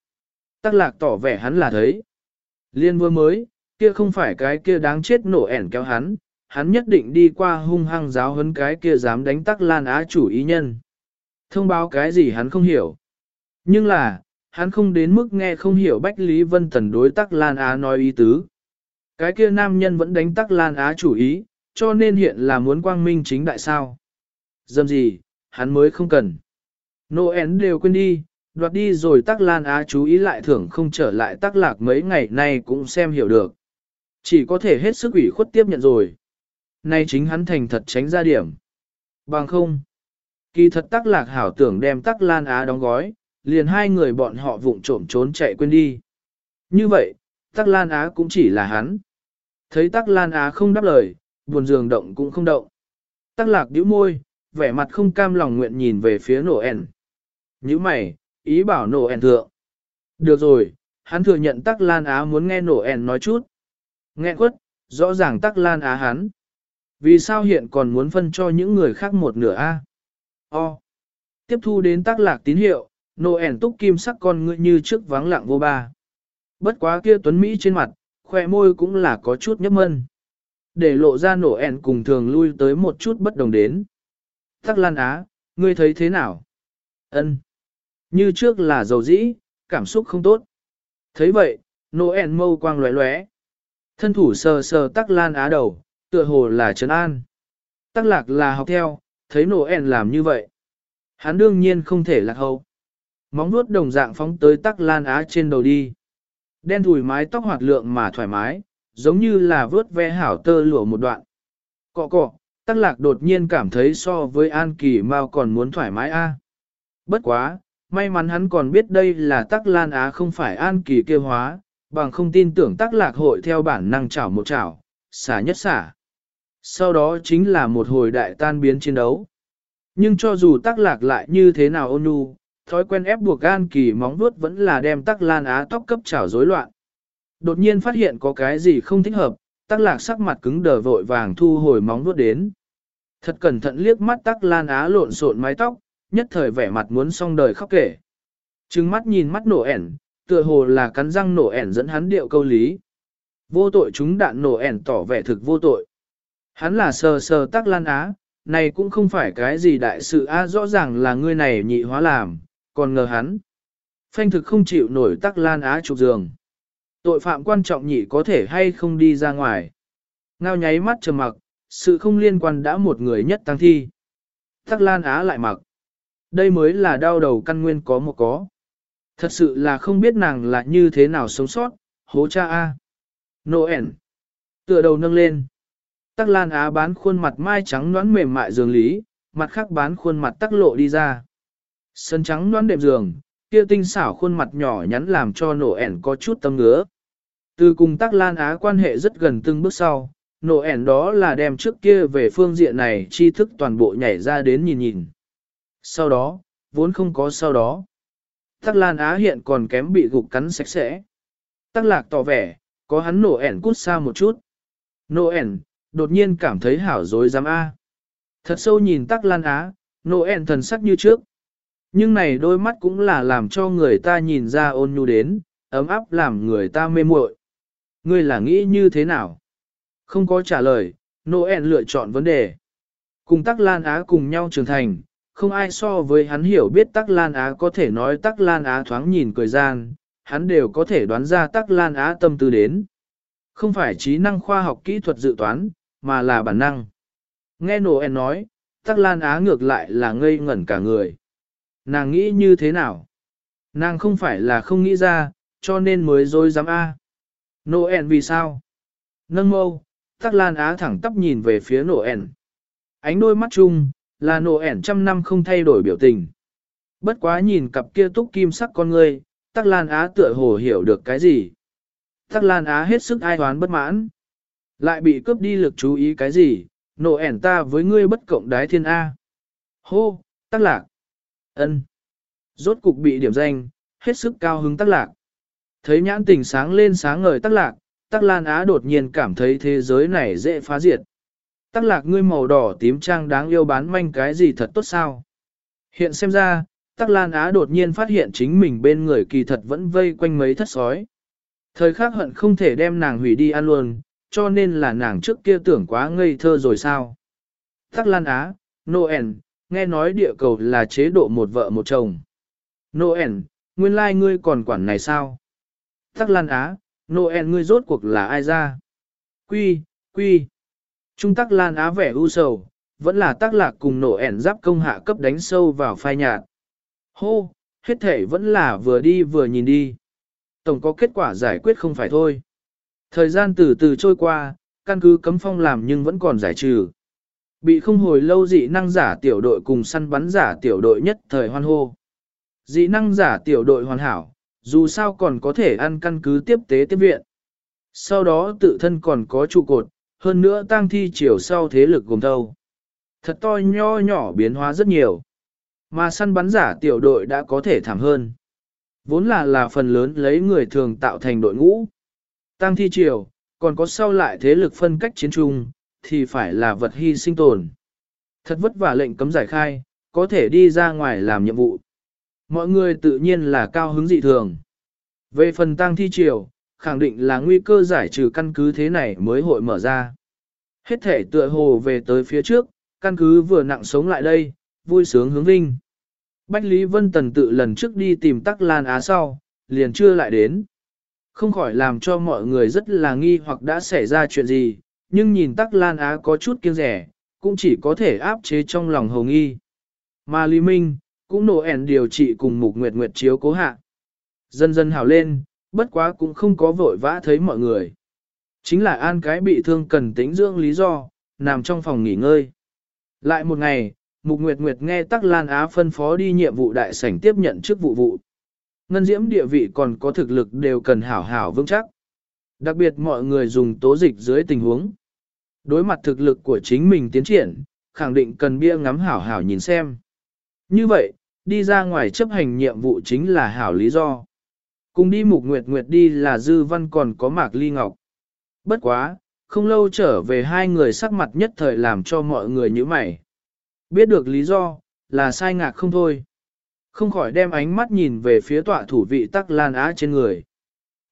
Tắc lạc tỏ vẻ hắn là thấy. Liên vừa mới, kia không phải cái kia đáng chết nổ ẻn kéo hắn, hắn nhất định đi qua hung hăng giáo huấn cái kia dám đánh tắc lan á chủ ý nhân. Thông báo cái gì hắn không hiểu. Nhưng là, hắn không đến mức nghe không hiểu Bách Lý Vân Tần đối tắc lan á nói ý tứ. Cái kia nam nhân vẫn đánh tắc lan á chủ ý, cho nên hiện là muốn quang minh chính đại sao. Dâm gì, hắn mới không cần. Noel đều quên đi, đoạt đi rồi tắc lan á chú ý lại thưởng không trở lại tắc lạc mấy ngày nay cũng xem hiểu được. Chỉ có thể hết sức ủy khuất tiếp nhận rồi. Nay chính hắn thành thật tránh ra điểm. Bằng không. Kỳ thật tắc lạc hảo tưởng đem tắc lan á đóng gói, liền hai người bọn họ vụng trộm trốn chạy quên đi. Như vậy, tắc lan á cũng chỉ là hắn. Thấy tắc lan á không đáp lời, buồn giường động cũng không động. Tắc lạc điếu môi, vẻ mặt không cam lòng nguyện nhìn về phía nổ ẻn. Như mày, ý bảo nổ ẻn thượng. Được rồi, hắn thừa nhận tắc lan á muốn nghe nổ ẻn nói chút. Nghe quất, rõ ràng tắc lan á hắn. Vì sao hiện còn muốn phân cho những người khác một nửa A? O. Tiếp thu đến tắc lạc tín hiệu, nổ ẻn túc kim sắc con ngươi như trước vắng lặng vô ba. Bất quá kia tuấn Mỹ trên mặt, khoe môi cũng là có chút nhấp mân để lộ ra nổ ẻn cùng thường lui tới một chút bất đồng đến. Tắc Lan Á, ngươi thấy thế nào? Ân. Như trước là dầu dĩ, cảm xúc không tốt. Thấy vậy, nổ ẻn mâu quang lóe lóe. Thân thủ sờ sờ Tắc Lan Á đầu, tựa hồ là trấn an. Tắc lạc là học theo, thấy nổ ẻn làm như vậy. Hắn đương nhiên không thể lạc hậu. Móng vuốt đồng dạng phóng tới tắc lan á trên đầu đi. Đen thủi mái tóc hoạt lượng mà thoải mái, giống như là vớt ve hảo tơ lụa một đoạn. Cọ cọ, tắc lạc đột nhiên cảm thấy so với An Kỳ Mao còn muốn thoải mái a. Bất quá, may mắn hắn còn biết đây là tắc lan á không phải An Kỳ kêu hóa, bằng không tin tưởng tắc lạc hội theo bản năng chảo một chảo, xả nhất xả. Sau đó chính là một hồi đại tan biến chiến đấu. Nhưng cho dù tắc lạc lại như thế nào ôn nhu, thói quen ép buộc An Kỳ móng vuốt vẫn là đem tắc lan á tóc cấp chảo rối loạn. Đột nhiên phát hiện có cái gì không thích hợp, tắc lạc sắc mặt cứng đờ vội vàng thu hồi móng vuốt đến. Thật cẩn thận liếc mắt tắc lan á lộn xộn mái tóc, nhất thời vẻ mặt muốn xong đời khóc kể. Trừng mắt nhìn mắt nổ ẻn, tựa hồ là cắn răng nổ ẻn dẫn hắn điệu câu lý. Vô tội chúng đạn nổ ẻn tỏ vẻ thực vô tội. Hắn là sờ sờ tắc lan á, này cũng không phải cái gì đại sự a rõ ràng là ngươi này nhị hóa làm, còn ngờ hắn. Phanh thực không chịu nổi tắc lan á trục giường. Tội phạm quan trọng nhị có thể hay không đi ra ngoài. Ngao nháy mắt trầm mặc, sự không liên quan đã một người nhất tăng thi. Tắc lan á lại mặc. Đây mới là đau đầu căn nguyên có một có. Thật sự là không biết nàng là như thế nào sống sót, hố cha A. Noel. Tựa đầu nâng lên. Tắc Lan Á bán khuôn mặt mai trắng nõn mềm mại giường lý, mặt khác bán khuôn mặt tắc lộ đi ra. Sân trắng nõn đệm giường, kia tinh xảo khuôn mặt nhỏ nhắn làm cho nổ ẻn có chút tâm ngứa. Từ cùng Tắc Lan Á quan hệ rất gần từng bước sau, nổ ẻn đó là đem trước kia về phương diện này tri thức toàn bộ nhảy ra đến nhìn nhìn. Sau đó, vốn không có sau đó. Tắc Lan Á hiện còn kém bị gục cắn sạch sẽ. Tắc Lạc tỏ vẻ, có hắn nổ ẻn cút xa một chút. Nổ ẻn, đột nhiên cảm thấy hảo dối dám A. Thật sâu nhìn Tắc Lan Á, nổ ẻn thần sắc như trước. Nhưng này đôi mắt cũng là làm cho người ta nhìn ra ôn nhu đến, ấm áp làm người ta mê muội. Ngươi là nghĩ như thế nào? Không có trả lời, Noel lựa chọn vấn đề. Cùng Tắc Lan Á cùng nhau trưởng thành, không ai so với hắn hiểu biết Tắc Lan Á có thể nói Tắc Lan Á thoáng nhìn cười gian, hắn đều có thể đoán ra Tắc Lan Á tâm tư đến. Không phải trí năng khoa học kỹ thuật dự toán, mà là bản năng. Nghe Noel nói, Tắc Lan Á ngược lại là ngây ngẩn cả người. Nàng nghĩ như thế nào? Nàng không phải là không nghĩ ra, cho nên mới dối dám A. Noel vì sao? Nâng mâu, Tắc Lan Á thẳng tắp nhìn về phía Noel. Ánh đôi mắt chung, là Noel trăm năm không thay đổi biểu tình. Bất quá nhìn cặp kia túc kim sắc con ngươi, Tắc Lan Á tựa hồ hiểu được cái gì. Tắc Lan Á hết sức ai toán bất mãn. Lại bị cướp đi lực chú ý cái gì, Noel ta với ngươi bất cộng đái thiên A. Hô, Tắc Lạc. ân, Rốt cục bị điểm danh, hết sức cao hứng Tắc Lạc. Thấy nhãn tình sáng lên sáng ngời Tắc Lạc, Tắc Lan Á đột nhiên cảm thấy thế giới này dễ phá diệt. Tắc lạc ngươi màu đỏ tím trang đáng yêu bán manh cái gì thật tốt sao. Hiện xem ra, Tắc Lan Á đột nhiên phát hiện chính mình bên người kỳ thật vẫn vây quanh mấy thất sói. Thời khắc hận không thể đem nàng hủy đi ăn luôn, cho nên là nàng trước kia tưởng quá ngây thơ rồi sao. Tắc Lan Á, Noel, nghe nói địa cầu là chế độ một vợ một chồng. Noel, nguyên lai like ngươi còn quản này sao? Tắc Lan Á, Noel ngươi rốt cuộc là ai ra? Quy, quy. Trung tắc lan á vẻ u sầu, vẫn là Tắc lạc cùng Noel giáp công hạ cấp đánh sâu vào phai nhạt. Hô, hết thể vẫn là vừa đi vừa nhìn đi. Tổng có kết quả giải quyết không phải thôi. Thời gian từ từ trôi qua, căn cứ cấm phong làm nhưng vẫn còn giải trừ. Bị không hồi lâu dị năng giả tiểu đội cùng săn bắn giả tiểu đội nhất thời hoan hô. Dị năng giả tiểu đội hoàn hảo, dù sao còn có thể ăn căn cứ tiếp tế tiếp viện. Sau đó tự thân còn có trụ cột, hơn nữa tăng thi chiều sau thế lực gồm thâu. Thật to nho nhỏ biến hóa rất nhiều. Mà săn bắn giả tiểu đội đã có thể thảm hơn. Vốn là là phần lớn lấy người thường tạo thành đội ngũ. Tăng thi chiều, còn có sau lại thế lực phân cách chiến trung, thì phải là vật hy sinh tồn. Thật vất vả lệnh cấm giải khai, có thể đi ra ngoài làm nhiệm vụ. Mọi người tự nhiên là cao hứng dị thường. Về phần tăng thi triều, khẳng định là nguy cơ giải trừ căn cứ thế này mới hội mở ra. Hết thể tựa hồ về tới phía trước, căn cứ vừa nặng sống lại đây, vui sướng hướng vinh. Bách Lý Vân Tần tự lần trước đi tìm Tắc Lan Á sau, liền chưa lại đến. Không khỏi làm cho mọi người rất là nghi hoặc đã xảy ra chuyện gì, nhưng nhìn tắc lan á có chút kiêng rẻ, cũng chỉ có thể áp chế trong lòng hồng nghi. Mà Lý Minh, cũng nổ ẻn điều trị cùng mục nguyệt nguyệt chiếu cố hạ. Dần dần hào lên, bất quá cũng không có vội vã thấy mọi người. Chính là an cái bị thương cần tính dưỡng lý do, nằm trong phòng nghỉ ngơi. Lại một ngày, Mục Nguyệt Nguyệt nghe Tắc Lan Á phân phó đi nhiệm vụ đại sảnh tiếp nhận chức vụ vụ. Ngân diễm địa vị còn có thực lực đều cần hảo hảo vững chắc. Đặc biệt mọi người dùng tố dịch dưới tình huống. Đối mặt thực lực của chính mình tiến triển, khẳng định cần bia ngắm hảo hảo nhìn xem. Như vậy, đi ra ngoài chấp hành nhiệm vụ chính là hảo lý do. Cùng đi Mục Nguyệt Nguyệt đi là Dư Văn còn có Mạc Ly Ngọc. Bất quá, không lâu trở về hai người sắc mặt nhất thời làm cho mọi người như mày. Biết được lý do, là sai ngạc không thôi. Không khỏi đem ánh mắt nhìn về phía tọa thủ vị tắc lan á trên người.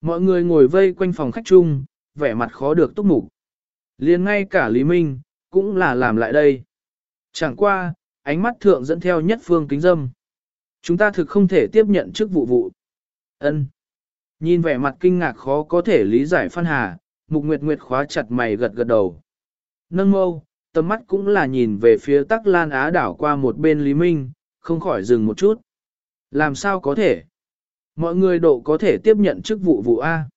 Mọi người ngồi vây quanh phòng khách chung, vẻ mặt khó được túc mục. liền ngay cả Lý Minh, cũng là làm lại đây. Chẳng qua, ánh mắt thượng dẫn theo nhất phương kính dâm. Chúng ta thực không thể tiếp nhận chức vụ vụ. ân Nhìn vẻ mặt kinh ngạc khó có thể lý giải Phan Hà, Mục Nguyệt Nguyệt khóa chặt mày gật gật đầu. Nâng mâu, tầm mắt cũng là nhìn về phía tắc lan á đảo qua một bên Lý Minh, không khỏi dừng một chút. Làm sao có thể? Mọi người độ có thể tiếp nhận chức vụ vụ A.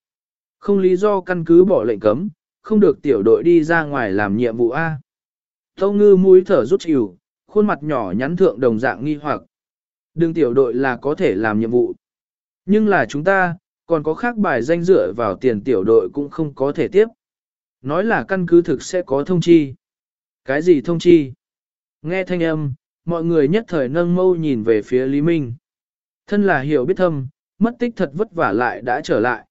Không lý do căn cứ bỏ lệnh cấm, không được tiểu đội đi ra ngoài làm nhiệm vụ A. Tâu ngư mũi thở rút chịu, khuôn mặt nhỏ nhắn thượng đồng dạng nghi hoặc. đường tiểu đội là có thể làm nhiệm vụ. Nhưng là chúng ta, còn có khác bài danh dựa vào tiền tiểu đội cũng không có thể tiếp. Nói là căn cứ thực sẽ có thông chi. Cái gì thông chi? Nghe thanh âm, mọi người nhất thời nâng mâu nhìn về phía Lý Minh. Thân là hiểu biết thâm, mất tích thật vất vả lại đã trở lại.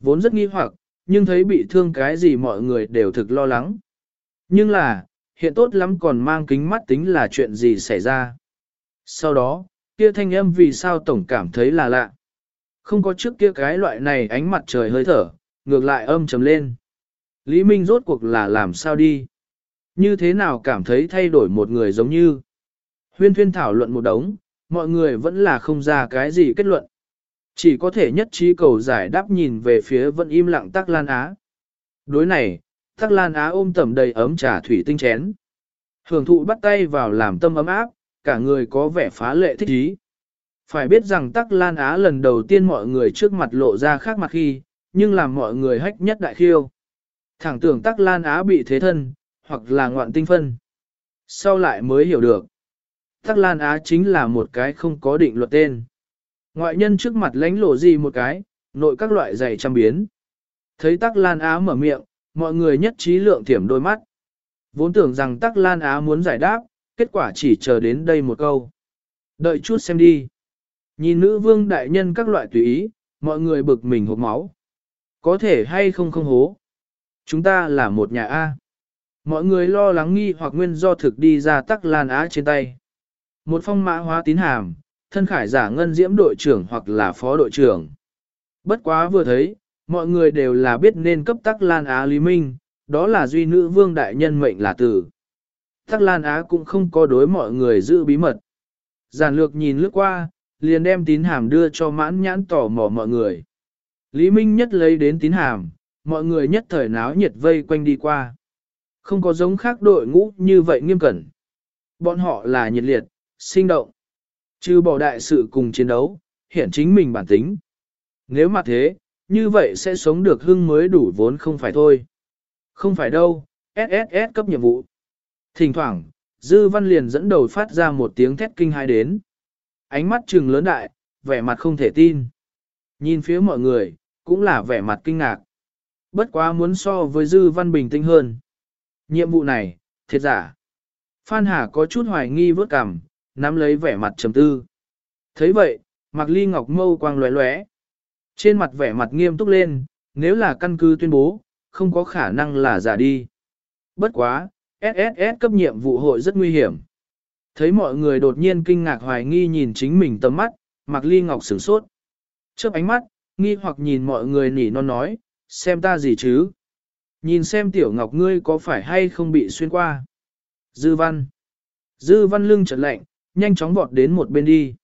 Vốn rất nghi hoặc, nhưng thấy bị thương cái gì mọi người đều thực lo lắng. Nhưng là, hiện tốt lắm còn mang kính mắt tính là chuyện gì xảy ra. Sau đó, kia thanh âm vì sao tổng cảm thấy là lạ. Không có trước kia cái loại này ánh mặt trời hơi thở, ngược lại âm trầm lên. Lý Minh rốt cuộc là làm sao đi? Như thế nào cảm thấy thay đổi một người giống như? Huyên thuyên thảo luận một đống, mọi người vẫn là không ra cái gì kết luận. Chỉ có thể nhất trí cầu giải đáp nhìn về phía vẫn im lặng Tắc Lan Á. Đối này, Tắc Lan Á ôm tẩm đầy ấm trà thủy tinh chén. Hưởng thụ bắt tay vào làm tâm ấm áp, cả người có vẻ phá lệ thích ý. Phải biết rằng Tắc Lan Á lần đầu tiên mọi người trước mặt lộ ra khác mặt khi, nhưng làm mọi người hách nhất đại khiêu. Thẳng tưởng Tắc Lan Á bị thế thân, hoặc là ngoạn tinh phân. Sau lại mới hiểu được. Tắc Lan Á chính là một cái không có định luật tên. Ngoại nhân trước mặt lánh lộ gì một cái, nội các loại giày trăm biến. Thấy Tắc Lan Á mở miệng, mọi người nhất trí lượng thiểm đôi mắt. Vốn tưởng rằng Tắc Lan Á muốn giải đáp, kết quả chỉ chờ đến đây một câu. Đợi chút xem đi. Nhìn nữ vương đại nhân các loại tùy ý, mọi người bực mình hộp máu. Có thể hay không không hố. Chúng ta là một nhà A. Mọi người lo lắng nghi hoặc nguyên do thực đi ra tắc lan á trên tay. Một phong mã hóa tín hàm, thân khải giả ngân diễm đội trưởng hoặc là phó đội trưởng. Bất quá vừa thấy, mọi người đều là biết nên cấp tắc lan á lý minh, đó là duy nữ vương đại nhân mệnh là tử. Tắc lan á cũng không có đối mọi người giữ bí mật. Giản lược nhìn lướt qua, liền đem tín hàm đưa cho mãn nhãn tỏ mò mọi người. Lý Minh nhất lấy đến tín hàm, mọi người nhất thời náo nhiệt vây quanh đi qua. Không có giống khác đội ngũ như vậy nghiêm cẩn. Bọn họ là nhiệt liệt, sinh động. Trừ bỏ đại sự cùng chiến đấu, hiện chính mình bản tính. Nếu mà thế, như vậy sẽ sống được hưng mới đủ vốn không phải thôi. Không phải đâu, SSS cấp nhiệm vụ. Thỉnh thoảng, Dư Văn liền dẫn đầu phát ra một tiếng thét kinh hai đến. Ánh mắt trừng lớn đại, vẻ mặt không thể tin. Nhìn phía mọi người, cũng là vẻ mặt kinh ngạc. Bất quá muốn so với Dư Văn bình tĩnh hơn. Nhiệm vụ này, thiệt giả. Phan Hà có chút hoài nghi vớt cằm, nắm lấy vẻ mặt trầm tư. thấy vậy, Mạc Ly Ngọc mâu quang lóe lóe. Trên mặt vẻ mặt nghiêm túc lên, nếu là căn cứ tuyên bố, không có khả năng là giả đi. Bất quá, SSS cấp nhiệm vụ hội rất nguy hiểm. Thấy mọi người đột nhiên kinh ngạc hoài nghi nhìn chính mình tầm mắt, Mạc Ly Ngọc sửng sốt. Chớp ánh mắt, nghi hoặc nhìn mọi người nỉ non nói, xem ta gì chứ? Nhìn xem tiểu ngọc ngươi có phải hay không bị xuyên qua. Dư văn. Dư văn lưng trật lạnh, nhanh chóng vọt đến một bên đi.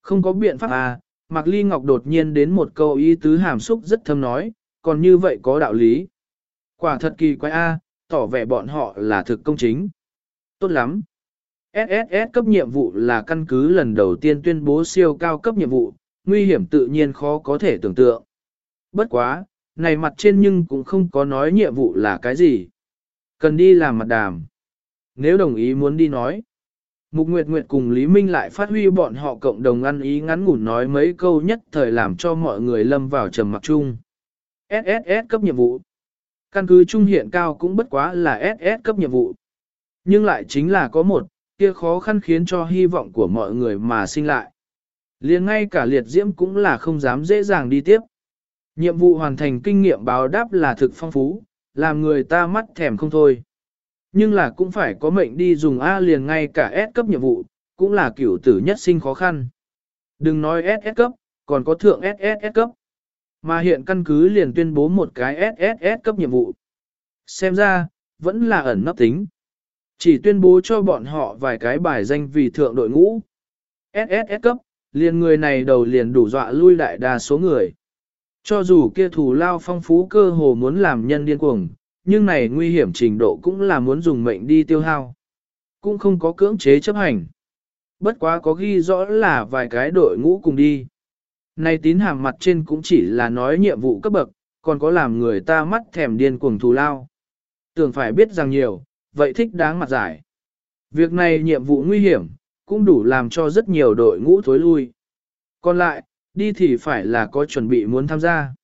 Không có biện pháp à, Mạc Ly Ngọc đột nhiên đến một câu ý tứ hàm xúc rất thâm nói, còn như vậy có đạo lý. Quả thật kỳ quái a, tỏ vẻ bọn họ là thực công chính. Tốt lắm. SSS cấp nhiệm vụ là căn cứ lần đầu tiên tuyên bố siêu cao cấp nhiệm vụ, nguy hiểm tự nhiên khó có thể tưởng tượng. Bất quá, này mặt trên nhưng cũng không có nói nhiệm vụ là cái gì. Cần đi làm mặt đàm. Nếu đồng ý muốn đi nói. Mục Nguyệt Nguyệt cùng Lý Minh lại phát huy bọn họ cộng đồng ăn ý ngắn ngủn nói mấy câu nhất thời làm cho mọi người lâm vào trầm mặc chung. SSS cấp nhiệm vụ. Căn cứ trung hiện cao cũng bất quá là SS cấp nhiệm vụ. Nhưng lại chính là có một, kia khó khăn khiến cho hy vọng của mọi người mà sinh lại. liền ngay cả liệt diễm cũng là không dám dễ dàng đi tiếp. Nhiệm vụ hoàn thành kinh nghiệm báo đáp là thực phong phú, làm người ta mắt thèm không thôi. Nhưng là cũng phải có mệnh đi dùng A liền ngay cả S cấp nhiệm vụ, cũng là kiểu tử nhất sinh khó khăn. Đừng nói SS cấp, còn có thượng SSS cấp. Mà hiện căn cứ liền tuyên bố một cái SSS cấp nhiệm vụ. Xem ra, vẫn là ẩn nấp tính. Chỉ tuyên bố cho bọn họ vài cái bài danh vì thượng đội ngũ. SSS cấp, liền người này đầu liền đủ dọa lui đại đa số người. Cho dù kia thủ lao phong phú cơ hồ muốn làm nhân điên cuồng, nhưng này nguy hiểm trình độ cũng là muốn dùng mệnh đi tiêu hao. Cũng không có cưỡng chế chấp hành. Bất quá có ghi rõ là vài cái đội ngũ cùng đi. Này tín hàm mặt trên cũng chỉ là nói nhiệm vụ cấp bậc, còn có làm người ta mắt thèm điên cuồng thù lao. Tưởng phải biết rằng nhiều, vậy thích đáng mặt giải. Việc này nhiệm vụ nguy hiểm, cũng đủ làm cho rất nhiều đội ngũ thối lui. Còn lại, đi thì phải là có chuẩn bị muốn tham gia.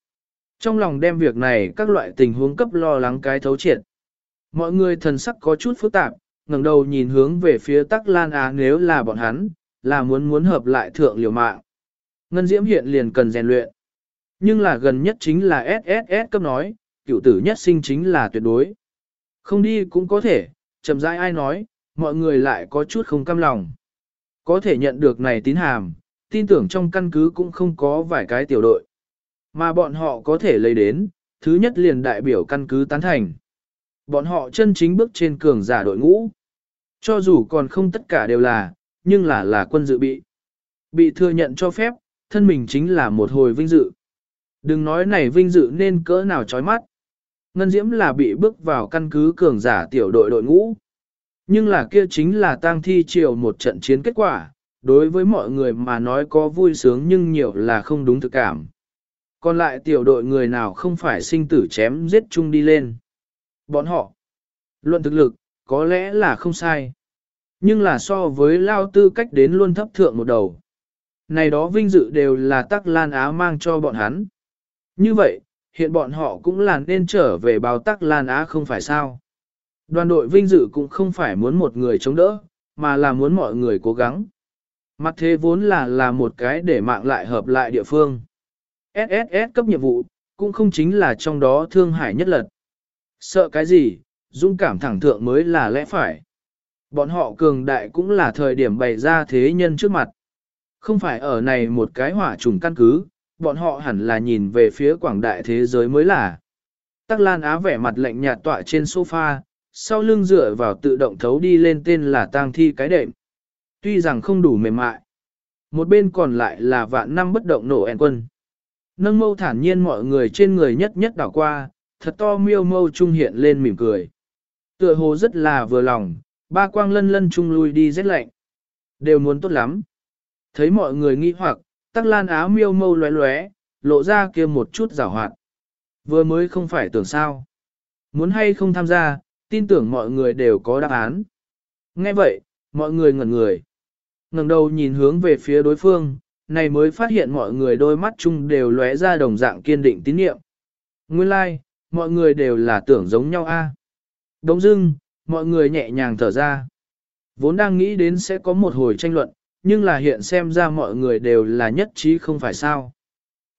Trong lòng đem việc này các loại tình huống cấp lo lắng cái thấu triệt. Mọi người thần sắc có chút phức tạp, ngẩng đầu nhìn hướng về phía tắc lan á nếu là bọn hắn, là muốn muốn hợp lại thượng liều mạng. Ngân diễm hiện liền cần rèn luyện. Nhưng là gần nhất chính là SSS cấp nói, cựu tử nhất sinh chính là tuyệt đối. Không đi cũng có thể, chậm rãi ai nói, mọi người lại có chút không cam lòng. Có thể nhận được này tín hàm, tin tưởng trong căn cứ cũng không có vài cái tiểu đội. Mà bọn họ có thể lấy đến, thứ nhất liền đại biểu căn cứ tán thành. Bọn họ chân chính bước trên cường giả đội ngũ. Cho dù còn không tất cả đều là, nhưng là là quân dự bị. Bị thừa nhận cho phép, thân mình chính là một hồi vinh dự. Đừng nói này vinh dự nên cỡ nào chói mắt. Ngân Diễm là bị bước vào căn cứ cường giả tiểu đội đội ngũ. Nhưng là kia chính là tang thi chiều một trận chiến kết quả, đối với mọi người mà nói có vui sướng nhưng nhiều là không đúng thực cảm. Còn lại tiểu đội người nào không phải sinh tử chém giết chung đi lên. Bọn họ, luận thực lực, có lẽ là không sai. Nhưng là so với lao tư cách đến luôn thấp thượng một đầu. Này đó vinh dự đều là tắc lan á mang cho bọn hắn. Như vậy, hiện bọn họ cũng là nên trở về báo tắc lan á không phải sao. Đoàn đội vinh dự cũng không phải muốn một người chống đỡ, mà là muốn mọi người cố gắng. Mặt thế vốn là là một cái để mạng lại hợp lại địa phương. SSS cấp nhiệm vụ, cũng không chính là trong đó thương hải nhất lật. Sợ cái gì, dũng cảm thẳng thượng mới là lẽ phải. Bọn họ cường đại cũng là thời điểm bày ra thế nhân trước mặt. Không phải ở này một cái hỏa trùng căn cứ, bọn họ hẳn là nhìn về phía quảng đại thế giới mới là. Tắc Lan Á vẻ mặt lạnh nhạt tọa trên sofa, sau lưng dựa vào tự động thấu đi lên tên là tang thi cái đệm. Tuy rằng không đủ mềm mại. Một bên còn lại là vạn năm bất động nổ en quân. Nâng mâu thản nhiên mọi người trên người nhất nhất đảo qua, thật to miêu mâu trung hiện lên mỉm cười. Tựa hồ rất là vừa lòng, ba quang lân lân trung lui đi rét lạnh. Đều muốn tốt lắm. Thấy mọi người nghi hoặc, tắc lan áo miêu mâu lóe lóe, lộ ra kia một chút rào hoạt. Vừa mới không phải tưởng sao. Muốn hay không tham gia, tin tưởng mọi người đều có đáp án. Nghe vậy, mọi người ngẩn người. ngẩng đầu nhìn hướng về phía đối phương, này mới phát hiện mọi người đôi mắt chung đều lóe ra đồng dạng kiên định tín nhiệm. Nguyên lai, like, mọi người đều là tưởng giống nhau a. À. Đống dưng, mọi người nhẹ nhàng thở ra. Vốn đang nghĩ đến sẽ có một hồi tranh luận, nhưng là hiện xem ra mọi người đều là nhất trí không phải sao.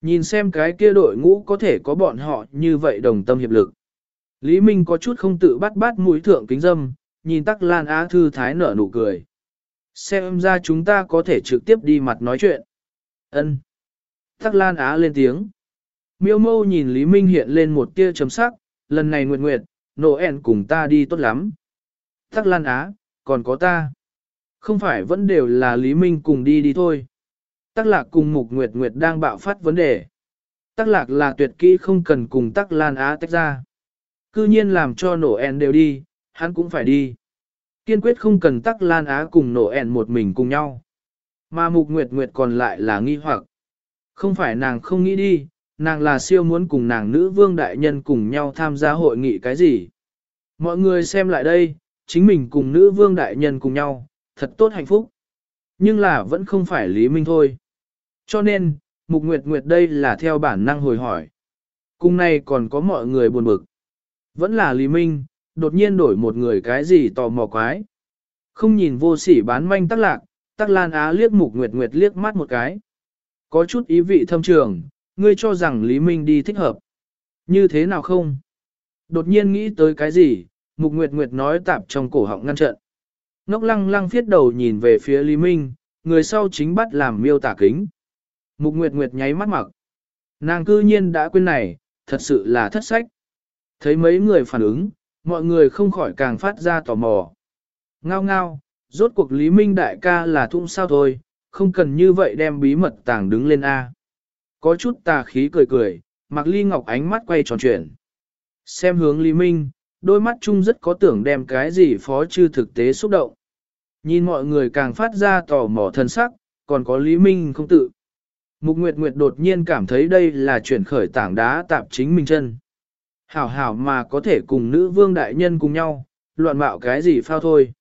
Nhìn xem cái kia đội ngũ có thể có bọn họ như vậy đồng tâm hiệp lực. Lý Minh có chút không tự bắt bắt mũi thượng kính dâm, nhìn tắc Lan Á Thư Thái nở nụ cười. Xem ra chúng ta có thể trực tiếp đi mặt nói chuyện. Ân. Tắc Lan Á lên tiếng. Miêu mâu nhìn Lý Minh hiện lên một tia chấm sắc, lần này nguyệt nguyệt, nổ ẻn cùng ta đi tốt lắm. Tắc Lan Á, còn có ta. Không phải vẫn đều là Lý Minh cùng đi đi thôi. Tắc lạc cùng Mục Nguyệt Nguyệt đang bạo phát vấn đề. Tắc lạc là tuyệt kỹ không cần cùng Tắc Lan Á tách ra. cư nhiên làm cho nổ ẻn đều đi, hắn cũng phải đi. Kiên quyết không cần tắc Lan Á cùng nổ ẻn một mình cùng nhau. Mà Mục Nguyệt Nguyệt còn lại là nghi hoặc. Không phải nàng không nghĩ đi, nàng là siêu muốn cùng nàng nữ vương đại nhân cùng nhau tham gia hội nghị cái gì. Mọi người xem lại đây, chính mình cùng nữ vương đại nhân cùng nhau, thật tốt hạnh phúc. Nhưng là vẫn không phải Lý Minh thôi. Cho nên, Mục Nguyệt Nguyệt đây là theo bản năng hồi hỏi. Cùng này còn có mọi người buồn bực. Vẫn là Lý Minh, đột nhiên đổi một người cái gì tò mò quái. Không nhìn vô sỉ bán manh tắc lạc, tắc lan á liếc Mục Nguyệt Nguyệt liếc mắt một cái. Có chút ý vị thâm trường, ngươi cho rằng Lý Minh đi thích hợp. Như thế nào không? Đột nhiên nghĩ tới cái gì, Mục Nguyệt Nguyệt nói tạp trong cổ họng ngăn trận. Ngốc lăng lăng phiết đầu nhìn về phía Lý Minh, người sau chính bắt làm miêu tả kính. Mục Nguyệt Nguyệt nháy mắt mặc. Nàng cư nhiên đã quên này, thật sự là thất sách. Thấy mấy người phản ứng, mọi người không khỏi càng phát ra tò mò. Ngao ngao, rốt cuộc Lý Minh đại ca là thung sao thôi, không cần như vậy đem bí mật tàng đứng lên A. Có chút tà khí cười cười, Mạc Ly Ngọc ánh mắt quay tròn chuyển. Xem hướng Lý Minh, đôi mắt chung rất có tưởng đem cái gì phó chư thực tế xúc động. Nhìn mọi người càng phát ra tò mò thân sắc, còn có Lý Minh không tự. Mục Nguyệt Nguyệt đột nhiên cảm thấy đây là chuyển khởi tảng đá tạp chính mình chân. Hảo hảo mà có thể cùng nữ vương đại nhân cùng nhau, loạn mạo cái gì phao thôi.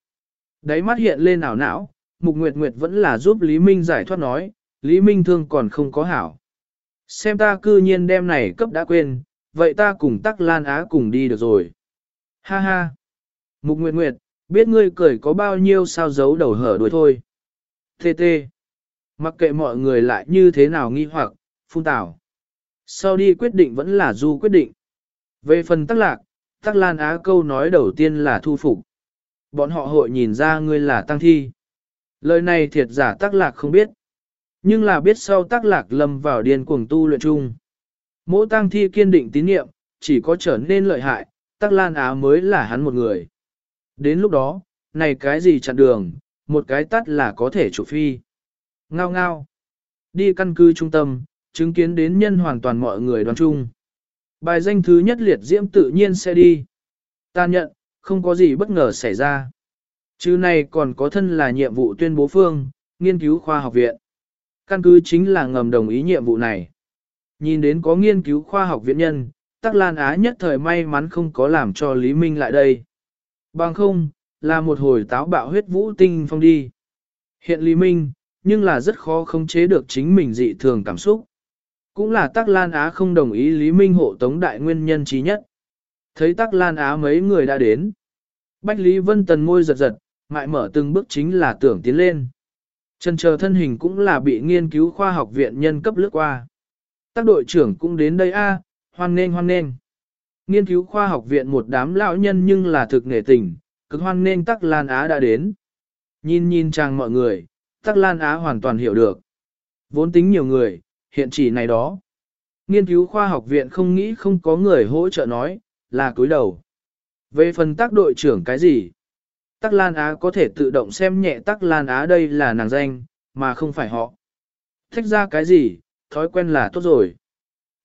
Đáy mắt hiện lên ảo não, Mục Nguyệt Nguyệt vẫn là giúp Lý Minh giải thoát nói, Lý Minh thương còn không có hảo. Xem ta cư nhiên đem này cấp đã quên, vậy ta cùng tắc lan á cùng đi được rồi. Ha ha! Mục Nguyệt Nguyệt, biết ngươi cười có bao nhiêu sao giấu đầu hở đuôi thôi. Tê tê! Mặc kệ mọi người lại như thế nào nghi hoặc, phun tảo. Sau đi quyết định vẫn là du quyết định. Về phần tắc lạc, tắc lan á câu nói đầu tiên là thu phục. Bọn họ hội nhìn ra ngươi là tăng thi. Lời này thiệt giả tắc lạc không biết. Nhưng là biết sau tắc lạc lâm vào điên cuồng tu luyện chung. Mỗi tăng thi kiên định tín nhiệm, chỉ có trở nên lợi hại, tắc lan á mới là hắn một người. Đến lúc đó, này cái gì chặn đường, một cái tắt là có thể chủ phi. Ngao ngao. Đi căn cứ trung tâm, chứng kiến đến nhân hoàn toàn mọi người đoàn chung. Bài danh thứ nhất liệt diễm tự nhiên sẽ đi. Ta nhận, không có gì bất ngờ xảy ra. Chứ này còn có thân là nhiệm vụ tuyên bố phương, nghiên cứu khoa học viện. Căn cứ chính là ngầm đồng ý nhiệm vụ này. Nhìn đến có nghiên cứu khoa học viện nhân, Tắc Lan Á nhất thời may mắn không có làm cho Lý Minh lại đây. Bằng không, là một hồi táo bạo huyết vũ tinh phong đi. Hiện Lý Minh, nhưng là rất khó khống chế được chính mình dị thường cảm xúc. Cũng là Tắc Lan Á không đồng ý Lý Minh hộ tống đại nguyên nhân trí nhất. Thấy Tắc Lan Á mấy người đã đến. Bách Lý Vân Tần môi giật giật, mại mở từng bước chính là tưởng tiến lên. Chân chờ thân hình cũng là bị nghiên cứu khoa học viện nhân cấp lướt qua. Tác đội trưởng cũng đến đây a, hoan nghênh hoan nghênh. Nghiên cứu khoa học viện một đám lão nhân nhưng là thực nghệ tình, cực hoan nghênh Tắc Lan Á đã đến. Nhìn nhìn chàng mọi người, Tắc Lan Á hoàn toàn hiểu được. Vốn tính nhiều người, hiện chỉ này đó. Nghiên cứu khoa học viện không nghĩ không có người hỗ trợ nói, là cúi đầu. Về phần tác đội trưởng cái gì? Tắc Lan Á có thể tự động xem nhẹ Tắc Lan Á đây là nàng danh, mà không phải họ. Thách ra cái gì, thói quen là tốt rồi.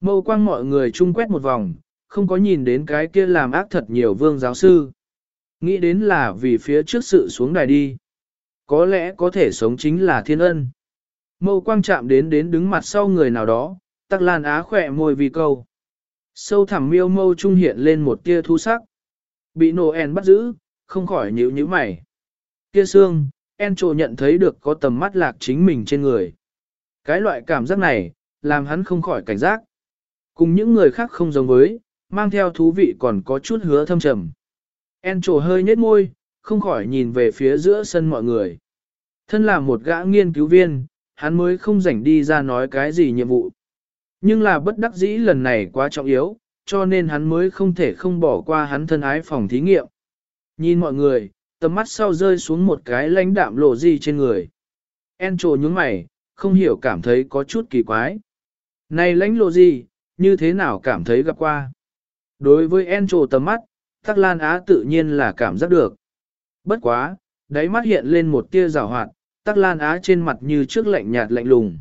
Mâu quang mọi người chung quét một vòng, không có nhìn đến cái kia làm ác thật nhiều vương giáo sư. Nghĩ đến là vì phía trước sự xuống đài đi. Có lẽ có thể sống chính là thiên ân. Mâu quang chạm đến đến đứng mặt sau người nào đó, tắc lan á khỏe môi vì câu. Sâu thẳm miêu mâu trung hiện lên một tia thu sắc. Bị Noel bắt giữ, không khỏi nhíu nhíu mày. Kia xương, Encho nhận thấy được có tầm mắt lạc chính mình trên người. Cái loại cảm giác này, làm hắn không khỏi cảnh giác. Cùng những người khác không giống với, mang theo thú vị còn có chút hứa thâm trầm. Encho hơi nhếch môi, không khỏi nhìn về phía giữa sân mọi người. Thân là một gã nghiên cứu viên, hắn mới không rảnh đi ra nói cái gì nhiệm vụ. Nhưng là bất đắc dĩ lần này quá trọng yếu, cho nên hắn mới không thể không bỏ qua hắn thân ái phòng thí nghiệm. Nhìn mọi người, tầm mắt sau rơi xuống một cái lãnh đạm lộ gì trên người. En trồ nhướng mày, không hiểu cảm thấy có chút kỳ quái. Này lãnh lộ gì, như thế nào cảm thấy gặp qua? Đối với En trồ tầm mắt, Tắc Lan Á tự nhiên là cảm giác được. Bất quá, đáy mắt hiện lên một tia rào hoạt, Tắc Lan Á trên mặt như trước lạnh nhạt lạnh lùng.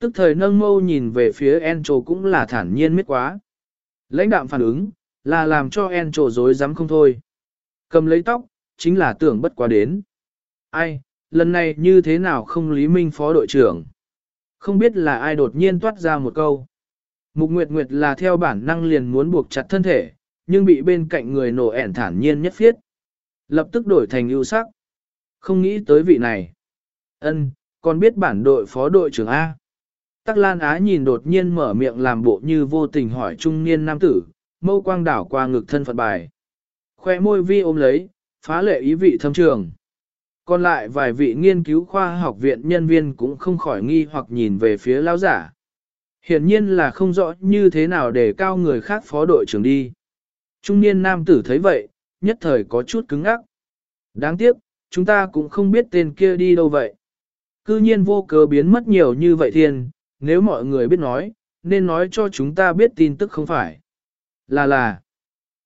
Tức thời nâng mâu nhìn về phía Encho cũng là thản nhiên miết quá. Lãnh đạm phản ứng, là làm cho Encho dối dám không thôi. Cầm lấy tóc, chính là tưởng bất quá đến. Ai, lần này như thế nào không Lý Minh phó đội trưởng? Không biết là ai đột nhiên toát ra một câu. Mục Nguyệt Nguyệt là theo bản năng liền muốn buộc chặt thân thể, nhưng bị bên cạnh người nổ ẻn thản nhiên nhất phiết. Lập tức đổi thành ưu sắc. Không nghĩ tới vị này. ân còn biết bản đội phó đội trưởng A. Tắc Lan Á nhìn đột nhiên mở miệng làm bộ như vô tình hỏi trung niên nam tử, mâu quang đảo qua ngực thân phận bài. Khoe môi vi ôm lấy, phá lệ ý vị thâm trường. Còn lại vài vị nghiên cứu khoa học viện nhân viên cũng không khỏi nghi hoặc nhìn về phía lão giả. Hiển nhiên là không rõ như thế nào để cao người khác phó đội trưởng đi. Trung niên nam tử thấy vậy, nhất thời có chút cứng ngắc. Đáng tiếc, chúng ta cũng không biết tên kia đi đâu vậy. Cư nhiên vô cớ biến mất nhiều như vậy thiên, nếu mọi người biết nói, nên nói cho chúng ta biết tin tức không phải. Là là,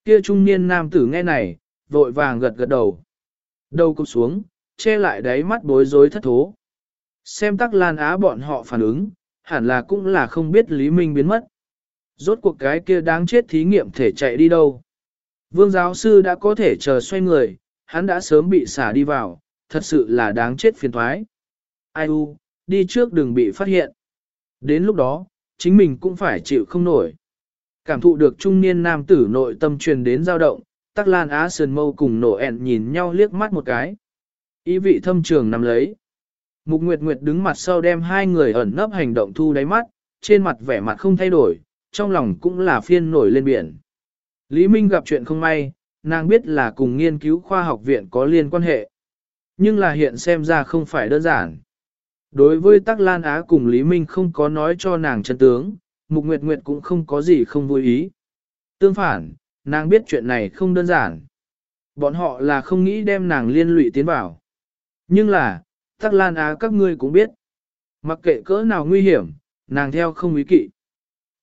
kia trung niên nam tử nghe này, vội vàng gật gật đầu. Đầu cụp xuống, che lại đáy mắt bối rối thất thố. Xem tắc lan á bọn họ phản ứng, hẳn là cũng là không biết Lý Minh biến mất. Rốt cuộc cái kia đáng chết thí nghiệm thể chạy đi đâu. Vương giáo sư đã có thể chờ xoay người, hắn đã sớm bị xả đi vào, thật sự là đáng chết phiền thoái. Ai u, đi trước đừng bị phát hiện. Đến lúc đó, chính mình cũng phải chịu không nổi. Cảm thụ được trung niên nam tử nội tâm truyền đến dao động, tắc lan á sườn mâu cùng nổ ẹn nhìn nhau liếc mắt một cái. Ý vị thâm trường nằm lấy. Mục Nguyệt Nguyệt đứng mặt sau đem hai người ẩn nấp hành động thu đáy mắt, trên mặt vẻ mặt không thay đổi, trong lòng cũng là phiên nổi lên biển. Lý Minh gặp chuyện không may, nàng biết là cùng nghiên cứu khoa học viện có liên quan hệ. Nhưng là hiện xem ra không phải đơn giản. Đối với Tắc Lan Á cùng Lý Minh không có nói cho nàng chân tướng, Mục Nguyệt Nguyệt cũng không có gì không vui ý. Tương phản, nàng biết chuyện này không đơn giản. Bọn họ là không nghĩ đem nàng liên lụy tiến vào. Nhưng là, Tắc Lan Á các ngươi cũng biết. Mặc kệ cỡ nào nguy hiểm, nàng theo không ý kỵ.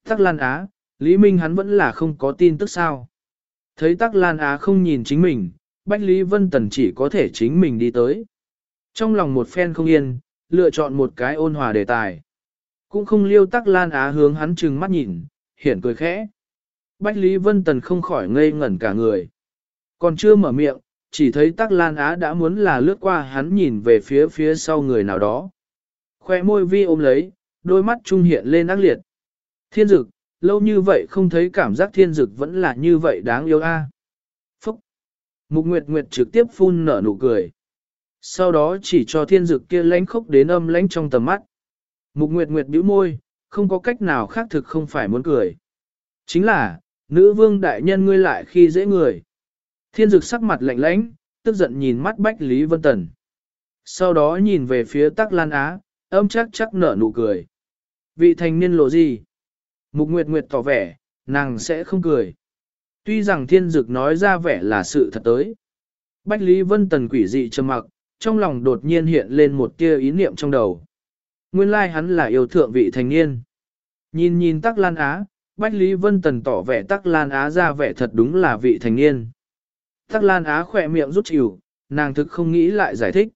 Tắc Lan Á, Lý Minh hắn vẫn là không có tin tức sao. Thấy Tắc Lan Á không nhìn chính mình, Bách Lý Vân Tần chỉ có thể chính mình đi tới. Trong lòng một phen không yên, lựa chọn một cái ôn hòa đề tài. Cũng không liêu Tắc Lan Á hướng hắn trừng mắt nhìn, hiển cười khẽ. Bách Lý Vân Tần không khỏi ngây ngẩn cả người. Còn chưa mở miệng, chỉ thấy Tắc Lan Á đã muốn là lướt qua hắn nhìn về phía phía sau người nào đó. Khoe môi vi ôm lấy, đôi mắt trung hiện lên ác liệt. Thiên dực, lâu như vậy không thấy cảm giác thiên dực vẫn là như vậy đáng yêu a. Phúc! Mục Nguyệt Nguyệt trực tiếp phun nở nụ cười. Sau đó chỉ cho thiên dực kia lánh khốc đến âm lánh trong tầm mắt. Mục Nguyệt Nguyệt bĩu môi, không có cách nào khác thực không phải muốn cười. Chính là, nữ vương đại nhân ngươi lại khi dễ người. Thiên dực sắc mặt lạnh lãnh, tức giận nhìn mắt Bách Lý Vân Tần. Sau đó nhìn về phía Tắc Lan Á, âm chắc chắc nở nụ cười. Vị thành niên lộ gì? Mục Nguyệt Nguyệt tỏ vẻ, nàng sẽ không cười. Tuy rằng thiên dực nói ra vẻ là sự thật tới. Bách Lý Vân Tần quỷ dị trầm mặc, trong lòng đột nhiên hiện lên một tia ý niệm trong đầu. Nguyên lai like hắn là yêu thượng vị thành niên. Nhìn nhìn Tắc Lan Á, Bách Lý Vân Tần tỏ vẻ Tắc Lan Á ra vẻ thật đúng là vị thành niên. Tắc Lan Á khỏe miệng rút chịu, nàng thực không nghĩ lại giải thích.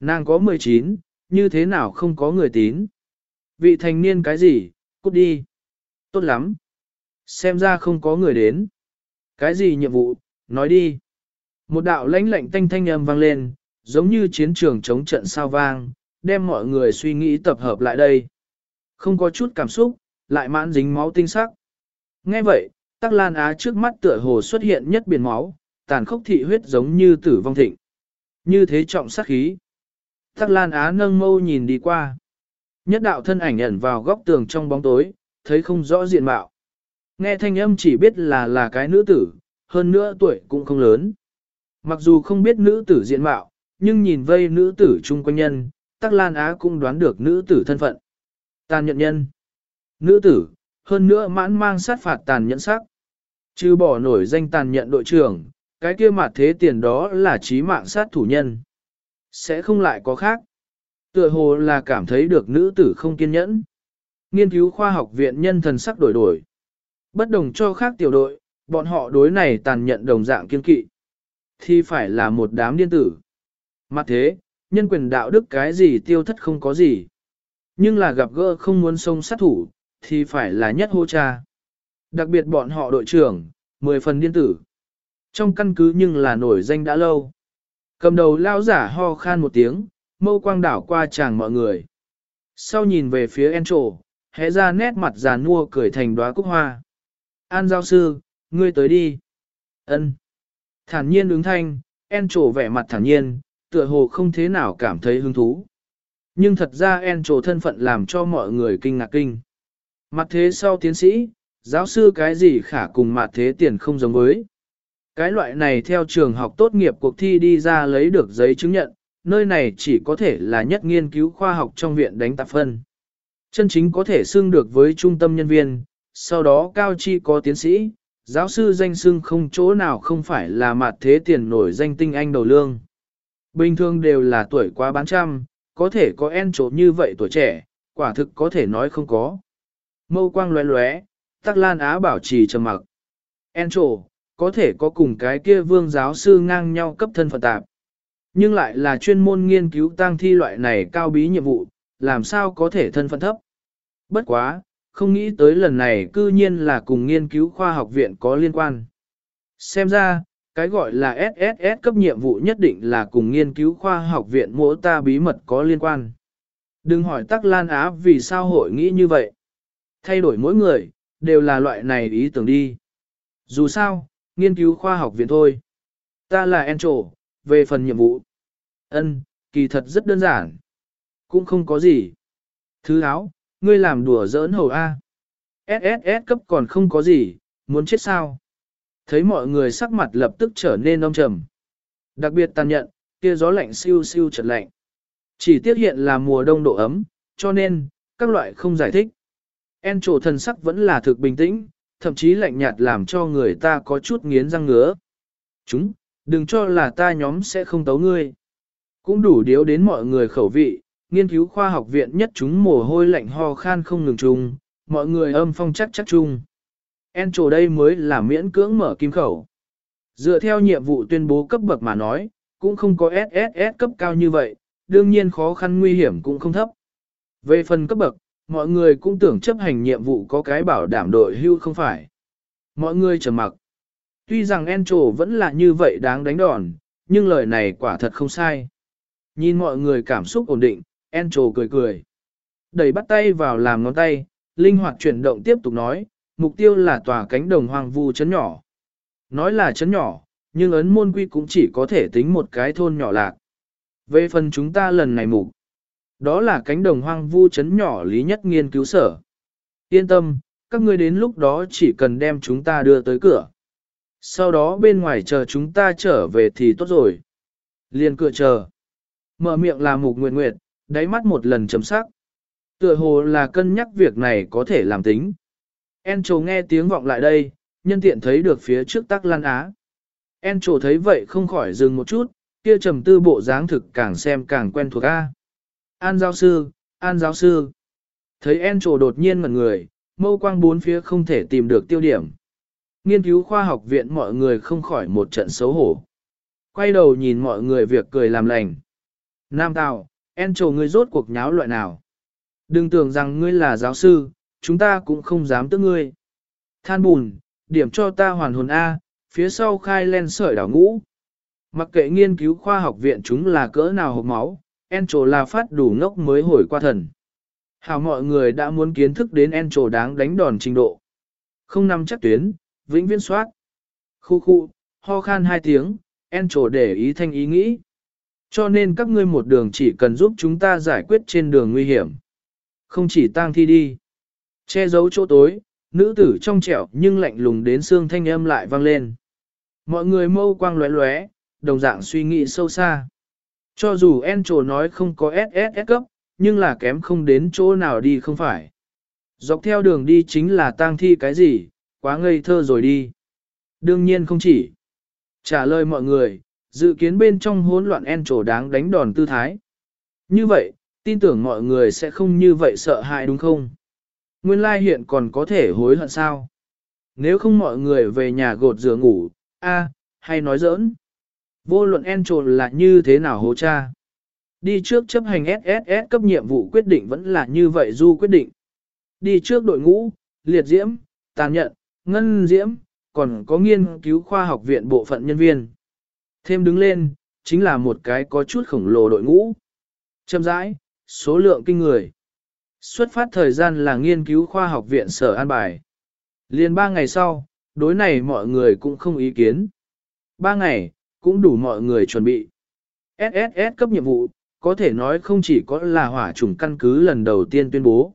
Nàng có 19, như thế nào không có người tín. Vị thành niên cái gì, cút đi. Tốt lắm. Xem ra không có người đến. Cái gì nhiệm vụ, nói đi. Một đạo lãnh lạnh thanh thanh âm vang lên, giống như chiến trường chống trận sao vang, đem mọi người suy nghĩ tập hợp lại đây. Không có chút cảm xúc, lại mãn dính máu tinh sắc. Nghe vậy, Tắc Lan Á trước mắt tựa hồ xuất hiện nhất biển máu, tàn khốc thị huyết giống như tử vong thịnh. Như thế trọng sát khí. Tắc Lan Á nâng mâu nhìn đi qua. Nhất đạo thân ảnh ẩn vào góc tường trong bóng tối, thấy không rõ diện mạo. Nghe thanh âm chỉ biết là là cái nữ tử, hơn nữa tuổi cũng không lớn. Mặc dù không biết nữ tử diện mạo, nhưng nhìn vây nữ tử chung quanh nhân, Tắc Lan Á cũng đoán được nữ tử thân phận. Tàn nhận nhân. Nữ tử, hơn nữa mãn mang sát phạt tàn nhẫn sắc. Chứ bỏ nổi danh tàn nhận đội trưởng, cái kia mặt thế tiền đó là trí mạng sát thủ nhân. Sẽ không lại có khác. Tựa hồ là cảm thấy được nữ tử không kiên nhẫn. Nghiên cứu khoa học viện nhân thần sắc đổi đổi. Bất đồng cho khác tiểu đội, bọn họ đối này tàn nhận đồng dạng kiên kỵ. Thì phải là một đám điên tử. Mặt thế, nhân quyền đạo đức cái gì tiêu thất không có gì. Nhưng là gặp gỡ không muốn sông sát thủ, thì phải là nhất hô cha. Đặc biệt bọn họ đội trưởng, mười phần điên tử. Trong căn cứ nhưng là nổi danh đã lâu. Cầm đầu lao giả ho khan một tiếng, mâu quang đảo qua chàng mọi người. Sau nhìn về phía en trổ, hé ra nét mặt già nua cười thành đóa cúc hoa. An giáo sư, ngươi tới đi. Ân. Thản nhiên ứng thanh, en trổ vẻ mặt thản nhiên, tựa hồ không thế nào cảm thấy hứng thú. Nhưng thật ra en trổ thân phận làm cho mọi người kinh ngạc kinh. Mặt thế sau tiến sĩ, giáo sư cái gì khả cùng mặt thế tiền không giống với. Cái loại này theo trường học tốt nghiệp cuộc thi đi ra lấy được giấy chứng nhận, nơi này chỉ có thể là nhất nghiên cứu khoa học trong viện đánh tạp phân. Chân chính có thể xưng được với trung tâm nhân viên, sau đó cao chi có tiến sĩ, giáo sư danh xưng không chỗ nào không phải là mặt thế tiền nổi danh tinh anh đầu lương. Bình thường đều là tuổi quá bán trăm, có thể có en chỗ như vậy tuổi trẻ, quả thực có thể nói không có. Mâu quang lóe lóe, tắc lan á bảo trì trầm mặc. En chỗ, có thể có cùng cái kia vương giáo sư ngang nhau cấp thân phận tạp. Nhưng lại là chuyên môn nghiên cứu tăng thi loại này cao bí nhiệm vụ, làm sao có thể thân phận thấp. Bất quá, không nghĩ tới lần này cư nhiên là cùng nghiên cứu khoa học viện có liên quan. Xem ra, cái gọi là SSS cấp nhiệm vụ nhất định là cùng nghiên cứu khoa học viện mỗi ta bí mật có liên quan. Đừng hỏi Tắc Lan Á vì sao hội nghĩ như vậy. Thay đổi mỗi người, đều là loại này ý tưởng đi. Dù sao, nghiên cứu khoa học viện thôi. Ta là Encho, về phần nhiệm vụ. ân kỳ thật rất đơn giản. Cũng không có gì. Thứ áo, ngươi làm đùa giỡn hầu A. SSS cấp còn không có gì, muốn chết sao? Thấy mọi người sắc mặt lập tức trở nên âm trầm. Đặc biệt tàn nhận, kia gió lạnh siêu siêu chật lạnh. Chỉ tiếc hiện là mùa đông độ ấm, cho nên, các loại không giải thích. En trổ thần sắc vẫn là thực bình tĩnh, thậm chí lạnh nhạt làm cho người ta có chút nghiến răng ngứa. Chúng, đừng cho là ta nhóm sẽ không tấu ngươi. Cũng đủ điếu đến mọi người khẩu vị, nghiên cứu khoa học viện nhất chúng mồ hôi lạnh ho khan không ngừng trùng, mọi người âm phong chắc chắc chung. En trổ đây mới là miễn cưỡng mở kim khẩu. Dựa theo nhiệm vụ tuyên bố cấp bậc mà nói, cũng không có SSS cấp cao như vậy, đương nhiên khó khăn nguy hiểm cũng không thấp. Về phần cấp bậc, mọi người cũng tưởng chấp hành nhiệm vụ có cái bảo đảm đội hưu không phải. Mọi người trầm mặc. Tuy rằng Encho vẫn là như vậy đáng đánh đòn, nhưng lời này quả thật không sai. Nhìn mọi người cảm xúc ổn định, Encho cười cười. Đẩy bắt tay vào làm ngón tay, linh hoạt chuyển động tiếp tục nói, mục tiêu là tòa cánh đồng hoang vu chấn nhỏ. Nói là chấn nhỏ, nhưng ấn môn quy cũng chỉ có thể tính một cái thôn nhỏ lạc. Về phần chúng ta lần này mục, đó là cánh đồng hoang vu chấn nhỏ lý nhất nghiên cứu sở. Yên tâm, các ngươi đến lúc đó chỉ cần đem chúng ta đưa tới cửa. Sau đó bên ngoài chờ chúng ta trở về thì tốt rồi. Liên cửa chờ. Mở miệng là mục nguyệt nguyệt, đáy mắt một lần chấm sắc. Tựa hồ là cân nhắc việc này có thể làm tính. En trồ nghe tiếng vọng lại đây, nhân tiện thấy được phía trước tắc lan á. En trồ thấy vậy không khỏi dừng một chút, kia trầm tư bộ dáng thực càng xem càng quen thuộc A. An giáo sư, an giáo sư. Thấy En trồ đột nhiên ngẩn người, mâu quang bốn phía không thể tìm được tiêu điểm. Nghiên cứu khoa học viện mọi người không khỏi một trận xấu hổ. Quay đầu nhìn mọi người việc cười làm lành. Nam Tào, En trồ ngươi rốt cuộc nháo loại nào. Đừng tưởng rằng ngươi là giáo sư, chúng ta cũng không dám tức ngươi. Than bùn, điểm cho ta hoàn hồn A, phía sau khai len sợi đảo ngũ. Mặc kệ nghiên cứu khoa học viện chúng là cỡ nào hộp máu, Encho là phát đủ ngốc mới hồi qua thần. Hảo mọi người đã muốn kiến thức đến Encho đáng đánh đòn trình độ. Không nằm chắc tuyến, vĩnh viễn soát. Khu khu, ho khan hai tiếng, Encho để ý thanh ý nghĩ. Cho nên các ngươi một đường chỉ cần giúp chúng ta giải quyết trên đường nguy hiểm. Không chỉ tang thi đi. Che giấu chỗ tối, nữ tử trong trẻo nhưng lạnh lùng đến xương thanh âm lại vang lên. Mọi người mâu quang lóe lóe, đồng dạng suy nghĩ sâu xa. Cho dù Encho nói không có SSS cấp, nhưng là kém không đến chỗ nào đi không phải. Dọc theo đường đi chính là tang thi cái gì, quá ngây thơ rồi đi. Đương nhiên không chỉ. Trả lời mọi người, dự kiến bên trong hỗn loạn Encho đáng đánh đòn tư thái. Như vậy, tin tưởng mọi người sẽ không như vậy sợ hãi đúng không? Nguyên lai hiện còn có thể hối hận sao? Nếu không mọi người về nhà gột rửa ngủ, a, hay nói giỡn. Vô luận en trồn là như thế nào hố cha. Đi trước chấp hành SSS cấp nhiệm vụ quyết định vẫn là như vậy du quyết định. Đi trước đội ngũ, liệt diễm, tàn nhận, ngân diễm, còn có nghiên cứu khoa học viện bộ phận nhân viên. Thêm đứng lên, chính là một cái có chút khổng lồ đội ngũ. Châm rãi, số lượng kinh người. Xuất phát thời gian là nghiên cứu khoa học viện sở an bài. Liên ba ngày sau, đối này mọi người cũng không ý kiến. Ba ngày, cũng đủ mọi người chuẩn bị. SSS cấp nhiệm vụ, có thể nói không chỉ có là hỏa chủng căn cứ lần đầu tiên tuyên bố.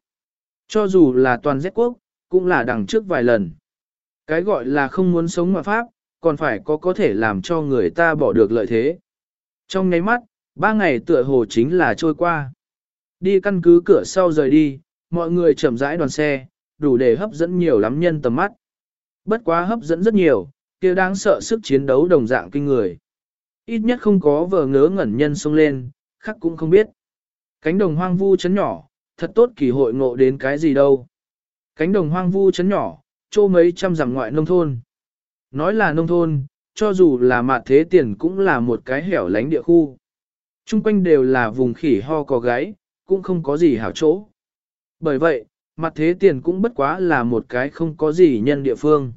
Cho dù là toàn Z quốc, cũng là đằng trước vài lần. Cái gọi là không muốn sống mà Pháp, còn phải có có thể làm cho người ta bỏ được lợi thế. Trong nháy mắt, ba ngày tựa hồ chính là trôi qua. Đi căn cứ cửa sau rời đi, mọi người chậm rãi đoàn xe, đủ để hấp dẫn nhiều lắm nhân tầm mắt. Bất quá hấp dẫn rất nhiều, kia đáng sợ sức chiến đấu đồng dạng kinh người. Ít nhất không có vờ ngớ ngẩn nhân xông lên, khác cũng không biết. Cánh đồng hoang vu chấn nhỏ, thật tốt kỳ hội ngộ đến cái gì đâu. Cánh đồng hoang vu chấn nhỏ, trô mấy trăm dặm ngoại nông thôn. Nói là nông thôn, cho dù là mạt thế tiền cũng là một cái hẻo lánh địa khu. Trung quanh đều là vùng khỉ ho có gáy, cũng không có gì hảo chỗ. Bởi vậy, mặt thế tiền cũng bất quá là một cái không có gì nhân địa phương.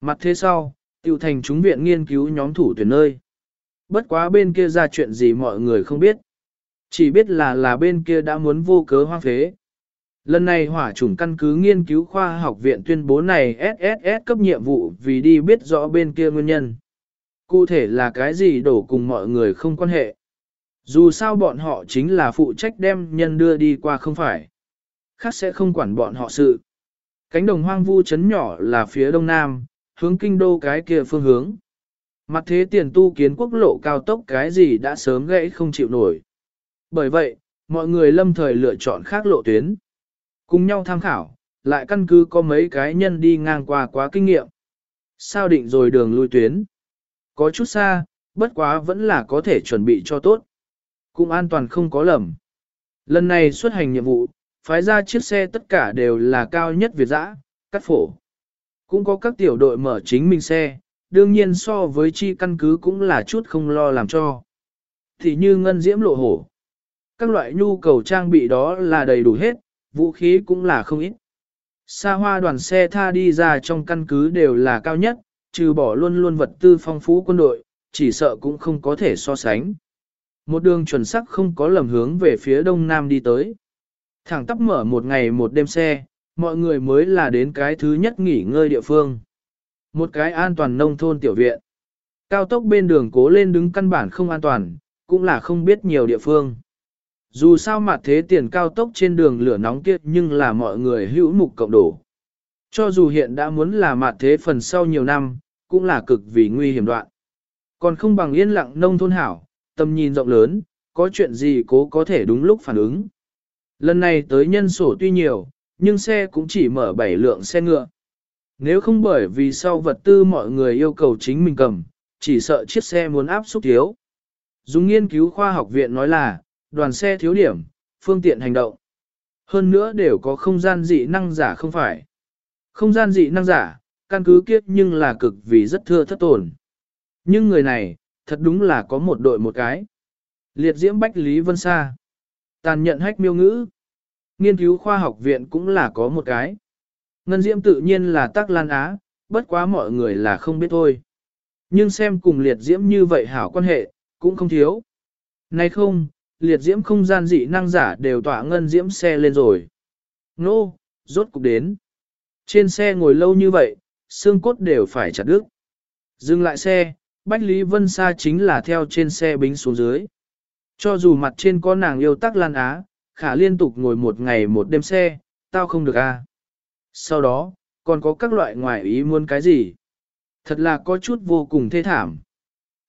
Mặt thế sau, tiêu thành chúng viện nghiên cứu nhóm thủ tuyển nơi. Bất quá bên kia ra chuyện gì mọi người không biết. Chỉ biết là là bên kia đã muốn vô cớ hoang phế. Lần này hỏa chủng căn cứ nghiên cứu khoa học viện tuyên bố này SSS cấp nhiệm vụ vì đi biết rõ bên kia nguyên nhân. Cụ thể là cái gì đổ cùng mọi người không quan hệ. Dù sao bọn họ chính là phụ trách đem nhân đưa đi qua không phải. Khác sẽ không quản bọn họ sự. Cánh đồng hoang vu chấn nhỏ là phía đông nam, hướng kinh đô cái kia phương hướng. Mặt thế tiền tu kiến quốc lộ cao tốc cái gì đã sớm gãy không chịu nổi. Bởi vậy, mọi người lâm thời lựa chọn khác lộ tuyến. Cùng nhau tham khảo, lại căn cứ có mấy cái nhân đi ngang qua quá kinh nghiệm. Sao định rồi đường lui tuyến? Có chút xa, bất quá vẫn là có thể chuẩn bị cho tốt. Cũng an toàn không có lầm. Lần này xuất hành nhiệm vụ, phái ra chiếc xe tất cả đều là cao nhất Việt dã, cắt phổ. Cũng có các tiểu đội mở chính mình xe, đương nhiên so với chi căn cứ cũng là chút không lo làm cho. Thì như ngân diễm lộ hổ. Các loại nhu cầu trang bị đó là đầy đủ hết, vũ khí cũng là không ít. Xa hoa đoàn xe tha đi ra trong căn cứ đều là cao nhất, trừ bỏ luôn luôn vật tư phong phú quân đội, chỉ sợ cũng không có thể so sánh. Một đường chuẩn sắc không có lầm hướng về phía đông nam đi tới. Thẳng tắp mở một ngày một đêm xe, mọi người mới là đến cái thứ nhất nghỉ ngơi địa phương. Một cái an toàn nông thôn tiểu viện. Cao tốc bên đường cố lên đứng căn bản không an toàn, cũng là không biết nhiều địa phương. Dù sao mặt thế tiền cao tốc trên đường lửa nóng kia nhưng là mọi người hữu mục cộng đổ. Cho dù hiện đã muốn là mặt thế phần sau nhiều năm, cũng là cực vì nguy hiểm đoạn. Còn không bằng yên lặng nông thôn hảo, tầm nhìn rộng lớn, có chuyện gì cố có thể đúng lúc phản ứng. Lần này tới nhân sổ tuy nhiều, nhưng xe cũng chỉ mở 7 lượng xe ngựa. Nếu không bởi vì sau vật tư mọi người yêu cầu chính mình cầm, chỉ sợ chiếc xe muốn áp xúc thiếu. Dùng nghiên cứu khoa học viện nói là, đoàn xe thiếu điểm, phương tiện hành động. Hơn nữa đều có không gian dị năng giả không phải. Không gian dị năng giả, căn cứ kiếp nhưng là cực vì rất thưa thất tổn. Nhưng người này, thật đúng là có một đội một cái. Liệt diễm Bách Lý Vân Sa. Tàn nhận hách miêu ngữ. Nghiên cứu khoa học viện cũng là có một cái. Ngân diễm tự nhiên là tắc lan á, bất quá mọi người là không biết thôi. Nhưng xem cùng liệt diễm như vậy hảo quan hệ, cũng không thiếu. Này không, liệt diễm không gian dị năng giả đều tỏa ngân diễm xe lên rồi. Nô, rốt cục đến. Trên xe ngồi lâu như vậy, xương cốt đều phải chặt đứt. Dừng lại xe, Bách Lý Vân Sa chính là theo trên xe bính xuống dưới. Cho dù mặt trên có nàng yêu tắc lan á, khả liên tục ngồi một ngày một đêm xe, tao không được a. À. Sau đó, còn có các loại ngoại ý muốn cái gì. Thật là có chút vô cùng thê thảm.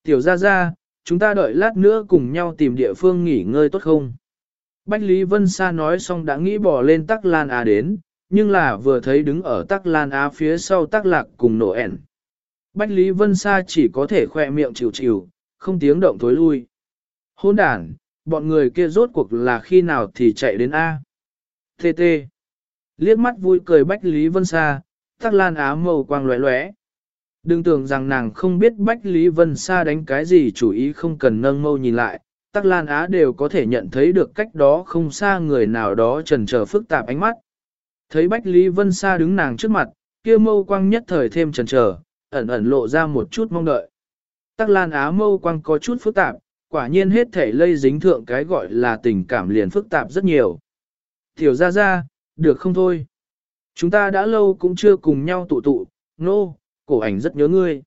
Tiểu ra ra, chúng ta đợi lát nữa cùng nhau tìm địa phương nghỉ ngơi tốt không? Bách Lý Vân Sa nói xong đã nghĩ bỏ lên tắc lan á đến, nhưng là vừa thấy đứng ở tắc lan á phía sau tắc lạc cùng nổ ẻn. Bách Lý Vân Sa chỉ có thể khoe miệng chịu chịu, không tiếng động tối lui. Hôn đàn, bọn người kia rốt cuộc là khi nào thì chạy đến A. Tê tê. Liếc mắt vui cười Bách Lý Vân Sa, tắc lan á màu quang lóe lóe. Đừng tưởng rằng nàng không biết Bách Lý Vân Sa đánh cái gì chủ ý không cần nâng mâu nhìn lại, tắc lan á đều có thể nhận thấy được cách đó không xa người nào đó trần trở phức tạp ánh mắt. Thấy Bách Lý Vân Sa đứng nàng trước mặt, kia mâu quang nhất thời thêm trần trở, ẩn ẩn lộ ra một chút mong đợi. Tắc Lan Á mâu quang có chút phức tạp, quả nhiên hết thể lây dính thượng cái gọi là tình cảm liền phức tạp rất nhiều. Tiểu ra ra, được không thôi? Chúng ta đã lâu cũng chưa cùng nhau tụ tụ, nô, no, cổ ảnh rất nhớ ngươi.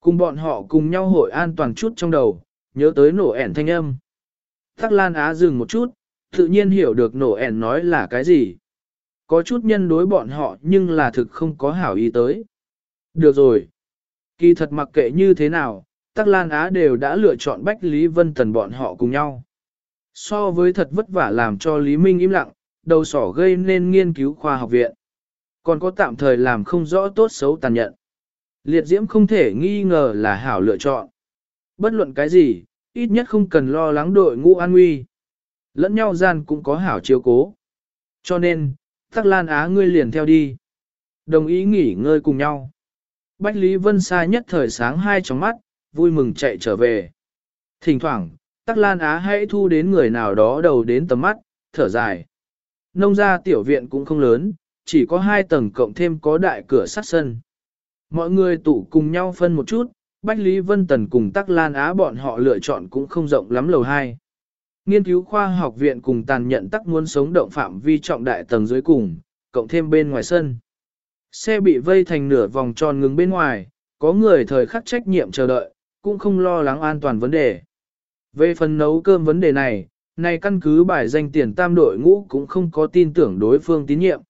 Cùng bọn họ cùng nhau hội an toàn chút trong đầu, nhớ tới nổ ẻn thanh âm. Tắc Lan Á dừng một chút, tự nhiên hiểu được nổ ẻn nói là cái gì. Có chút nhân đối bọn họ nhưng là thực không có hảo ý tới. Được rồi. Kỳ thật mặc kệ như thế nào, Tắc Lan Á đều đã lựa chọn Bách Lý Vân Tần bọn họ cùng nhau. So với thật vất vả làm cho Lý Minh im lặng, đầu sỏ gây nên nghiên cứu khoa học viện. Còn có tạm thời làm không rõ tốt xấu tàn nhận. Liệt diễm không thể nghi ngờ là hảo lựa chọn. Bất luận cái gì, ít nhất không cần lo lắng đội ngũ an nguy. Lẫn nhau gian cũng có hảo chiếu cố. Cho nên, Tắc Lan Á ngươi liền theo đi. Đồng ý nghỉ ngơi cùng nhau. Bách Lý Vân Sa nhất thời sáng hai tróng mắt, vui mừng chạy trở về. Thỉnh thoảng, Tắc Lan Á hãy thu đến người nào đó đầu đến tầm mắt, thở dài. Nông gia tiểu viện cũng không lớn, chỉ có hai tầng cộng thêm có đại cửa sắt sân. Mọi người tụ cùng nhau phân một chút, Bách Lý Vân Tần cùng Tắc Lan Á bọn họ lựa chọn cũng không rộng lắm lầu hai. Nghiên cứu khoa học viện cùng tàn nhận tắc muốn sống động phạm vi trọng đại tầng dưới cùng, cộng thêm bên ngoài sân. Xe bị vây thành nửa vòng tròn ngừng bên ngoài, có người thời khắc trách nhiệm chờ đợi, cũng không lo lắng an toàn vấn đề. Về phần nấu cơm vấn đề này, này căn cứ bài danh tiền tam đội ngũ cũng không có tin tưởng đối phương tín nhiệm.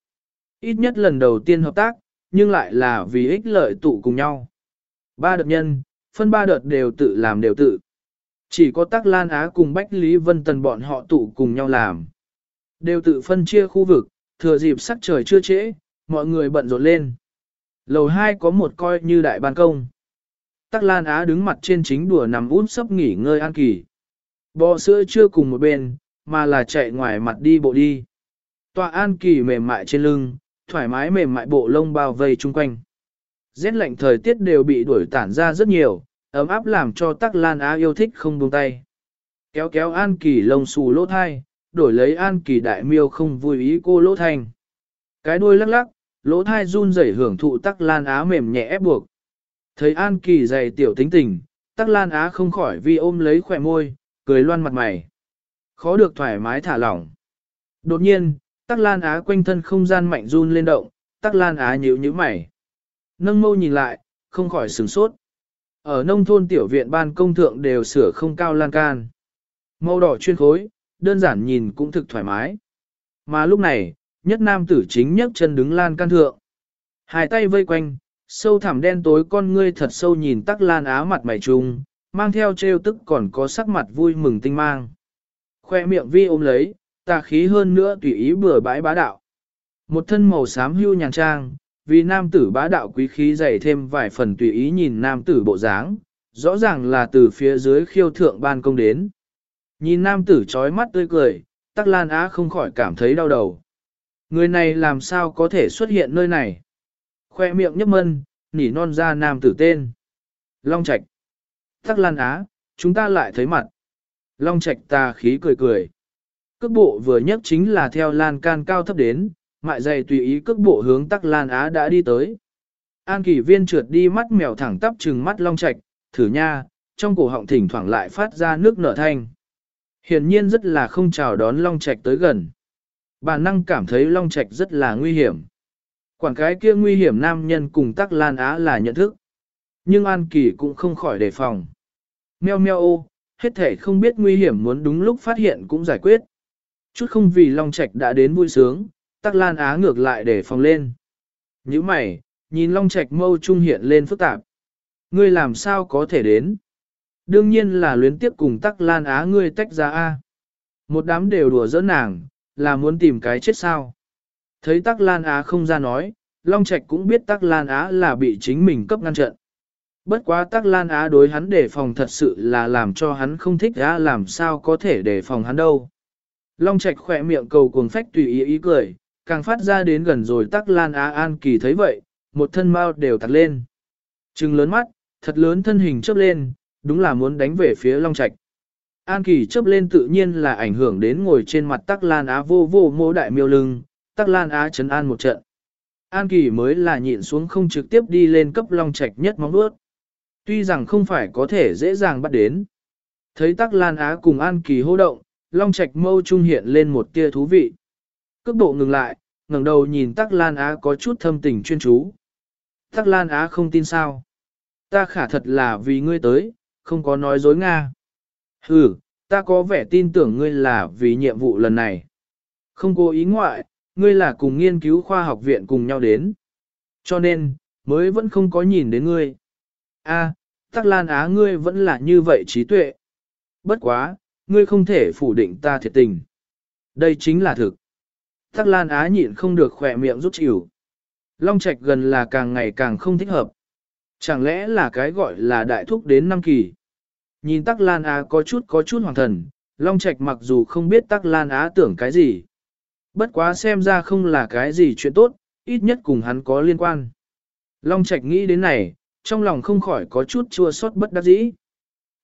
Ít nhất lần đầu tiên hợp tác, nhưng lại là vì ích lợi tụ cùng nhau. Ba đợt nhân, phân ba đợt đều tự làm đều tự. Chỉ có Tắc Lan Á cùng Bách Lý Vân Tần bọn họ tụ cùng nhau làm. Đều tự phân chia khu vực, thừa dịp sắc trời chưa trễ, mọi người bận rộn lên. Lầu 2 có một coi như đại ban công. Tắc Lan Á đứng mặt trên chính đùa nằm út sấp nghỉ ngơi an kỳ. Bò sữa chưa cùng một bên, mà là chạy ngoài mặt đi bộ đi. Tòa an kỳ mềm mại trên lưng, thoải mái mềm mại bộ lông bao vây chung quanh. Rét lạnh thời tiết đều bị đuổi tản ra rất nhiều, ấm áp làm cho Tắc Lan Á yêu thích không buông tay. Kéo kéo An Kỳ lông xù lỗ thai, đổi lấy An Kỳ đại miêu không vui ý cô lỗ thành. Cái đuôi lắc lắc, lỗ thai run rẩy hưởng thụ Tắc Lan Á mềm nhẹ ép buộc. Thấy An Kỳ dày tiểu tính tình, Tắc Lan Á không khỏi vì ôm lấy khỏe môi, cười loan mặt mày. Khó được thoải mái thả lỏng. Đột nhiên, Tắc Lan Á quanh thân không gian mạnh run lên động, Tắc Lan Á nhíu nhíu mày. Nâng mâu nhìn lại, không khỏi sửng sốt. Ở nông thôn tiểu viện ban công thượng đều sửa không cao lan can. Màu đỏ chuyên khối, đơn giản nhìn cũng thực thoải mái. Mà lúc này, nhất nam tử chính nhấc chân đứng lan can thượng. Hai tay vây quanh, sâu thẳm đen tối con ngươi thật sâu nhìn tắc lan á mặt mày trùng, mang theo trêu tức còn có sắc mặt vui mừng tinh mang. Khoe miệng vi ôm lấy, tà khí hơn nữa tùy ý bừa bãi bá đạo. Một thân màu xám hưu nhàn trang, vì nam tử bá đạo quý khí dày thêm vài phần tùy ý nhìn nam tử bộ dáng, rõ ràng là từ phía dưới khiêu thượng ban công đến. Nhìn nam tử trói mắt tươi cười, tắc lan á không khỏi cảm thấy đau đầu. Người này làm sao có thể xuất hiện nơi này? Khoe miệng nhấp mân, nỉ non ra nam tử tên. Long Trạch. Tắc lan á, chúng ta lại thấy mặt. Long Trạch ta khí cười cười. Cước bộ vừa nhất chính là theo lan can cao thấp đến, mại dày tùy ý cước bộ hướng tắc lan á đã đi tới. An kỷ viên trượt đi mắt mèo thẳng tắp trừng mắt long Trạch, thử nha, trong cổ họng thỉnh thoảng lại phát ra nước nở thanh. Hiển nhiên rất là không chào đón long Trạch tới gần. Bà năng cảm thấy long Trạch rất là nguy hiểm. Quảng cái kia nguy hiểm nam nhân cùng tắc lan á là nhận thức. Nhưng An Kỳ cũng không khỏi đề phòng. Meo meo ô, hết thể không biết nguy hiểm muốn đúng lúc phát hiện cũng giải quyết. Chút không vì Long Trạch đã đến vui sướng, Tắc Lan Á ngược lại để phòng lên. Như mày, nhìn Long Trạch mâu trung hiện lên phức tạp. Ngươi làm sao có thể đến? Đương nhiên là luyến tiếp cùng Tắc Lan Á ngươi tách ra A. Một đám đều đùa giỡn nàng, là muốn tìm cái chết sao. Thấy Tắc Lan Á không ra nói, Long Trạch cũng biết Tắc Lan Á là bị chính mình cấp ngăn trận. Bất quá Tắc Lan Á đối hắn đề phòng thật sự là làm cho hắn không thích ra làm sao có thể đề phòng hắn đâu. Long Trạch khỏe miệng cầu cuồng phách tùy ý ý cười, càng phát ra đến gần rồi tắc lan á an kỳ thấy vậy, một thân mau đều tặc lên. Trừng lớn mắt, thật lớn thân hình chớp lên, đúng là muốn đánh về phía Long Trạch. An kỳ chớp lên tự nhiên là ảnh hưởng đến ngồi trên mặt tắc lan á vô vô mô đại miêu lưng, tắc lan á chấn an một trận. An Kỳ mới là nhịn xuống không trực tiếp đi lên cấp long trạch nhất móng vuốt. Tuy rằng không phải có thể dễ dàng bắt đến. Thấy Tắc Lan Á cùng An Kỳ hô động, long trạch mâu trung hiện lên một tia thú vị. Cước bộ ngừng lại, ngẩng đầu nhìn Tắc Lan Á có chút thâm tình chuyên chú. Tắc Lan Á không tin sao. Ta khả thật là vì ngươi tới, không có nói dối Nga. Ừ, ta có vẻ tin tưởng ngươi là vì nhiệm vụ lần này. Không cố ý ngoại, ngươi là cùng nghiên cứu khoa học viện cùng nhau đến. Cho nên, mới vẫn không có nhìn đến ngươi. A, Tắc Lan Á ngươi vẫn là như vậy trí tuệ. Bất quá, ngươi không thể phủ định ta thiệt tình. Đây chính là thực. Tắc Lan Á nhịn không được khỏe miệng rút chịu. Long Trạch gần là càng ngày càng không thích hợp. Chẳng lẽ là cái gọi là đại thúc đến năm kỳ. Nhìn Tắc Lan Á có chút có chút hoàng thần, Long Trạch mặc dù không biết Tắc Lan Á tưởng cái gì. Bất quá xem ra không là cái gì chuyện tốt, ít nhất cùng hắn có liên quan. Long Trạch nghĩ đến này, trong lòng không khỏi có chút chua xót bất đắc dĩ.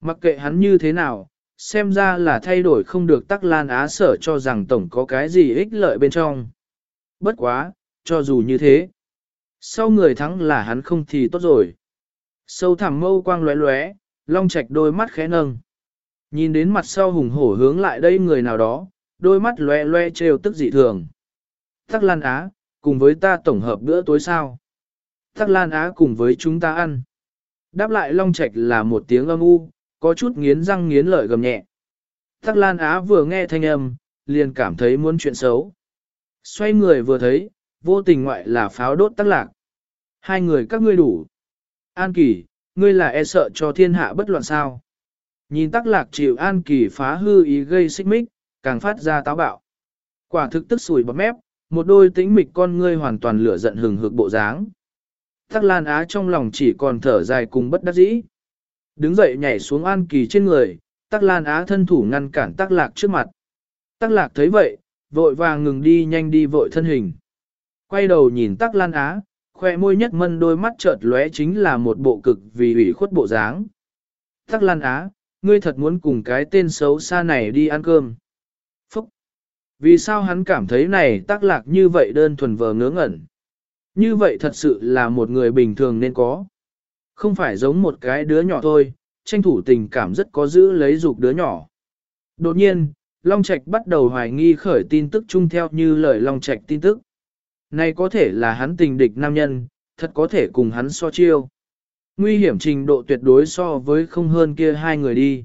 Mặc kệ hắn như thế nào, xem ra là thay đổi không được Tắc Lan Á sở cho rằng tổng có cái gì ích lợi bên trong. Bất quá, cho dù như thế, sau người thắng là hắn không thì tốt rồi. Sâu thẳm mâu quang lóe lóe, Long Trạch đôi mắt khẽ nâng. Nhìn đến mặt sau hùng hổ hướng lại đây người nào đó, đôi mắt loe loe trêu tức dị thường. Tắc Lan Á, cùng với ta tổng hợp bữa tối sao. Tắc Lan Á cùng với chúng ta ăn. Đáp lại Long Trạch là một tiếng âm u, có chút nghiến răng nghiến lợi gầm nhẹ. Tắc Lan Á vừa nghe thanh âm, liền cảm thấy muốn chuyện xấu. Xoay người vừa thấy, vô tình ngoại là pháo đốt tắc lạc. Hai người các ngươi đủ. An Kỳ, ngươi là e sợ cho thiên hạ bất loạn sao. Nhìn tắc lạc chịu An Kỳ phá hư ý gây xích mích, càng phát ra táo bạo. Quả thực tức sùi bọt mép, một đôi tĩnh mịch con ngươi hoàn toàn lửa giận hừng hực bộ dáng. Tắc Lan Á trong lòng chỉ còn thở dài cùng bất đắc dĩ. Đứng dậy nhảy xuống An Kỳ trên người, Tắc Lan Á thân thủ ngăn cản Tắc Lạc trước mặt. Tắc Lạc thấy vậy, vội vàng ngừng đi nhanh đi vội thân hình. Quay đầu nhìn Tắc Lan Á, khoe môi nhất mân đôi mắt chợt lóe chính là một bộ cực vì ủy khuất bộ dáng. Tắc Lan Á, ngươi thật muốn cùng cái tên xấu xa này đi ăn cơm. Phúc! Vì sao hắn cảm thấy này Tắc Lạc như vậy đơn thuần vờ ngớ ngẩn? Như vậy thật sự là một người bình thường nên có. Không phải giống một cái đứa nhỏ thôi, tranh thủ tình cảm rất có giữ lấy dục đứa nhỏ. Đột nhiên, Long Trạch bắt đầu hoài nghi khởi tin tức chung theo như lời Long Trạch tin tức. Này có thể là hắn tình địch nam nhân, thật có thể cùng hắn so chiêu. Nguy hiểm trình độ tuyệt đối so với không hơn kia hai người đi.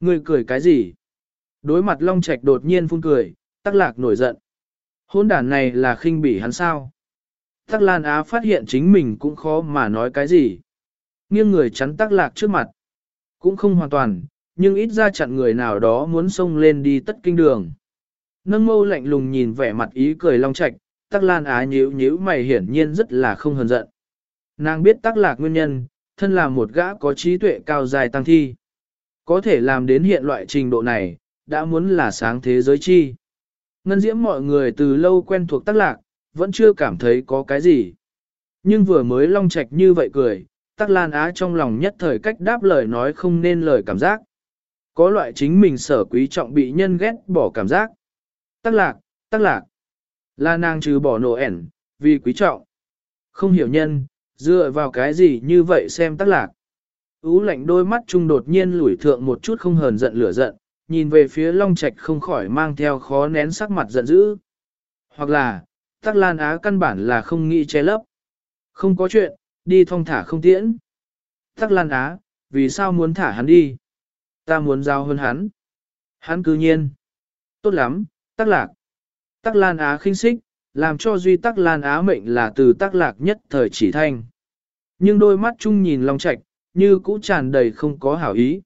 Người cười cái gì? Đối mặt Long Trạch đột nhiên phun cười, tắc lạc nổi giận. Hôn đàn này là khinh bỉ hắn sao? Tắc Lan Á phát hiện chính mình cũng khó mà nói cái gì. Nghiêng người chắn tắc lạc trước mặt. Cũng không hoàn toàn, nhưng ít ra chặn người nào đó muốn xông lên đi tất kinh đường. Nâng mâu lạnh lùng nhìn vẻ mặt ý cười long trạch, tắc lan á nhíu nhíu mày hiển nhiên rất là không hờn giận. Nàng biết tắc lạc nguyên nhân, thân là một gã có trí tuệ cao dài tăng thi. Có thể làm đến hiện loại trình độ này, đã muốn là sáng thế giới chi. Ngân diễm mọi người từ lâu quen thuộc tắc lạc, vẫn chưa cảm thấy có cái gì. Nhưng vừa mới long trạch như vậy cười, tắc lan á trong lòng nhất thời cách đáp lời nói không nên lời cảm giác. Có loại chính mình sở quý trọng bị nhân ghét bỏ cảm giác. Tắc lạc, tắc lạc. Là nàng trừ bỏ nổ ẻn, vì quý trọng. Không hiểu nhân, dựa vào cái gì như vậy xem tắc lạc. Ú lạnh đôi mắt trung đột nhiên lủi thượng một chút không hờn giận lửa giận, nhìn về phía Long Trạch không khỏi mang theo khó nén sắc mặt giận dữ. Hoặc là, Tắc Lan Á căn bản là không nghĩ che lấp. Không có chuyện, đi thong thả không tiễn. Tắc Lan Á, vì sao muốn thả hắn đi? Ta muốn giao hơn hắn. Hắn cư nhiên. Tốt lắm, Tắc Lạc. Tắc Lan Á khinh xích, làm cho duy Tắc Lan Á mệnh là từ Tắc Lạc nhất thời chỉ thanh. Nhưng đôi mắt chung nhìn Long Trạch, như cũ tràn đầy không có hảo ý.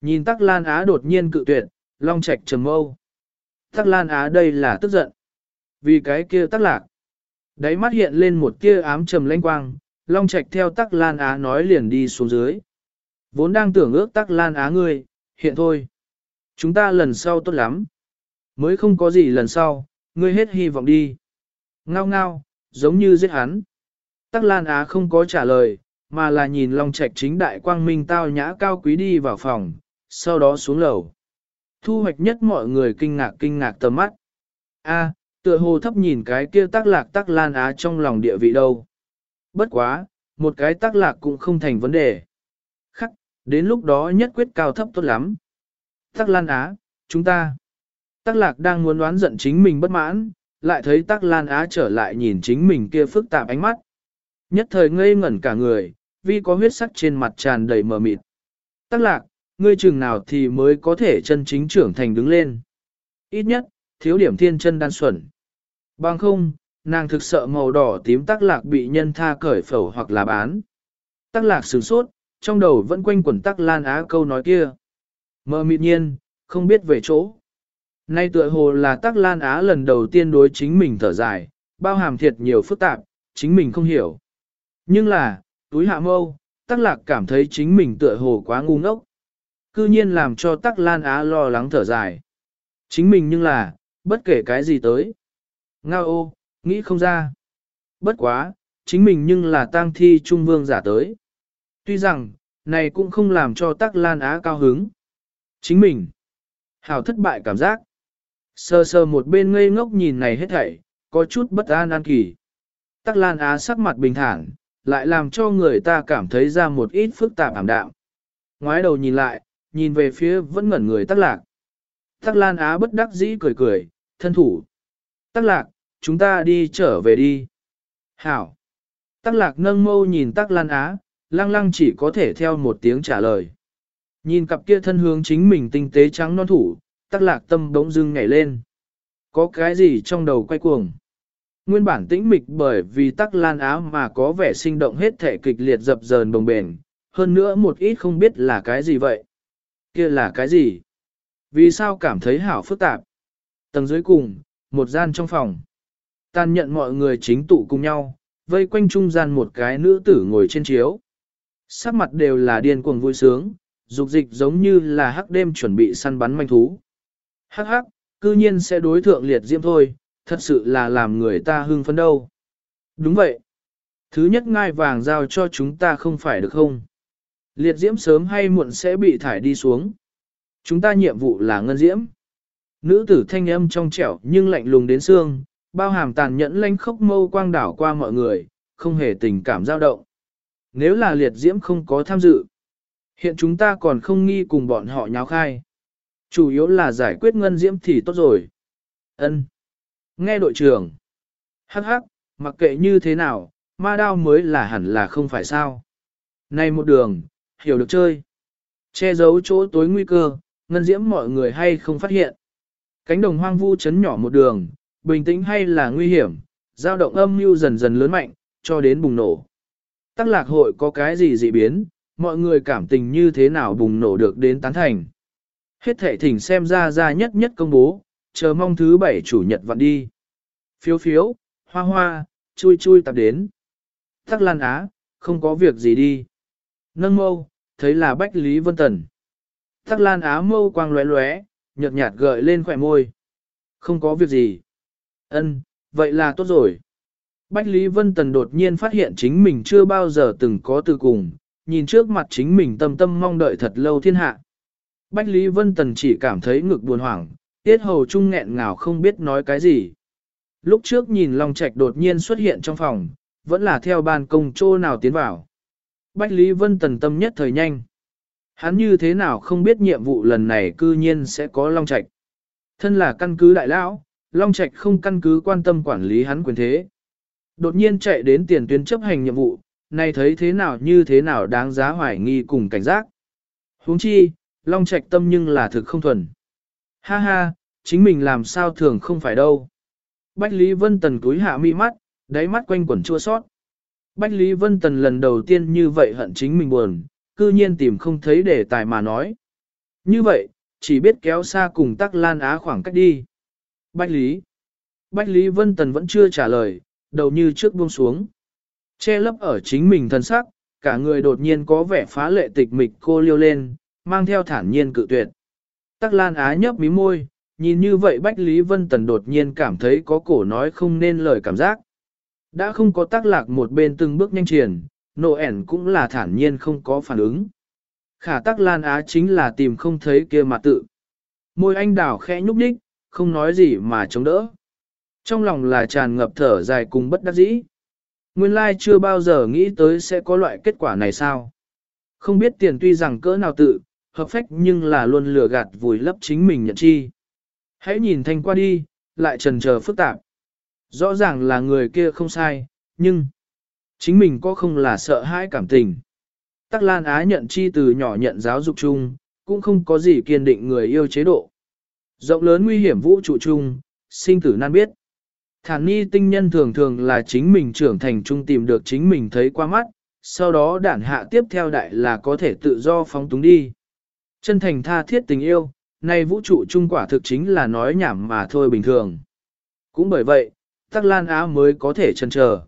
Nhìn Tắc Lan Á đột nhiên cự tuyệt, Long Trạch trầm âu. Tắc Lan Á đây là tức giận. Vì cái kia Tắc Lạc. Đáy mắt hiện lên một tia ám trầm lanh quang, Long Trạch theo Tắc Lan Á nói liền đi xuống dưới. Vốn đang tưởng ước Tắc Lan Á ngươi, hiện thôi. Chúng ta lần sau tốt lắm. Mới không có gì lần sau, ngươi hết hy vọng đi. Ngao ngao, giống như giết hắn. Tắc Lan Á không có trả lời, mà là nhìn Long Trạch chính đại quang minh tao nhã cao quý đi vào phòng, sau đó xuống lầu. Thu hoạch nhất mọi người kinh ngạc kinh ngạc tầm mắt. A, Tựa hồ thấp nhìn cái kia tắc lạc tắc lan á trong lòng địa vị đâu. Bất quá, một cái tắc lạc cũng không thành vấn đề. Khắc, đến lúc đó nhất quyết cao thấp tốt lắm. Tắc lan á, chúng ta. Tắc lạc đang muốn đoán giận chính mình bất mãn, lại thấy tắc lan á trở lại nhìn chính mình kia phức tạp ánh mắt. Nhất thời ngây ngẩn cả người, vì có huyết sắc trên mặt tràn đầy mờ mịt. Tắc lạc, ngươi chừng nào thì mới có thể chân chính trưởng thành đứng lên. Ít nhất, thiếu điểm thiên chân đan xuẩn. Bằng không, nàng thực sợ màu đỏ tím tắc lạc bị nhân tha cởi phẩu hoặc là bán. Tắc lạc sửng sốt, trong đầu vẫn quanh quẩn tắc lan á câu nói kia. Mờ mịt nhiên, không biết về chỗ. Nay tựa hồ là tắc lan á lần đầu tiên đối chính mình thở dài, bao hàm thiệt nhiều phức tạp, chính mình không hiểu. Nhưng là, túi hạ mâu, tắc lạc cảm thấy chính mình tựa hồ quá ngu ngốc. Cư nhiên làm cho tắc lan á lo lắng thở dài. Chính mình nhưng là, bất kể cái gì tới. Ngao ô, nghĩ không ra. Bất quá, chính mình nhưng là tang thi trung vương giả tới. Tuy rằng, này cũng không làm cho tắc lan á cao hứng. Chính mình, hào thất bại cảm giác. Sơ sơ một bên ngây ngốc nhìn này hết thảy, có chút bất an an kỳ. Tắc lan á sắc mặt bình thản, lại làm cho người ta cảm thấy ra một ít phức tạp ảm đạm. Ngoái đầu nhìn lại, nhìn về phía vẫn ngẩn người tắc lạc. Tắc lan á bất đắc dĩ cười cười, thân thủ. Tắc lạc, chúng ta đi trở về đi. Hảo. Tắc lạc nâng mâu nhìn tắc lan á, lăng lăng chỉ có thể theo một tiếng trả lời. Nhìn cặp kia thân hướng chính mình tinh tế trắng non thủ, tắc lạc tâm bỗng dưng nhảy lên. Có cái gì trong đầu quay cuồng? Nguyên bản tĩnh mịch bởi vì tắc lan á mà có vẻ sinh động hết thể kịch liệt dập dờn bồng bền, hơn nữa một ít không biết là cái gì vậy. kia là cái gì? Vì sao cảm thấy hảo phức tạp? Tầng dưới cùng, một gian trong phòng. Tàn nhận mọi người chính tụ cùng nhau, vây quanh trung gian một cái nữ tử ngồi trên chiếu. Sắc mặt đều là điên cuồng vui sướng, dục dịch giống như là hắc đêm chuẩn bị săn bắn manh thú. Hắc hắc, cư nhiên sẽ đối thượng liệt diễm thôi, thật sự là làm người ta hưng phấn đâu. Đúng vậy. Thứ nhất ngai vàng giao cho chúng ta không phải được không? Liệt diễm sớm hay muộn sẽ bị thải đi xuống. Chúng ta nhiệm vụ là ngân diễm. Nữ tử thanh âm trong trẻo nhưng lạnh lùng đến xương, bao hàm tàn nhẫn lanh khốc mâu quang đảo qua mọi người, không hề tình cảm dao động. Nếu là liệt diễm không có tham dự, hiện chúng ta còn không nghi cùng bọn họ nháo khai. Chủ yếu là giải quyết ngân diễm thì tốt rồi. Ân. Nghe đội trưởng. Hắc hắc, mặc kệ như thế nào, ma đao mới là hẳn là không phải sao. Này một đường, hiểu được chơi. Che giấu chỗ tối nguy cơ, ngân diễm mọi người hay không phát hiện. Cánh đồng hoang vu chấn nhỏ một đường, bình tĩnh hay là nguy hiểm, dao động âm mưu dần dần lớn mạnh, cho đến bùng nổ. Tắc lạc hội có cái gì dị biến, mọi người cảm tình như thế nào bùng nổ được đến tán thành. Hết thể thỉnh xem ra ra nhất nhất công bố, chờ mong thứ bảy chủ nhật vặn đi. Phiếu phiếu, hoa hoa, chui chui tập đến. Tắc lan á, không có việc gì đi. Nâng mâu, thấy là Bách Lý Vân Tần. Tắc lan á mâu quang lóe lóe, nhợt nhạt gợi lên khỏe môi. Không có việc gì. Ân, vậy là tốt rồi. Bách Lý Vân Tần đột nhiên phát hiện chính mình chưa bao giờ từng có từ cùng, nhìn trước mặt chính mình tâm tâm mong đợi thật lâu thiên hạ. Bách Lý Vân Tần chỉ cảm thấy ngực buồn hoảng, tiết hầu trung nghẹn ngào không biết nói cái gì. Lúc trước nhìn Long Trạch đột nhiên xuất hiện trong phòng, vẫn là theo ban công chỗ nào tiến vào. Bách Lý Vân Tần tâm nhất thời nhanh. Hắn như thế nào không biết nhiệm vụ lần này cư nhiên sẽ có Long Trạch. Thân là căn cứ đại lão, Long Trạch không căn cứ quan tâm quản lý hắn quyền thế. Đột nhiên chạy đến tiền tuyến chấp hành nhiệm vụ, này thấy thế nào như thế nào đáng giá hoài nghi cùng cảnh giác. huống chi, Long Trạch tâm nhưng là thực không thuần. Ha ha, chính mình làm sao thường không phải đâu. Bách Lý Vân Tần cúi hạ mi mắt, đáy mắt quanh quẩn chua sót. Bách Lý Vân Tần lần đầu tiên như vậy hận chính mình buồn, cư nhiên tìm không thấy đề tài mà nói. Như vậy, chỉ biết kéo xa cùng tắc lan á khoảng cách đi. Bách Lý Bách Lý Vân Tần vẫn chưa trả lời, đầu như trước buông xuống. Che lấp ở chính mình thân sắc, cả người đột nhiên có vẻ phá lệ tịch mịch cô liêu lên, mang theo thản nhiên cự tuyệt. Tắc Lan Á nhấp mí môi, nhìn như vậy Bách Lý Vân Tần đột nhiên cảm thấy có cổ nói không nên lời cảm giác. Đã không có tác lạc một bên từng bước nhanh triển, nộ ẻn cũng là thản nhiên không có phản ứng. Khả Tắc Lan Á chính là tìm không thấy kia mặt tự. Môi anh đảo khẽ nhúc nhích, không nói gì mà chống đỡ. Trong lòng là tràn ngập thở dài cùng bất đắc dĩ. Nguyên lai chưa bao giờ nghĩ tới sẽ có loại kết quả này sao. Không biết tiền tuy rằng cỡ nào tự, hợp phách nhưng là luôn lừa gạt vùi lấp chính mình nhận chi. Hãy nhìn thanh qua đi, lại trần chờ phức tạp. Rõ ràng là người kia không sai, nhưng chính mình có không là sợ hãi cảm tình. Tắc Lan Á nhận chi từ nhỏ nhận giáo dục chung, cũng không có gì kiên định người yêu chế độ. Rộng lớn nguy hiểm vũ trụ chung, sinh tử nan biết. Thản ni tinh nhân thường thường là chính mình trưởng thành trung tìm được chính mình thấy qua mắt, sau đó đản hạ tiếp theo đại là có thể tự do phóng túng đi. Chân thành tha thiết tình yêu, nay vũ trụ trung quả thực chính là nói nhảm mà thôi bình thường. Cũng bởi vậy, Tắc Lan Á mới có thể chân chờ.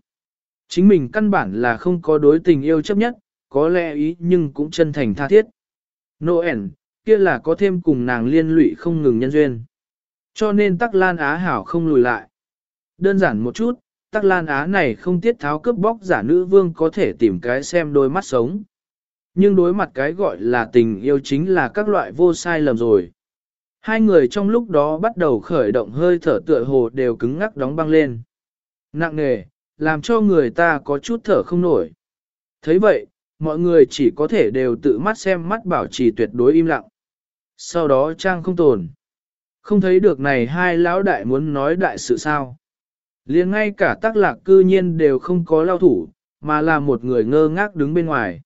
Chính mình căn bản là không có đối tình yêu chấp nhất, có lẽ ý nhưng cũng chân thành tha thiết. Noel, kia là có thêm cùng nàng liên lụy không ngừng nhân duyên. Cho nên Tắc Lan Á hảo không lùi lại. Đơn giản một chút, Tắc Lan Á này không tiết tháo cướp bóc giả nữ vương có thể tìm cái xem đôi mắt sống. Nhưng đối mặt cái gọi là tình yêu chính là các loại vô sai lầm rồi. Hai người trong lúc đó bắt đầu khởi động hơi thở tựa hồ đều cứng ngắc đóng băng lên. Nặng nề, làm cho người ta có chút thở không nổi. thấy vậy, mọi người chỉ có thể đều tự mắt xem mắt bảo trì tuyệt đối im lặng. Sau đó trang không tồn. Không thấy được này hai lão đại muốn nói đại sự sao. liền ngay cả tác lạc cư nhiên đều không có lao thủ, mà là một người ngơ ngác đứng bên ngoài.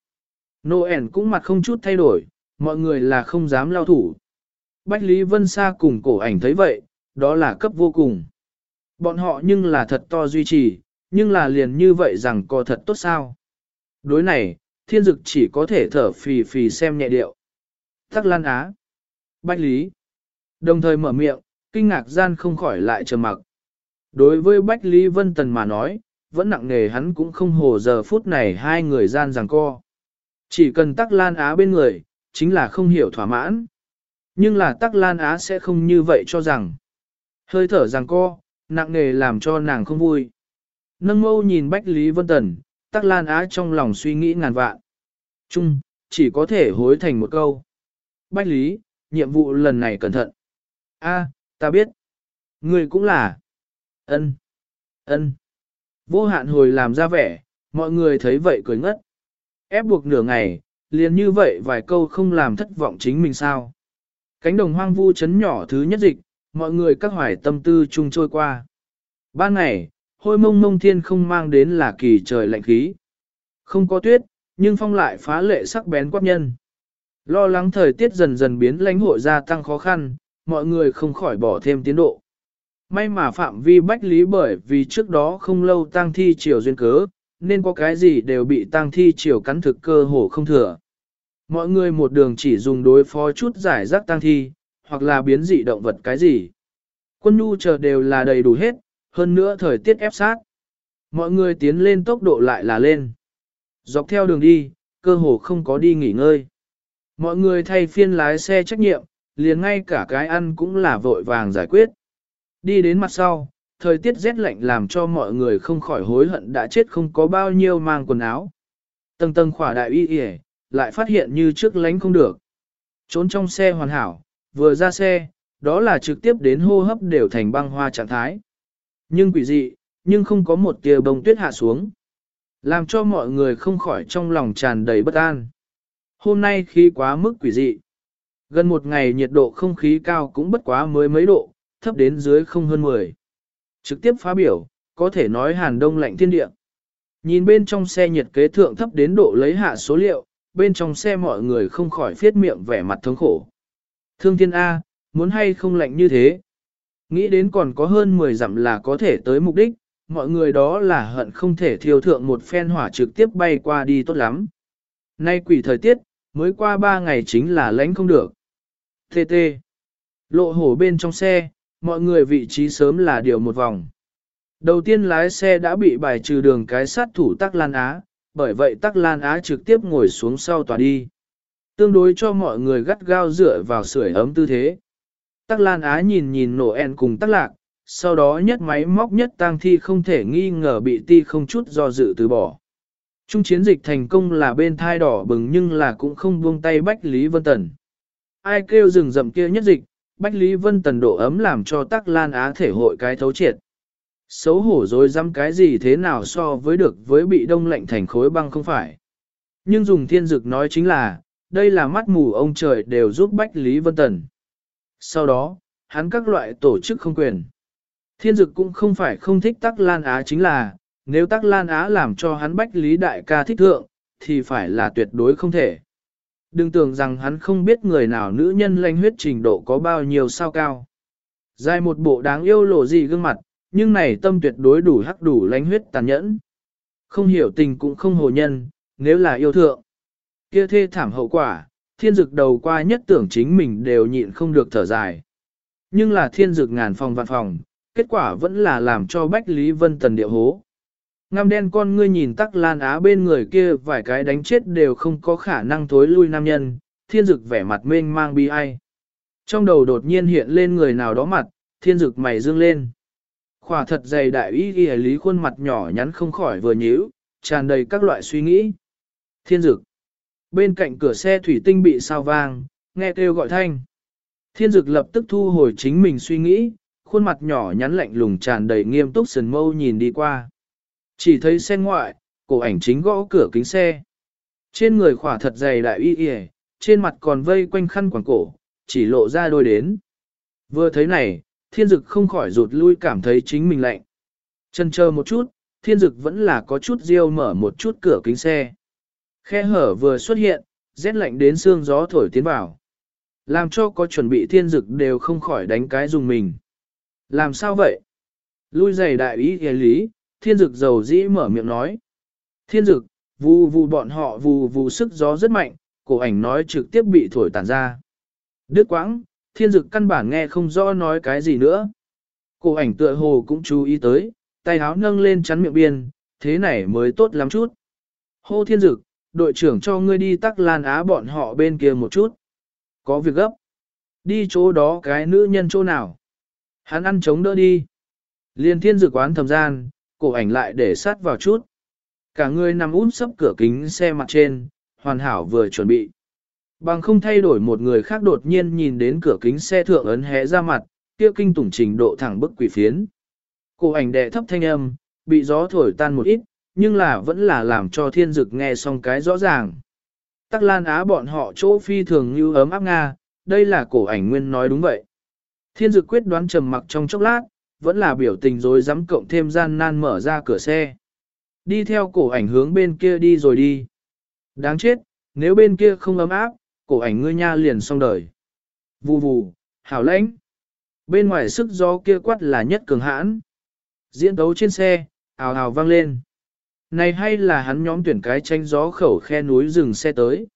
Noel cũng mặt không chút thay đổi, mọi người là không dám lao thủ. Bách Lý Vân Sa cùng cổ ảnh thấy vậy, đó là cấp vô cùng. Bọn họ nhưng là thật to duy trì, nhưng là liền như vậy rằng có thật tốt sao. Đối này, thiên dực chỉ có thể thở phì phì xem nhẹ điệu. Tắc Lan Á. Bách Lý. Đồng thời mở miệng, kinh ngạc gian không khỏi lại trầm mặc. Đối với Bách Lý Vân Tần mà nói, vẫn nặng nề hắn cũng không hồ giờ phút này hai người gian rằng co. Chỉ cần Tắc Lan Á bên người, chính là không hiểu thỏa mãn. Nhưng là Tắc Lan Á sẽ không như vậy cho rằng. Hơi thở rằng co, nặng nề làm cho nàng không vui. Nâng mâu nhìn Bách Lý Vân Tần, Tắc Lan Á trong lòng suy nghĩ ngàn vạn. Chung, chỉ có thể hối thành một câu. Bách Lý, nhiệm vụ lần này cẩn thận. A, ta biết. Người cũng là. Ân, ân. Vô hạn hồi làm ra vẻ, mọi người thấy vậy cười ngất. Ép buộc nửa ngày, liền như vậy vài câu không làm thất vọng chính mình sao. Cánh đồng hoang vu chấn nhỏ thứ nhất dịch, mọi người các hoài tâm tư chung trôi qua. Ban ngày, hôi mông mông thiên không mang đến là kỳ trời lạnh khí. Không có tuyết, nhưng phong lại phá lệ sắc bén quát nhân. Lo lắng thời tiết dần dần biến lãnh hội gia tăng khó khăn, mọi người không khỏi bỏ thêm tiến độ. May mà phạm vi bách lý bởi vì trước đó không lâu tăng thi triều duyên cớ, nên có cái gì đều bị tang thi chiều cắn thực cơ hồ không thừa. Mọi người một đường chỉ dùng đối phó chút giải rác tang thi, hoặc là biến dị động vật cái gì. Quân nhu chờ đều là đầy đủ hết, hơn nữa thời tiết ép sát. Mọi người tiến lên tốc độ lại là lên. Dọc theo đường đi, cơ hồ không có đi nghỉ ngơi. Mọi người thay phiên lái xe trách nhiệm, liền ngay cả cái ăn cũng là vội vàng giải quyết. Đi đến mặt sau, thời tiết rét lạnh làm cho mọi người không khỏi hối hận đã chết không có bao nhiêu mang quần áo. Tầng tầng khỏa đại y y, lại phát hiện như trước lánh không được. Trốn trong xe hoàn hảo, vừa ra xe, đó là trực tiếp đến hô hấp đều thành băng hoa trạng thái. Nhưng quỷ dị, nhưng không có một tia bông tuyết hạ xuống. Làm cho mọi người không khỏi trong lòng tràn đầy bất an. Hôm nay khi quá mức quỷ dị. Gần một ngày nhiệt độ không khí cao cũng bất quá mới mấy độ, thấp đến dưới không hơn 10. Trực tiếp phá biểu, có thể nói hàn đông lạnh thiên địa. Nhìn bên trong xe nhiệt kế thượng thấp đến độ lấy hạ số liệu, bên trong xe mọi người không khỏi phiết miệng vẻ mặt thống khổ. Thương thiên A, muốn hay không lạnh như thế? Nghĩ đến còn có hơn 10 dặm là có thể tới mục đích, mọi người đó là hận không thể thiêu thượng một phen hỏa trực tiếp bay qua đi tốt lắm. Nay quỷ thời tiết, mới qua 3 ngày chính là lánh không được. TT. Lộ hổ bên trong xe, mọi người vị trí sớm là điều một vòng. Đầu tiên lái xe đã bị bài trừ đường cái sát thủ Tắc Lan Á, bởi vậy Tắc Lan Á trực tiếp ngồi xuống sau tòa đi. Tương đối cho mọi người gắt gao dựa vào sưởi ấm tư thế. Tắc Lan Á nhìn nhìn nổ en cùng Tắc Lạc, sau đó nhất máy móc nhất tang thi không thể nghi ngờ bị ti không chút do dự từ bỏ. Trung chiến dịch thành công là bên thai đỏ bừng nhưng là cũng không buông tay Bách Lý Vân Tần. Ai kêu rừng rậm kia nhất dịch, Bách Lý Vân Tần độ ấm làm cho Tắc Lan Á thể hội cái thấu triệt. Xấu hổ rồi dám cái gì thế nào so với được với bị đông lạnh thành khối băng không phải. Nhưng dùng thiên dực nói chính là, đây là mắt mù ông trời đều giúp Bách Lý Vân Tần. Sau đó, hắn các loại tổ chức không quyền. Thiên dực cũng không phải không thích Tắc Lan Á chính là, nếu Tắc Lan Á làm cho hắn Bách Lý Đại ca thích thượng, thì phải là tuyệt đối không thể. Đừng tưởng rằng hắn không biết người nào nữ nhân lanh huyết trình độ có bao nhiêu sao cao. Dài một bộ đáng yêu lộ gì gương mặt, nhưng này tâm tuyệt đối đủ hắc đủ lanh huyết tàn nhẫn. Không hiểu tình cũng không hồ nhân, nếu là yêu thượng. Kia thê thảm hậu quả, thiên dực đầu qua nhất tưởng chính mình đều nhịn không được thở dài. Nhưng là thiên dực ngàn phòng vạn phòng, kết quả vẫn là làm cho Bách Lý Vân Tần điệu hố. Ngăm đen con ngươi nhìn tắc lan á bên người kia vài cái đánh chết đều không có khả năng thối lui nam nhân, thiên dực vẻ mặt mênh mang bi ai. Trong đầu đột nhiên hiện lên người nào đó mặt, thiên dực mày dương lên. Khỏa thật dày đại ý ghi lý khuôn mặt nhỏ nhắn không khỏi vừa nhíu, tràn đầy các loại suy nghĩ. Thiên dực. Bên cạnh cửa xe thủy tinh bị sao vang, nghe kêu gọi thanh. Thiên dực lập tức thu hồi chính mình suy nghĩ, khuôn mặt nhỏ nhắn lạnh lùng tràn đầy nghiêm túc sần mâu nhìn đi qua. Chỉ thấy xe ngoại, cổ ảnh chính gõ cửa kính xe. Trên người khỏa thật dày đại y y, trên mặt còn vây quanh khăn quàng cổ, chỉ lộ ra đôi đến. Vừa thấy này, thiên dực không khỏi rụt lui cảm thấy chính mình lạnh. Chân chờ một chút, thiên dực vẫn là có chút riêu mở một chút cửa kính xe. Khe hở vừa xuất hiện, rét lạnh đến xương gió thổi tiến vào. Làm cho có chuẩn bị thiên dực đều không khỏi đánh cái dùng mình. Làm sao vậy? Lui giày đại ý ghé lý, thiên dực dầu dĩ mở miệng nói. Thiên dực, vù vù bọn họ vù vù sức gió rất mạnh, cổ ảnh nói trực tiếp bị thổi tàn ra. Đứt quãng, thiên dực căn bản nghe không rõ nói cái gì nữa. Cổ ảnh tựa hồ cũng chú ý tới, tay áo nâng lên chắn miệng biên, thế này mới tốt lắm chút. Hô thiên dực, đội trưởng cho ngươi đi tắc lan á bọn họ bên kia một chút. Có việc gấp. Đi chỗ đó cái nữ nhân chỗ nào. Hắn ăn chống đỡ đi. Liên thiên dực quán thầm gian, cổ ảnh lại để sát vào chút. Cả người nằm út sấp cửa kính xe mặt trên, hoàn hảo vừa chuẩn bị. Bằng không thay đổi một người khác đột nhiên nhìn đến cửa kính xe thượng ấn hé ra mặt, kia kinh tủng trình độ thẳng bức quỷ phiến. Cổ ảnh đệ thấp thanh âm, bị gió thổi tan một ít, nhưng là vẫn là làm cho thiên dực nghe xong cái rõ ràng. Tắc Lan Á bọn họ chỗ phi thường như ấm áp Nga, đây là cổ ảnh nguyên nói đúng vậy. Thiên dực quyết đoán trầm mặc trong chốc lát, vẫn là biểu tình rồi dám cộng thêm gian nan mở ra cửa xe. Đi theo cổ ảnh hướng bên kia đi rồi đi. Đáng chết, nếu bên kia không ấm áp, cổ ảnh ngươi nha liền xong đời. Vù vù, hảo lãnh. Bên ngoài sức gió kia quát là nhất cường hãn. Diễn đấu trên xe, ào ào vang lên. Này hay là hắn nhóm tuyển cái tranh gió khẩu khe núi rừng xe tới.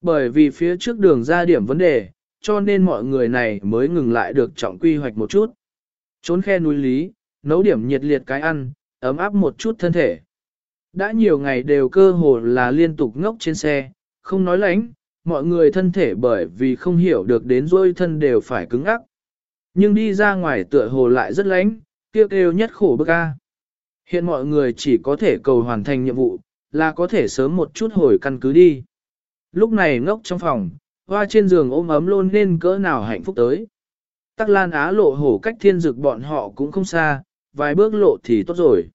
Bởi vì phía trước đường ra điểm vấn đề, cho nên mọi người này mới ngừng lại được trọng quy hoạch một chút. Trốn khe núi lý, nấu điểm nhiệt liệt cái ăn, ấm áp một chút thân thể. Đã nhiều ngày đều cơ hồ là liên tục ngốc trên xe, không nói lánh, mọi người thân thể bởi vì không hiểu được đến dôi thân đều phải cứng ắc. Nhưng đi ra ngoài tựa hồ lại rất lánh, kêu kêu nhất khổ bức a. Hiện mọi người chỉ có thể cầu hoàn thành nhiệm vụ, là có thể sớm một chút hồi căn cứ đi. Lúc này ngốc trong phòng, hoa trên giường ôm ấm luôn nên cỡ nào hạnh phúc tới. Tắc Lan Á lộ hổ cách thiên dực bọn họ cũng không xa, vài bước lộ thì tốt rồi.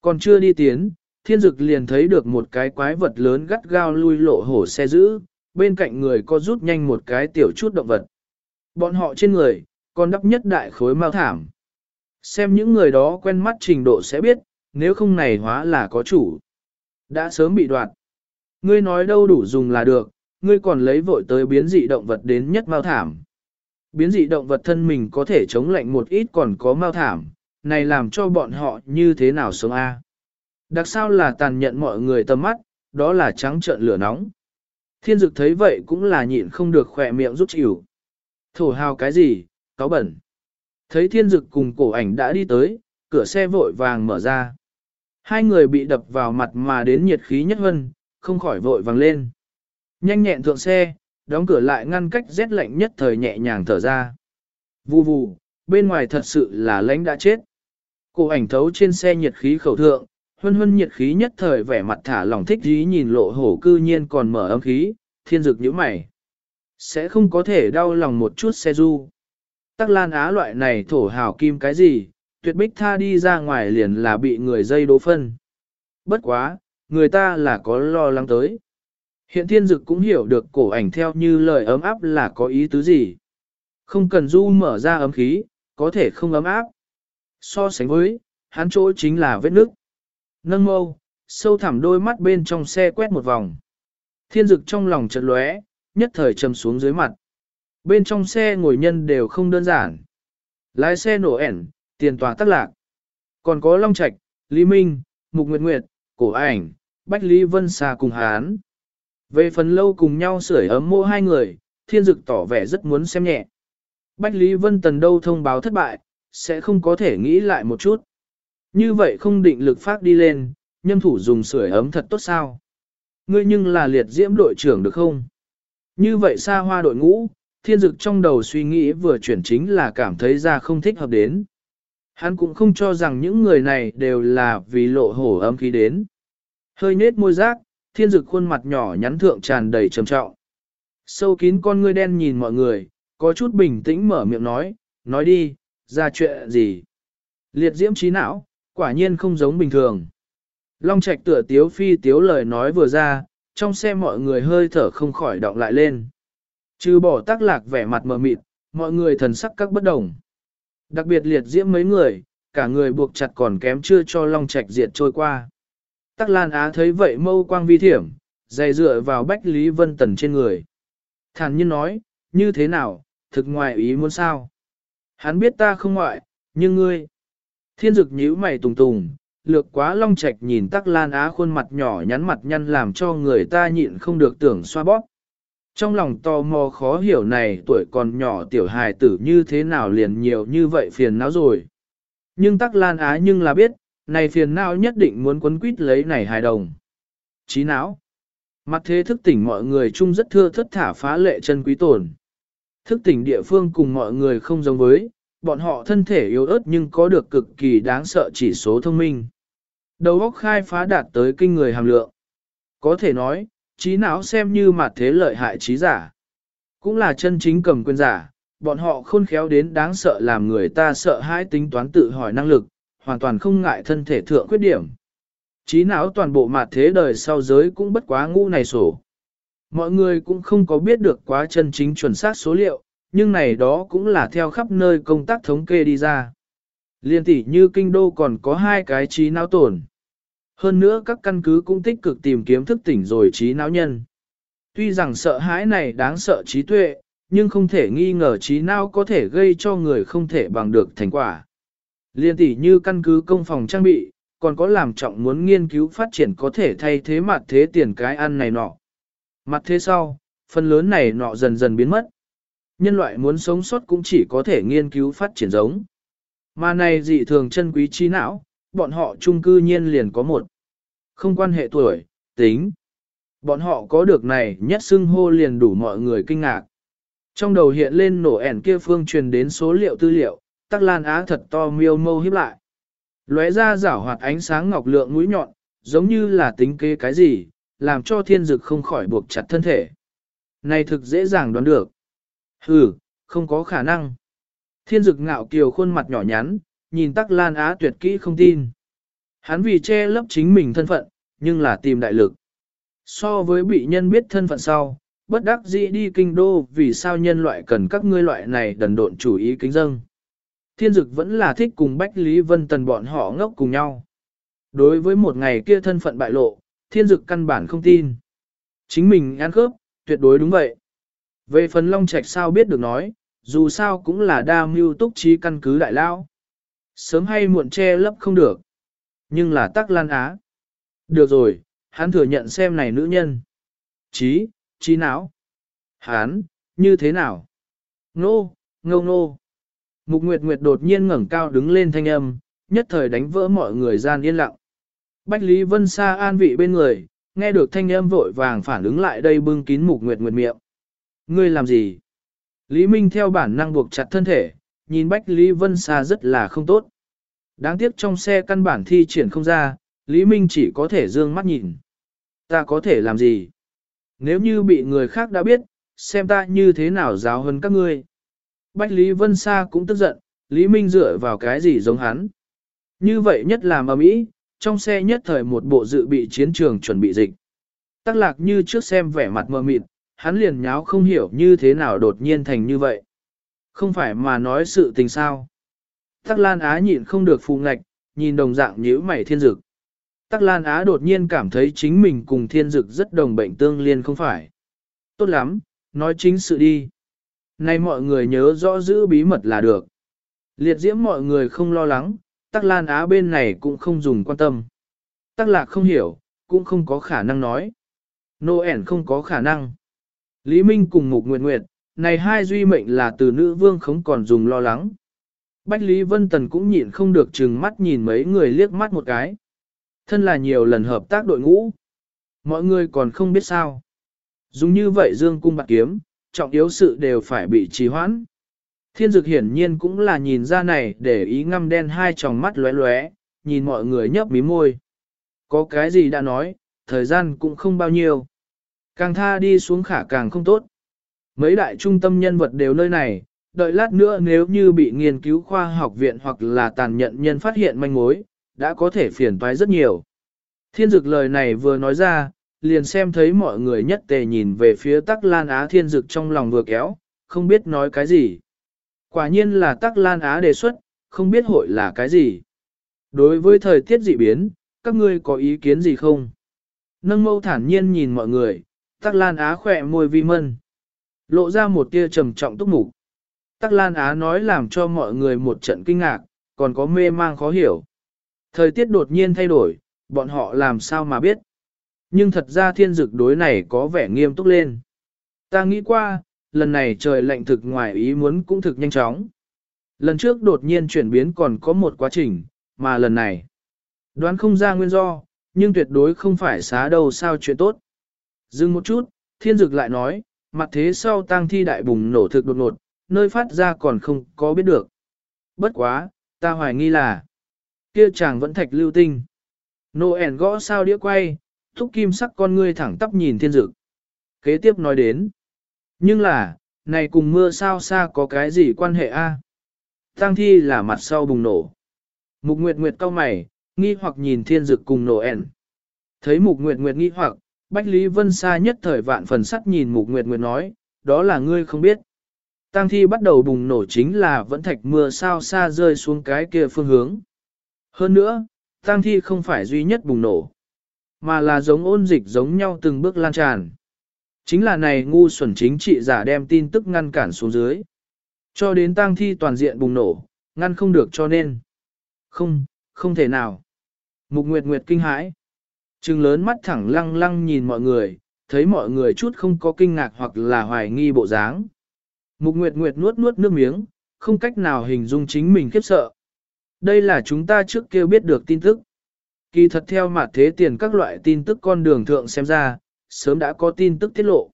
Còn chưa đi tiến, thiên dực liền thấy được một cái quái vật lớn gắt gao lui lộ hổ xe giữ, bên cạnh người có rút nhanh một cái tiểu chút động vật. Bọn họ trên người, còn đắp nhất đại khối mao thảm. Xem những người đó quen mắt trình độ sẽ biết, nếu không này hóa là có chủ. Đã sớm bị đoạt. Ngươi nói đâu đủ dùng là được, ngươi còn lấy vội tới biến dị động vật đến nhất mao thảm. Biến dị động vật thân mình có thể chống lạnh một ít còn có mau thảm, này làm cho bọn họ như thế nào sống a? Đặc sao là tàn nhận mọi người tầm mắt, đó là trắng trợn lửa nóng. Thiên dực thấy vậy cũng là nhịn không được khỏe miệng rút chịu. Thổ hào cái gì, cáo bẩn. Thấy thiên dực cùng cổ ảnh đã đi tới, cửa xe vội vàng mở ra. Hai người bị đập vào mặt mà đến nhiệt khí nhất vân, không khỏi vội vàng lên. Nhanh nhẹn thượng xe, đóng cửa lại ngăn cách rét lạnh nhất thời nhẹ nhàng thở ra. Vù vù, bên ngoài thật sự là lãnh đã chết. Cổ ảnh thấu trên xe nhiệt khí khẩu thượng, huân huân nhiệt khí nhất thời vẻ mặt thả lòng thích dí nhìn lộ hổ cư nhiên còn mở âm khí, thiên dực như mày. Sẽ không có thể đau lòng một chút xe du. Tắc lan á loại này thổ hào kim cái gì, tuyệt bích tha đi ra ngoài liền là bị người dây đố phân. Bất quá, người ta là có lo lắng tới. Hiện thiên dực cũng hiểu được cổ ảnh theo như lời ấm áp là có ý tứ gì. Không cần du mở ra ấm khí, có thể không ấm áp. So sánh với, hắn chỗ chính là vết nước. Nâng mâu, sâu thẳm đôi mắt bên trong xe quét một vòng. Thiên dực trong lòng chợt lóe, nhất thời trầm xuống dưới mặt. Bên trong xe ngồi nhân đều không đơn giản. Lái xe nổ ẻn, tiền tòa tắc lạc. Còn có Long Trạch, Lý Minh, Mục Nguyệt Nguyệt, Cổ Ảnh, Bách Lý Vân Sa cùng Hán. Về phần lâu cùng nhau sưởi ấm mô hai người, thiên dực tỏ vẻ rất muốn xem nhẹ. Bách Lý Vân Tần đâu thông báo thất bại, sẽ không có thể nghĩ lại một chút. Như vậy không định lực phát đi lên, nhâm thủ dùng sưởi ấm thật tốt sao. Ngươi nhưng là liệt diễm đội trưởng được không? Như vậy xa hoa đội ngũ, thiên dực trong đầu suy nghĩ vừa chuyển chính là cảm thấy ra không thích hợp đến. Hắn cũng không cho rằng những người này đều là vì lộ hổ âm khí đến. Hơi nết môi giác thiên dực khuôn mặt nhỏ nhắn thượng tràn đầy trầm trọng. Sâu kín con ngươi đen nhìn mọi người, có chút bình tĩnh mở miệng nói, nói đi, ra chuyện gì. Liệt diễm trí não, quả nhiên không giống bình thường. Long Trạch tựa tiếu phi tiếu lời nói vừa ra, trong xe mọi người hơi thở không khỏi động lại lên. Trừ bỏ tác lạc vẻ mặt mờ mịt, mọi người thần sắc các bất đồng. Đặc biệt liệt diễm mấy người, cả người buộc chặt còn kém chưa cho Long Trạch diệt trôi qua. Tắc Lan Á thấy vậy mâu quang vi thiểm, dày dựa vào Bách Lý Vân Tần trên người. Thản nhiên nói, như thế nào, thực ngoại ý muốn sao? Hắn biết ta không ngoại, nhưng ngươi. Thiên dực nhíu mày tùng tùng, lược quá long trạch nhìn tắc lan á khuôn mặt nhỏ nhắn mặt nhăn làm cho người ta nhịn không được tưởng xoa bóp. Trong lòng tò mò khó hiểu này tuổi còn nhỏ tiểu hài tử như thế nào liền nhiều như vậy phiền não rồi. Nhưng tắc lan á nhưng là biết, này phiền não nhất định muốn quấn quýt lấy này hài đồng. Chí não. Mặt thế thức tỉnh mọi người chung rất thưa thất thả phá lệ chân quý tổn. Thức tỉnh địa phương cùng mọi người không giống với, bọn họ thân thể yếu ớt nhưng có được cực kỳ đáng sợ chỉ số thông minh. Đầu óc khai phá đạt tới kinh người hàm lượng. Có thể nói, trí não xem như mặt thế lợi hại trí giả. Cũng là chân chính cầm quyền giả, bọn họ khôn khéo đến đáng sợ làm người ta sợ hãi tính toán tự hỏi năng lực, hoàn toàn không ngại thân thể thượng khuyết điểm. Trí não toàn bộ mặt thế đời sau giới cũng bất quá ngu này sổ. Mọi người cũng không có biết được quá chân chính chuẩn xác số liệu, nhưng này đó cũng là theo khắp nơi công tác thống kê đi ra. Liên tỷ như kinh đô còn có hai cái trí não tổn. Hơn nữa các căn cứ cũng tích cực tìm kiếm thức tỉnh rồi trí não nhân. Tuy rằng sợ hãi này đáng sợ trí tuệ, nhưng không thể nghi ngờ trí não có thể gây cho người không thể bằng được thành quả. Liên tỷ như căn cứ công phòng trang bị, còn có làm trọng muốn nghiên cứu phát triển có thể thay thế mặt thế tiền cái ăn này nọ. Mặt thế sau, phần lớn này nọ dần dần biến mất. Nhân loại muốn sống sót cũng chỉ có thể nghiên cứu phát triển giống. Mà này dị thường chân quý trí não, bọn họ chung cư nhiên liền có một. Không quan hệ tuổi, tính. Bọn họ có được này nhất xưng hô liền đủ mọi người kinh ngạc. Trong đầu hiện lên nổ ẻn kia phương truyền đến số liệu tư liệu, tắc lan á thật to miêu mâu hiếp lại. lóe ra rảo hoạt ánh sáng ngọc lượng mũi nhọn, giống như là tính kế cái gì, làm cho thiên dực không khỏi buộc chặt thân thể. Này thực dễ dàng đoán được. Hừ, không có khả năng. Thiên dực ngạo kiều khuôn mặt nhỏ nhắn, nhìn tắc lan á tuyệt kỹ không tin. Hắn vì che lấp chính mình thân phận, nhưng là tìm đại lực. So với bị nhân biết thân phận sau, bất đắc dĩ đi kinh đô vì sao nhân loại cần các ngươi loại này đần độn chủ ý kính dâng. Thiên dực vẫn là thích cùng Bách Lý Vân Tần bọn họ ngốc cùng nhau. Đối với một ngày kia thân phận bại lộ, thiên dực căn bản không tin. Chính mình ăn khớp, tuyệt đối đúng vậy. Về phần Long Trạch sao biết được nói, dù sao cũng là đa mưu túc trí căn cứ đại lao. Sớm hay muộn che lấp không được. Nhưng là tắc lan á. Được rồi, hắn thừa nhận xem này nữ nhân. Chí, trí não. Hán, như thế nào? Nô, ngô nô. Mục Nguyệt Nguyệt đột nhiên ngẩng cao đứng lên thanh âm, nhất thời đánh vỡ mọi người gian yên lặng. Bách Lý Vân Sa an vị bên người, nghe được thanh âm vội vàng phản ứng lại đây bưng kín Mục Nguyệt Nguyệt miệng. Ngươi làm gì? Lý Minh theo bản năng buộc chặt thân thể, nhìn Bách Lý Vân Sa rất là không tốt. Đáng tiếc trong xe căn bản thi triển không ra, Lý Minh chỉ có thể dương mắt nhìn. Ta có thể làm gì? Nếu như bị người khác đã biết, xem ta như thế nào giáo hơn các ngươi. Bách Lý Vân Sa cũng tức giận, Lý Minh dựa vào cái gì giống hắn. Như vậy nhất là ở Mỹ, trong xe nhất thời một bộ dự bị chiến trường chuẩn bị dịch. Tắc lạc như trước xem vẻ mặt mờ mịt, hắn liền nháo không hiểu như thế nào đột nhiên thành như vậy. Không phải mà nói sự tình sao. Tắc Lan Á nhịn không được phù ngạch, nhìn đồng dạng nhíu mày thiên dực. Tắc Lan Á đột nhiên cảm thấy chính mình cùng thiên dực rất đồng bệnh tương liên không phải. Tốt lắm, nói chính sự đi. Nay mọi người nhớ rõ giữ bí mật là được. Liệt diễm mọi người không lo lắng, Tắc Lan Á bên này cũng không dùng quan tâm. Tắc Lạc không hiểu, cũng không có khả năng nói. Noel không có khả năng. Lý Minh cùng Mục Nguyệt Nguyệt, này hai duy mệnh là từ nữ vương không còn dùng lo lắng. Bách Lý Vân Tần cũng nhịn không được chừng mắt nhìn mấy người liếc mắt một cái. Thân là nhiều lần hợp tác đội ngũ. Mọi người còn không biết sao. Dùng như vậy dương cung bạc kiếm, trọng yếu sự đều phải bị trì hoãn. Thiên dực hiển nhiên cũng là nhìn ra này để ý ngăm đen hai tròng mắt lóe lóe, nhìn mọi người nhấp mí môi. Có cái gì đã nói, thời gian cũng không bao nhiêu. Càng tha đi xuống khả càng không tốt. Mấy đại trung tâm nhân vật đều nơi này, đợi lát nữa nếu như bị nghiên cứu khoa học viện hoặc là tàn nhận nhân phát hiện manh mối, đã có thể phiền toái rất nhiều. Thiên dực lời này vừa nói ra, liền xem thấy mọi người nhất tề nhìn về phía tắc lan á thiên dực trong lòng vừa kéo, không biết nói cái gì. Quả nhiên là tắc lan á đề xuất, không biết hội là cái gì. Đối với thời tiết dị biến, các ngươi có ý kiến gì không? Nâng mâu thản nhiên nhìn mọi người, tắc lan á khỏe môi vi mân. Lộ ra một tia trầm trọng túc mục. Tắc lan á nói làm cho mọi người một trận kinh ngạc, còn có mê mang khó hiểu. Thời tiết đột nhiên thay đổi, bọn họ làm sao mà biết. Nhưng thật ra thiên dực đối này có vẻ nghiêm túc lên. Ta nghĩ qua, lần này trời lạnh thực ngoài ý muốn cũng thực nhanh chóng. Lần trước đột nhiên chuyển biến còn có một quá trình, mà lần này, đoán không ra nguyên do, nhưng tuyệt đối không phải xá đầu sao chuyện tốt. Dừng một chút, thiên dực lại nói, mặt thế sau tang thi đại bùng nổ thực đột ngột, nơi phát ra còn không có biết được. Bất quá, ta hoài nghi là, kia chàng vẫn thạch lưu tinh. Noel gõ sao đĩa quay, thúc kim sắc con ngươi thẳng tắp nhìn thiên dực. Kế tiếp nói đến, nhưng là, này cùng mưa sao xa có cái gì quan hệ a? Tăng thi là mặt sau bùng nổ. Mục Nguyệt Nguyệt cau mày, nghi hoặc nhìn thiên dực cùng nổ ẻn. Thấy Mục Nguyệt Nguyệt nghi hoặc, Bách Lý Vân Sa nhất thời vạn phần sắt nhìn Mục Nguyệt Nguyệt nói, đó là ngươi không biết. Tăng thi bắt đầu bùng nổ chính là vẫn thạch mưa sao xa rơi xuống cái kia phương hướng. Hơn nữa, tăng thi không phải duy nhất bùng nổ, mà là giống ôn dịch giống nhau từng bước lan tràn. Chính là này ngu xuẩn chính trị giả đem tin tức ngăn cản xuống dưới. Cho đến tang thi toàn diện bùng nổ, ngăn không được cho nên. Không, không thể nào. Mục Nguyệt Nguyệt kinh hãi. Trừng lớn mắt thẳng lăng lăng nhìn mọi người, thấy mọi người chút không có kinh ngạc hoặc là hoài nghi bộ dáng. Mục Nguyệt Nguyệt nuốt nuốt nước miếng, không cách nào hình dung chính mình khiếp sợ. Đây là chúng ta trước kia biết được tin tức. Kỳ thật theo mặt thế tiền các loại tin tức con đường thượng xem ra, sớm đã có tin tức tiết lộ.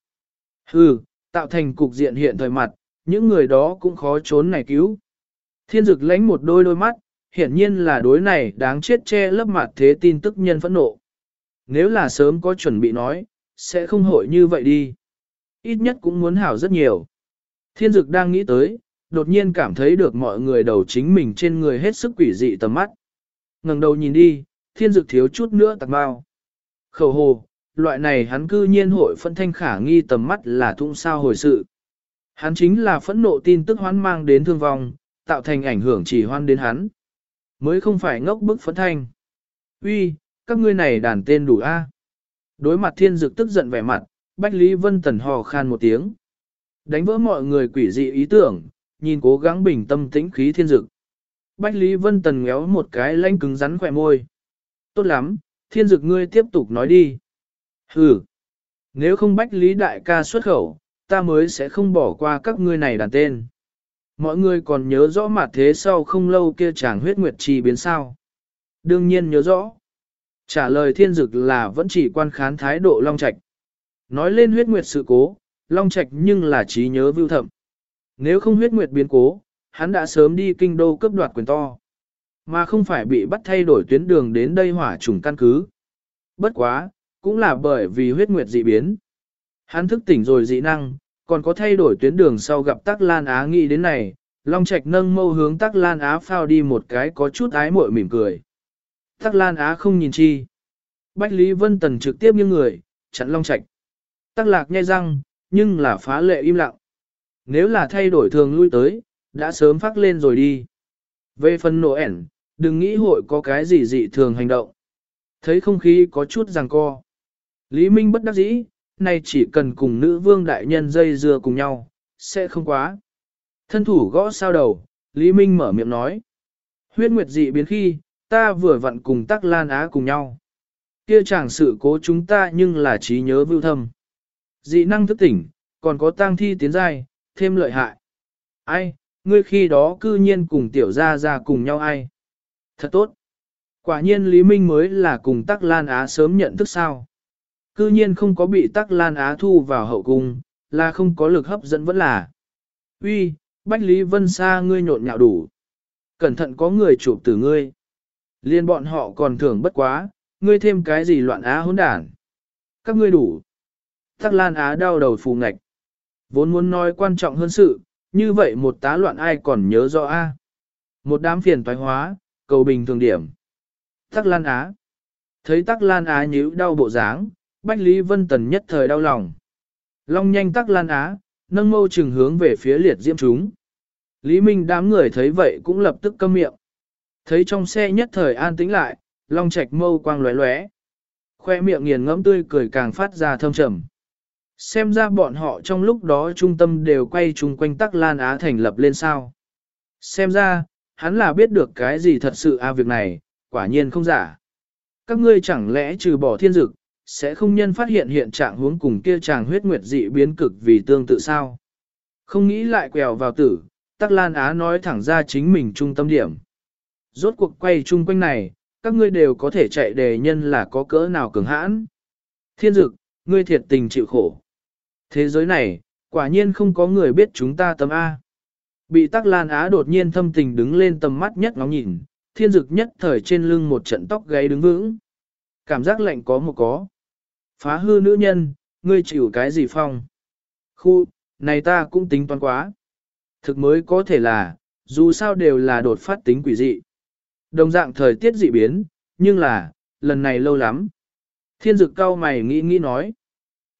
Hừ, tạo thành cục diện hiện thời mặt, những người đó cũng khó trốn này cứu. Thiên dực lánh một đôi đôi mắt, hiển nhiên là đối này đáng chết che lấp mặt thế tin tức nhân phẫn nộ. Nếu là sớm có chuẩn bị nói, sẽ không hội như vậy đi. Ít nhất cũng muốn hảo rất nhiều. Thiên dực đang nghĩ tới, đột nhiên cảm thấy được mọi người đầu chính mình trên người hết sức quỷ dị tầm mắt. ngẩng đầu nhìn đi, thiên dực thiếu chút nữa tạc bao. Khẩu hồ, loại này hắn cư nhiên hội phân thanh khả nghi tầm mắt là thung sao hồi sự. Hắn chính là phẫn nộ tin tức hoán mang đến thương vong, tạo thành ảnh hưởng chỉ hoan đến hắn. Mới không phải ngốc bức phẫn thanh. Uy, các ngươi này đàn tên đủ a. Đối mặt thiên dực tức giận vẻ mặt, Bách Lý Vân Tần hò khan một tiếng. Đánh vỡ mọi người quỷ dị ý tưởng, nhìn cố gắng bình tâm tĩnh khí thiên dực. Bách Lý Vân Tần ngéo một cái lanh cứng rắn khỏe môi. Tốt lắm, thiên dực ngươi tiếp tục nói đi. Hừ, nếu không bách lý đại ca xuất khẩu, ta mới sẽ không bỏ qua các ngươi này đàn tên. Mọi người còn nhớ rõ mặt thế sau không lâu kia chàng huyết nguyệt trì biến sao. Đương nhiên nhớ rõ. Trả lời thiên dực là vẫn chỉ quan khán thái độ long trạch. Nói lên huyết nguyệt sự cố, long trạch nhưng là trí nhớ vưu thậm. Nếu không huyết nguyệt biến cố, hắn đã sớm đi kinh đô cấp đoạt quyền to. Mà không phải bị bắt thay đổi tuyến đường đến đây hỏa trùng căn cứ. Bất quá, cũng là bởi vì huyết nguyệt dị biến. Hắn thức tỉnh rồi dị năng, còn có thay đổi tuyến đường sau gặp Tắc Lan Á nghĩ đến này, Long Trạch nâng mâu hướng Tắc Lan Á phao đi một cái có chút ái muội mỉm cười. Tắc Lan Á không nhìn chi. Bách Lý Vân Tần trực tiếp như người, chặn Long Trạch. Tắc Lạc nhai răng, nhưng là phá lệ im lặng. Nếu là thay đổi thường lui tới, đã sớm phát lên rồi đi. Về phần nổ ẻn, đừng nghĩ hội có cái gì dị thường hành động. Thấy không khí có chút ràng co. Lý Minh bất đắc dĩ, nay chỉ cần cùng nữ vương đại nhân dây dưa cùng nhau, sẽ không quá. Thân thủ gõ sao đầu, Lý Minh mở miệng nói. Huyết nguyệt dị biến khi, ta vừa vặn cùng tắc lan á cùng nhau. Kia chẳng sự cố chúng ta nhưng là trí nhớ vưu thâm. Dị năng thức tỉnh, còn có tang thi tiến giai, thêm lợi hại. Ai, ngươi khi đó cư nhiên cùng tiểu gia ra cùng nhau ai? Thật tốt. Quả nhiên Lý Minh mới là cùng Tắc Lan Á sớm nhận thức sao. Cư nhiên không có bị Tắc Lan Á thu vào hậu cung, là không có lực hấp dẫn vẫn là. Uy, Bách Lý Vân Sa ngươi nhộn nhạo đủ. Cẩn thận có người chụp từ ngươi. Liên bọn họ còn thưởng bất quá, ngươi thêm cái gì loạn á hỗn đản. Các ngươi đủ. Tắc Lan Á đau đầu phù ngạch. Vốn muốn nói quan trọng hơn sự, như vậy một tá loạn ai còn nhớ rõ a? Một đám phiền toái hóa, cầu bình thường điểm. Tắc Lan Á. Thấy Tắc Lan Á nhíu đau bộ dáng, Bách Lý Vân Tần nhất thời đau lòng. Long nhanh Tắc Lan Á, nâng mâu trừng hướng về phía liệt diễm chúng. Lý Minh đám người thấy vậy cũng lập tức câm miệng. Thấy trong xe nhất thời an tĩnh lại, Long Trạch mâu quang lóe lóe. Khoe miệng nghiền ngẫm tươi cười càng phát ra thâm trầm. Xem ra bọn họ trong lúc đó trung tâm đều quay chung quanh Tắc Lan Á thành lập lên sao. Xem ra, hắn là biết được cái gì thật sự a việc này, quả nhiên không giả. Các ngươi chẳng lẽ trừ bỏ thiên dực, sẽ không nhân phát hiện hiện trạng hướng cùng kia chàng huyết nguyệt dị biến cực vì tương tự sao. Không nghĩ lại quèo vào tử, Tắc Lan Á nói thẳng ra chính mình trung tâm điểm. Rốt cuộc quay chung quanh này, các ngươi đều có thể chạy đề nhân là có cỡ nào cường hãn. Thiên dực, ngươi thiệt tình chịu khổ. Thế giới này, quả nhiên không có người biết chúng ta tấm A. Bị tắc lan á đột nhiên thâm tình đứng lên tầm mắt nhất ngóng nhìn, thiên dực nhất thời trên lưng một trận tóc gáy đứng vững. Cảm giác lạnh có một có. Phá hư nữ nhân, ngươi chịu cái gì phong? Khu, này ta cũng tính toán quá. Thực mới có thể là, dù sao đều là đột phát tính quỷ dị. Đồng dạng thời tiết dị biến, nhưng là, lần này lâu lắm. Thiên dực cao mày nghĩ nghĩ nói.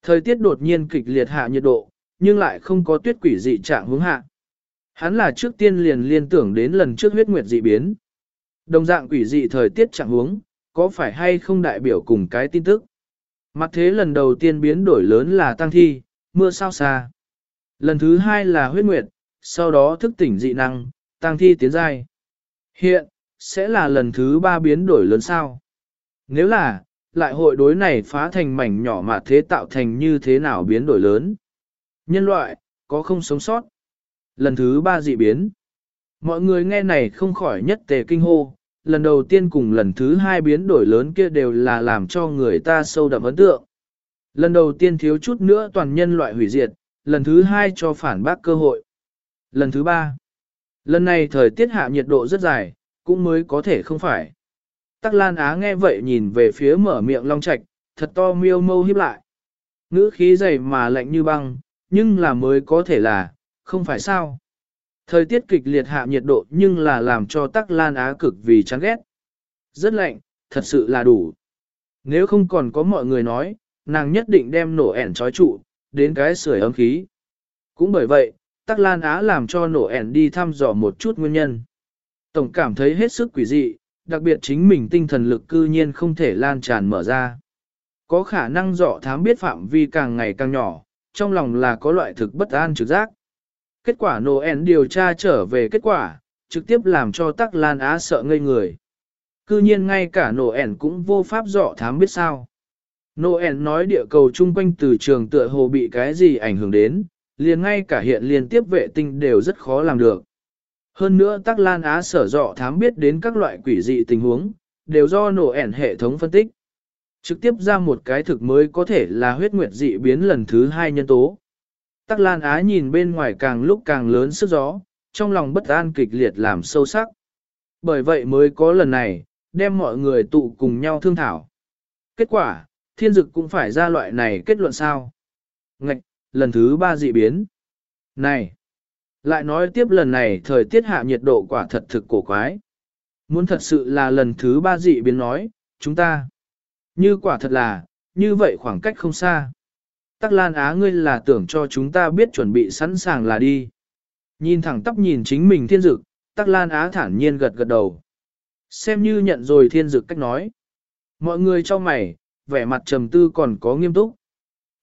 Thời tiết đột nhiên kịch liệt hạ nhiệt độ, nhưng lại không có tuyết quỷ dị trạng hướng hạ. Hắn là trước tiên liền liên tưởng đến lần trước huyết nguyệt dị biến. Đồng dạng quỷ dị thời tiết trạng huống, có phải hay không đại biểu cùng cái tin tức. Mặt thế lần đầu tiên biến đổi lớn là tăng thi, mưa sao xa. Lần thứ hai là huyết nguyệt, sau đó thức tỉnh dị năng, tăng thi tiến giai. Hiện, sẽ là lần thứ ba biến đổi lớn sao? Nếu là, lại hội đối này phá thành mảnh nhỏ mà thế tạo thành như thế nào biến đổi lớn. Nhân loại, có không sống sót. Lần thứ ba dị biến. Mọi người nghe này không khỏi nhất tề kinh hô, lần đầu tiên cùng lần thứ hai biến đổi lớn kia đều là làm cho người ta sâu đậm ấn tượng. Lần đầu tiên thiếu chút nữa toàn nhân loại hủy diệt, lần thứ hai cho phản bác cơ hội. Lần thứ ba, lần này thời tiết hạ nhiệt độ rất dài, cũng mới có thể không phải. Tắc Lan Á nghe vậy nhìn về phía mở miệng long Trạch, thật to miêu mâu hiếp lại. Ngữ khí dày mà lạnh như băng, nhưng là mới có thể là, không phải sao. Thời tiết kịch liệt hạ nhiệt độ nhưng là làm cho Tắc Lan Á cực vì chán ghét. Rất lạnh, thật sự là đủ. Nếu không còn có mọi người nói, nàng nhất định đem nổ ẻn trói trụ, đến cái sưởi ấm khí. Cũng bởi vậy, Tắc Lan Á làm cho nổ ẻn đi thăm dò một chút nguyên nhân. Tổng cảm thấy hết sức quỷ dị, đặc biệt chính mình tinh thần lực cư nhiên không thể lan tràn mở ra. Có khả năng dọ thám biết phạm vi càng ngày càng nhỏ, trong lòng là có loại thực bất an trực giác. Kết quả Noel điều tra trở về kết quả, trực tiếp làm cho Tắc Lan Á sợ ngây người. Cư nhiên ngay cả Noel cũng vô pháp dọ thám biết sao. Noel nói địa cầu chung quanh từ trường tựa hồ bị cái gì ảnh hưởng đến, liền ngay cả hiện liên tiếp vệ tinh đều rất khó làm được. Hơn nữa Tắc Lan Á sở dọ thám biết đến các loại quỷ dị tình huống, đều do Noel hệ thống phân tích. Trực tiếp ra một cái thực mới có thể là huyết nguyệt dị biến lần thứ hai nhân tố. Tắc Lan Á nhìn bên ngoài càng lúc càng lớn sức gió, trong lòng bất an kịch liệt làm sâu sắc. Bởi vậy mới có lần này, đem mọi người tụ cùng nhau thương thảo. Kết quả, thiên dực cũng phải ra loại này kết luận sao. Ngạch, lần thứ ba dị biến. Này, Lại nói tiếp lần này thời tiết hạ nhiệt độ quả thật thực cổ quái. Muốn thật sự là lần thứ ba dị biến nói, chúng ta. Như quả thật là, như vậy khoảng cách không xa. Tắc Lan Á ngươi là tưởng cho chúng ta biết chuẩn bị sẵn sàng là đi. Nhìn thẳng tóc nhìn chính mình thiên dực, Tắc Lan Á thản nhiên gật gật đầu. Xem như nhận rồi thiên dực cách nói. Mọi người cho mày, vẻ mặt trầm tư còn có nghiêm túc.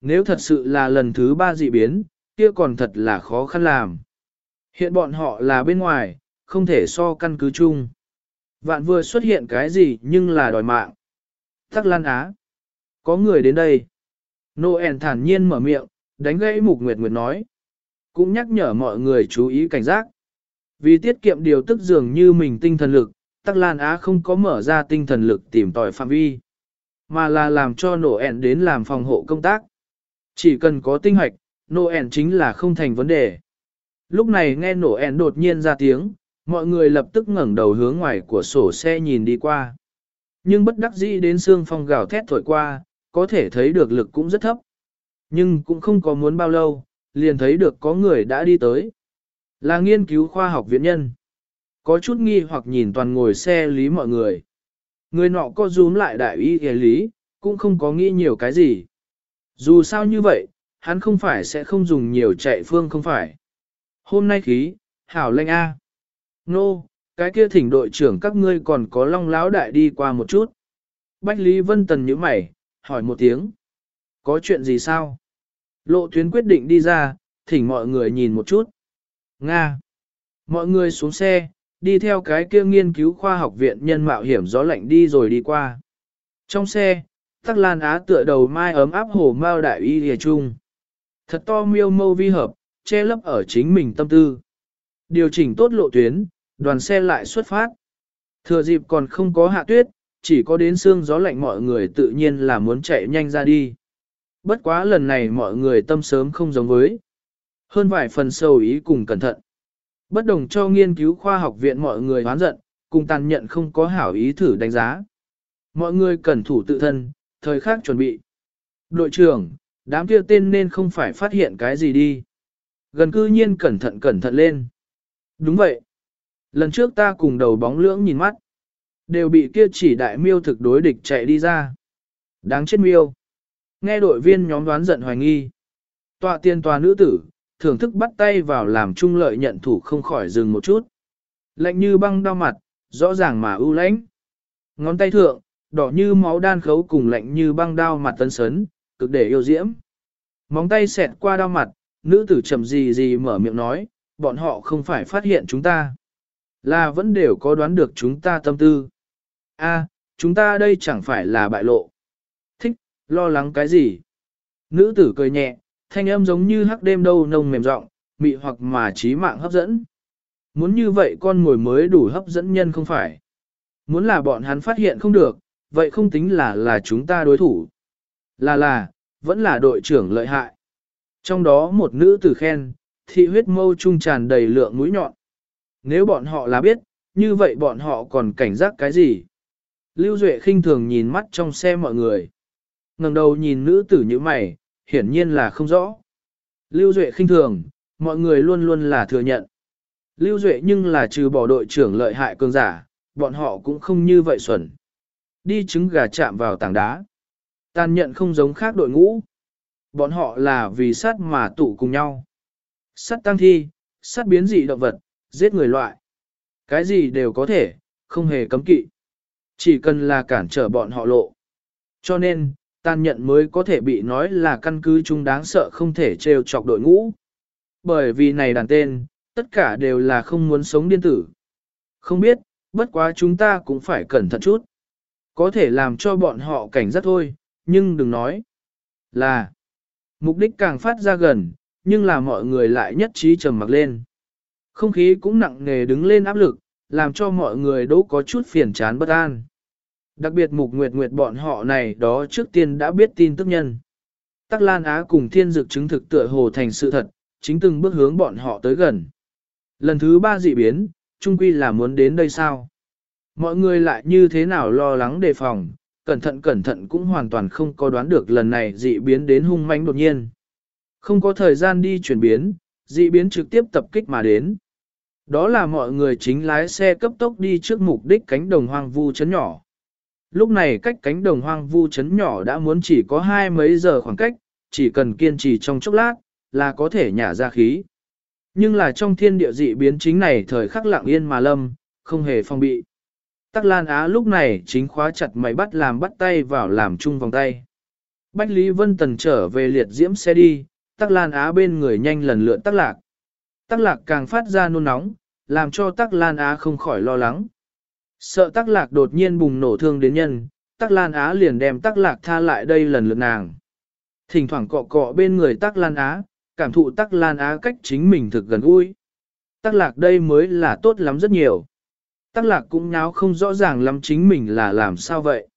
Nếu thật sự là lần thứ ba dị biến, kia còn thật là khó khăn làm. Hiện bọn họ là bên ngoài, không thể so căn cứ chung. Vạn vừa xuất hiện cái gì nhưng là đòi mạng. Tắc Lan Á. Có người đến đây. Noel thản nhiên mở miệng, đánh gãy Mục Nguyệt Nguyệt nói. Cũng nhắc nhở mọi người chú ý cảnh giác. Vì tiết kiệm điều tức dường như mình tinh thần lực, Tắc Lan Á không có mở ra tinh thần lực tìm tòi phạm vi, mà là làm cho Noel đến làm phòng hộ công tác. Chỉ cần có tinh hoạch, Noel chính là không thành vấn đề. Lúc này nghe Noel đột nhiên ra tiếng, mọi người lập tức ngẩng đầu hướng ngoài của sổ xe nhìn đi qua. Nhưng bất đắc dĩ đến xương phong gào thét thổi qua, có thể thấy được lực cũng rất thấp. Nhưng cũng không có muốn bao lâu, liền thấy được có người đã đi tới. Là nghiên cứu khoa học viện nhân. Có chút nghi hoặc nhìn toàn ngồi xe lý mọi người. Người nọ có rúm lại đại y ghề lý, cũng không có nghĩ nhiều cái gì. Dù sao như vậy, hắn không phải sẽ không dùng nhiều chạy phương không phải. Hôm nay khí, hảo lệnh A. Nô, cái kia thỉnh đội trưởng các ngươi còn có long lão đại đi qua một chút. Bách Lý Vân Tần như mày, hỏi một tiếng. Có chuyện gì sao? Lộ tuyến quyết định đi ra, thỉnh mọi người nhìn một chút. Nga. Mọi người xuống xe, đi theo cái kia nghiên cứu khoa học viện nhân mạo hiểm gió lạnh đi rồi đi qua. Trong xe, Tắc Lan Á tựa đầu mai ấm áp hồ mao đại y lìa chung. Thật to miêu mâu vi hợp, che lấp ở chính mình tâm tư. Điều chỉnh tốt lộ tuyến, đoàn xe lại xuất phát. Thừa dịp còn không có hạ tuyết, chỉ có đến xương gió lạnh mọi người tự nhiên là muốn chạy nhanh ra đi. Bất quá lần này mọi người tâm sớm không giống với. Hơn vài phần sâu ý cùng cẩn thận. Bất đồng cho nghiên cứu khoa học viện mọi người hoán giận, cùng tàn nhận không có hảo ý thử đánh giá. Mọi người cẩn thủ tự thân, thời khắc chuẩn bị. Đội trưởng, đám kia tên nên không phải phát hiện cái gì đi. Gần cư nhiên cẩn thận cẩn thận lên. Đúng vậy. Lần trước ta cùng đầu bóng lưỡng nhìn mắt. Đều bị kia chỉ đại miêu thực đối địch chạy đi ra. Đáng chết miêu. Nghe đội viên nhóm đoán giận hoài nghi. Tọa tiên tòa nữ tử, thưởng thức bắt tay vào làm trung lợi nhận thủ không khỏi dừng một chút. Lạnh như băng đau mặt, rõ ràng mà ưu lãnh. Ngón tay thượng, đỏ như máu đan khấu cùng lạnh như băng đao mặt tân sấn, cực để yêu diễm. Móng tay xẹt qua đau mặt, nữ tử chậm gì gì mở miệng nói, bọn họ không phải phát hiện chúng ta. Là vẫn đều có đoán được chúng ta tâm tư. A, chúng ta đây chẳng phải là bại lộ. Thích, lo lắng cái gì? Nữ tử cười nhẹ, thanh âm giống như hắc đêm đâu nông mềm rộng, mị hoặc mà trí mạng hấp dẫn. Muốn như vậy con ngồi mới đủ hấp dẫn nhân không phải. Muốn là bọn hắn phát hiện không được, vậy không tính là là chúng ta đối thủ. Là là, vẫn là đội trưởng lợi hại. Trong đó một nữ tử khen, thị huyết mâu trung tràn đầy lượng mũi nhọn. Nếu bọn họ là biết, như vậy bọn họ còn cảnh giác cái gì? Lưu Duệ khinh thường nhìn mắt trong xe mọi người. ngẩng đầu nhìn nữ tử như mày, hiển nhiên là không rõ. Lưu Duệ khinh thường, mọi người luôn luôn là thừa nhận. Lưu Duệ nhưng là trừ bỏ đội trưởng lợi hại cường giả, bọn họ cũng không như vậy xuẩn. Đi trứng gà chạm vào tảng đá. Tàn nhận không giống khác đội ngũ. Bọn họ là vì sát mà tụ cùng nhau. Sát tăng thi, sát biến dị động vật, giết người loại. Cái gì đều có thể, không hề cấm kỵ. Chỉ cần là cản trở bọn họ lộ. Cho nên, tàn nhận mới có thể bị nói là căn cứ chúng đáng sợ không thể trêu chọc đội ngũ. Bởi vì này đàn tên, tất cả đều là không muốn sống điên tử. Không biết, bất quá chúng ta cũng phải cẩn thận chút. Có thể làm cho bọn họ cảnh giác thôi, nhưng đừng nói là mục đích càng phát ra gần, nhưng là mọi người lại nhất trí trầm mặc lên. Không khí cũng nặng nề đứng lên áp lực, làm cho mọi người đỗ có chút phiền chán bất an. Đặc biệt mục nguyệt nguyệt bọn họ này đó trước tiên đã biết tin tức nhân. Tắc Lan Á cùng thiên dực chứng thực tựa hồ thành sự thật, chính từng bước hướng bọn họ tới gần. Lần thứ ba dị biến, trung quy là muốn đến đây sao? Mọi người lại như thế nào lo lắng đề phòng, cẩn thận cẩn thận cũng hoàn toàn không có đoán được lần này dị biến đến hung manh đột nhiên. Không có thời gian đi chuyển biến, dị biến trực tiếp tập kích mà đến. Đó là mọi người chính lái xe cấp tốc đi trước mục đích cánh đồng hoang vu chấn nhỏ. Lúc này cách cánh đồng hoang vu chấn nhỏ đã muốn chỉ có hai mấy giờ khoảng cách, chỉ cần kiên trì trong chốc lát, là có thể nhả ra khí. Nhưng là trong thiên địa dị biến chính này thời khắc lặng yên mà lâm, không hề phong bị. Tắc Lan Á lúc này chính khóa chặt máy bắt làm bắt tay vào làm chung vòng tay. Bách Lý Vân Tần trở về liệt diễm xe đi, Tắc Lan Á bên người nhanh lần lượt Tắc Lạc. Tắc Lạc càng phát ra nôn nóng, làm cho Tắc Lan Á không khỏi lo lắng. Sợ Tắc Lạc đột nhiên bùng nổ thương đến nhân, Tắc Lan Á liền đem Tắc Lạc tha lại đây lần lượt nàng. Thỉnh thoảng cọ cọ bên người Tắc Lan Á, cảm thụ Tắc Lan Á cách chính mình thực gần gũi. Tắc Lạc đây mới là tốt lắm rất nhiều. Tắc Lạc cũng nháo không rõ ràng lắm chính mình là làm sao vậy.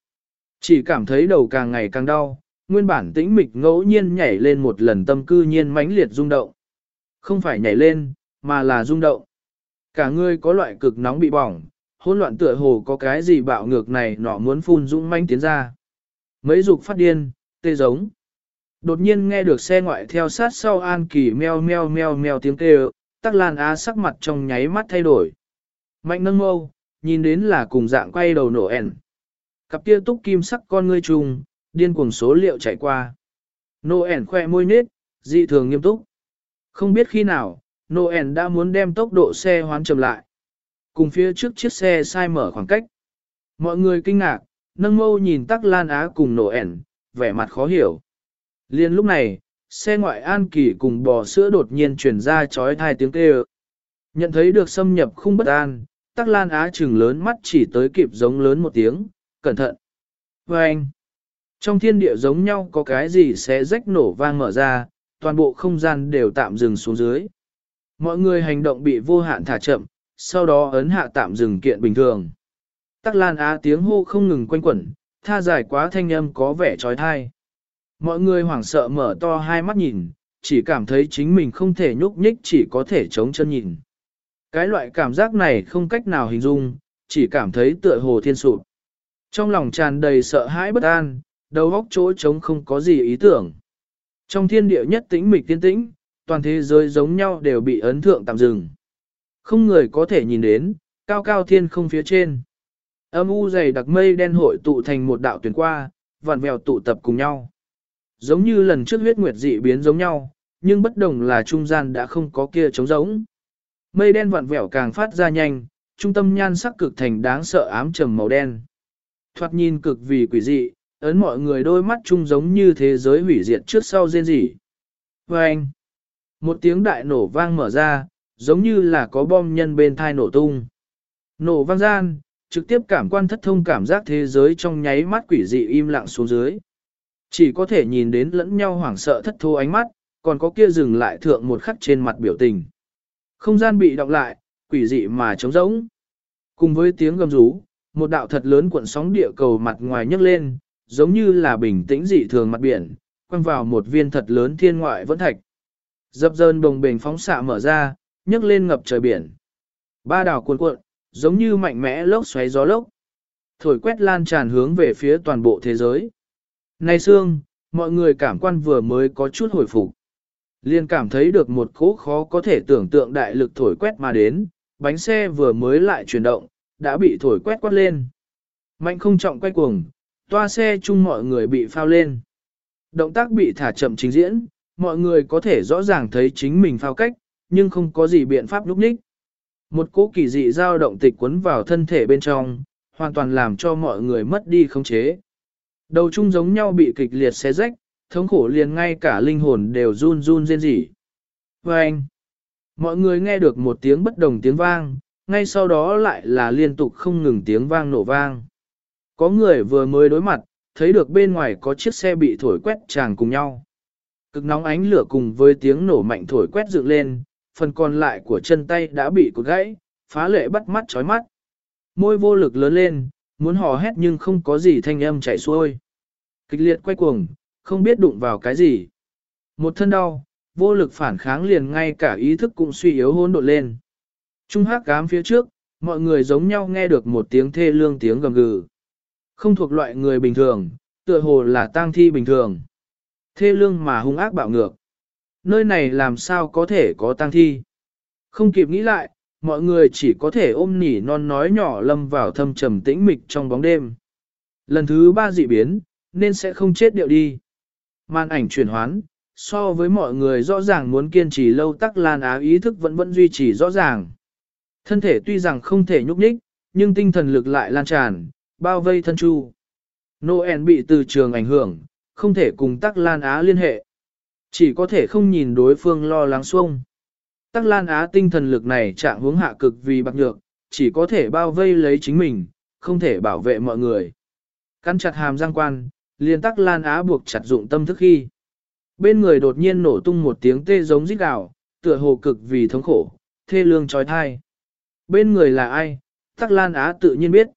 Chỉ cảm thấy đầu càng ngày càng đau, nguyên bản tĩnh mịch ngẫu nhiên nhảy lên một lần tâm cư nhiên mãnh liệt rung động. Không phải nhảy lên, mà là rung động. Cả người có loại cực nóng bị bỏng, hỗn loạn tựa hồ có cái gì bạo ngược này nọ muốn phun dũng manh tiến ra. Mấy dục phát điên, tê giống. Đột nhiên nghe được xe ngoại theo sát sau An Kỳ meo meo meo meo tiếng kêu, tắc lan á sắc mặt trong nháy mắt thay đổi. Mạnh nâng mâu, nhìn đến là cùng dạng quay đầu nổ ẻn. Cặp kia túc kim sắc con ngươi trùng, điên cuồng số liệu chạy qua. Nô ẻn khoe môi nết, dị thường nghiêm túc. Không biết khi nào, Noel đã muốn đem tốc độ xe hoán chậm lại. Cùng phía trước chiếc xe sai mở khoảng cách. Mọi người kinh ngạc, nâng mâu nhìn tắc lan á cùng Noel, vẻ mặt khó hiểu. Liên lúc này, xe ngoại an kỳ cùng bò sữa đột nhiên chuyển ra chói thai tiếng kêu. Nhận thấy được xâm nhập không bất an, tắc lan á trừng lớn mắt chỉ tới kịp giống lớn một tiếng, cẩn thận. Và anh, trong thiên địa giống nhau có cái gì sẽ rách nổ vang mở ra, toàn bộ không gian đều tạm dừng xuống dưới. Mọi người hành động bị vô hạn thả chậm, sau đó ấn hạ tạm dừng kiện bình thường. Tắc Lan Á tiếng hô không ngừng quanh quẩn, tha dài quá thanh âm có vẻ trói thai. Mọi người hoảng sợ mở to hai mắt nhìn, chỉ cảm thấy chính mình không thể nhúc nhích chỉ có thể chống chân nhìn. Cái loại cảm giác này không cách nào hình dung, chỉ cảm thấy tựa hồ thiên sụp. Trong lòng tràn đầy sợ hãi bất an, đầu óc chỗ trống không có gì ý tưởng. Trong thiên địa nhất tĩnh mịch tiên tĩnh, toàn thế giới giống nhau đều bị ấn thượng tạm dừng. Không người có thể nhìn đến, cao cao thiên không phía trên. Âm u dày đặc mây đen hội tụ thành một đạo tuyển qua, vặn vẹo tụ tập cùng nhau. Giống như lần trước huyết nguyệt dị biến giống nhau, nhưng bất đồng là trung gian đã không có kia trống giống. Mây đen vặn vẹo càng phát ra nhanh, trung tâm nhan sắc cực thành đáng sợ ám trầm màu đen. Thoạt nhìn cực vì quỷ dị, ấn mọi người đôi mắt chung giống như thế giới hủy diệt trước sau rên rỉ. Vâng! anh, một tiếng đại nổ vang mở ra, giống như là có bom nhân bên thai nổ tung. Nổ vang gian, trực tiếp cảm quan thất thông cảm giác thế giới trong nháy mắt quỷ dị im lặng xuống dưới. Chỉ có thể nhìn đến lẫn nhau hoảng sợ thất thô ánh mắt, còn có kia dừng lại thượng một khắc trên mặt biểu tình. Không gian bị đọc lại, quỷ dị mà trống rỗng. Cùng với tiếng gầm rú, một đạo thật lớn cuộn sóng địa cầu mặt ngoài nhấc lên, giống như là bình tĩnh dị thường mặt biển, quăng vào một viên thật lớn thiên ngoại vẫn thạch. Dập dơn bồng bềnh phóng xạ mở ra, nhấc lên ngập trời biển. Ba đảo cuộn cuộn, giống như mạnh mẽ lốc xoáy gió lốc. Thổi quét lan tràn hướng về phía toàn bộ thế giới. Nay xương, mọi người cảm quan vừa mới có chút hồi phục. Liên cảm thấy được một cỗ khó có thể tưởng tượng đại lực thổi quét mà đến, bánh xe vừa mới lại chuyển động, đã bị thổi quét quát lên. Mạnh không trọng quay cuồng, toa xe chung mọi người bị phao lên. Động tác bị thả chậm trình diễn, mọi người có thể rõ ràng thấy chính mình phao cách, nhưng không có gì biện pháp lúc ních. Một cỗ kỳ dị dao động tịch quấn vào thân thể bên trong, hoàn toàn làm cho mọi người mất đi khống chế. Đầu chung giống nhau bị kịch liệt xé rách, thống khổ liền ngay cả linh hồn đều run run rên rỉ. Và anh, mọi người nghe được một tiếng bất đồng tiếng vang, ngay sau đó lại là liên tục không ngừng tiếng vang nổ vang. Có người vừa mới đối mặt, thấy được bên ngoài có chiếc xe bị thổi quét tràn cùng nhau. Cực nóng ánh lửa cùng với tiếng nổ mạnh thổi quét dựng lên, phần còn lại của chân tay đã bị cột gãy, phá lệ bắt mắt chói mắt. Môi vô lực lớn lên, muốn hò hét nhưng không có gì thanh âm chảy xuôi. Kịch liệt quay cuồng, không biết đụng vào cái gì. Một thân đau, vô lực phản kháng liền ngay cả ý thức cũng suy yếu hôn đột lên. Trung hát cám phía trước, mọi người giống nhau nghe được một tiếng thê lương tiếng gầm gừ. Không thuộc loại người bình thường, tựa hồ là tang thi bình thường. Thê lương mà hung ác bạo ngược. nơi này làm sao có thể có tang thi. Không kịp nghĩ lại, mọi người chỉ có thể ôm nỉ non nói nhỏ lâm vào thâm trầm tĩnh mịch trong bóng đêm. Lần thứ ba dị biến, nên sẽ không chết điệu đi. Màn ảnh chuyển hoán, so với mọi người rõ ràng muốn kiên trì lâu tắc lan á ý thức vẫn vẫn duy trì rõ ràng. Thân thể tuy rằng không thể nhúc nhích, nhưng tinh thần lực lại lan tràn, bao vây thân chu. Noel bị từ trường ảnh hưởng, không thể cùng tắc lan á liên hệ. Chỉ có thể không nhìn đối phương lo lắng xuông. Tắc Lan Á tinh thần lực này trạng hướng hạ cực vì bạc nhược, chỉ có thể bao vây lấy chính mình, không thể bảo vệ mọi người. Cắn chặt hàm răng quan, liền Tắc Lan Á buộc chặt dụng tâm thức khi. Bên người đột nhiên nổ tung một tiếng tê giống rít gào, tựa hồ cực vì thống khổ, thê lương trói thai. Bên người là ai? Tắc Lan Á tự nhiên biết.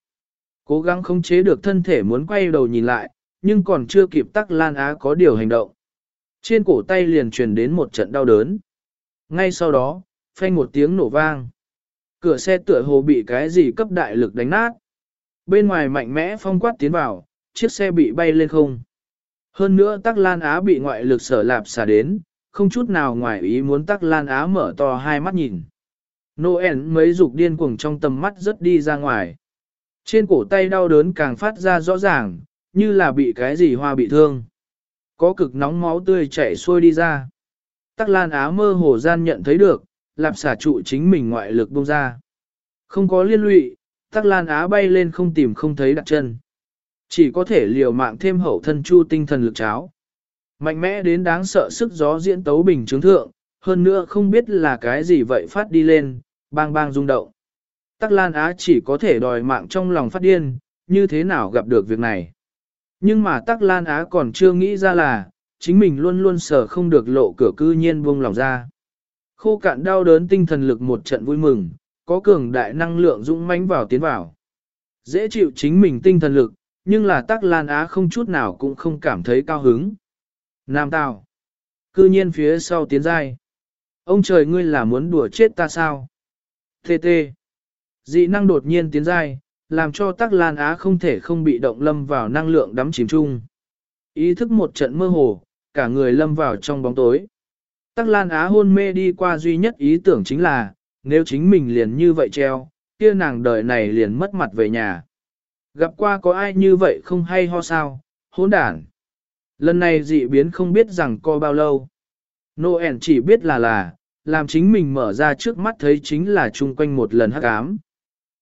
Cố gắng khống chế được thân thể muốn quay đầu nhìn lại, nhưng còn chưa kịp Tắc Lan Á có điều hành động. Trên cổ tay liền truyền đến một trận đau đớn. Ngay sau đó, phanh một tiếng nổ vang. Cửa xe tựa hồ bị cái gì cấp đại lực đánh nát. Bên ngoài mạnh mẽ phong quát tiến vào, chiếc xe bị bay lên không. Hơn nữa Tắc Lan Á bị ngoại lực sở lạp xả đến, không chút nào ngoài ý muốn Tắc Lan Á mở to hai mắt nhìn. Noel mấy dục điên cuồng trong tầm mắt rất đi ra ngoài. Trên cổ tay đau đớn càng phát ra rõ ràng, như là bị cái gì hoa bị thương. Có cực nóng máu tươi chảy xuôi đi ra. Tắc Lan Á mơ hồ gian nhận thấy được, lạp xả trụ chính mình ngoại lực bông ra. Không có liên lụy, Tắc Lan Á bay lên không tìm không thấy đặt chân. Chỉ có thể liều mạng thêm hậu thân chu tinh thần lực cháo. Mạnh mẽ đến đáng sợ sức gió diễn tấu bình chứng thượng, hơn nữa không biết là cái gì vậy phát đi lên, bang bang rung động. Tắc Lan Á chỉ có thể đòi mạng trong lòng phát điên, như thế nào gặp được việc này. Nhưng mà Tắc Lan Á còn chưa nghĩ ra là, chính mình luôn luôn sợ không được lộ cửa cư nhiên buông lòng ra. Khô cạn đau đớn tinh thần lực một trận vui mừng, có cường đại năng lượng dũng mãnh vào tiến vào. Dễ chịu chính mình tinh thần lực, nhưng là Tắc Lan Á không chút nào cũng không cảm thấy cao hứng. Nam Tào. Cư nhiên phía sau tiến dai. Ông trời ngươi là muốn đùa chết ta sao? Tê tê. Dị năng đột nhiên tiến giai, làm cho Tắc Lan Á không thể không bị động lâm vào năng lượng đắm chìm chung. Ý thức một trận mơ hồ, cả người lâm vào trong bóng tối. Tắc Lan Á hôn mê đi qua duy nhất ý tưởng chính là, nếu chính mình liền như vậy treo, kia nàng đời này liền mất mặt về nhà. Gặp qua có ai như vậy không hay ho sao, hỗn đản. Lần này dị biến không biết rằng co bao lâu. Noel chỉ biết là là, làm chính mình mở ra trước mắt thấy chính là chung quanh một lần hắc ám.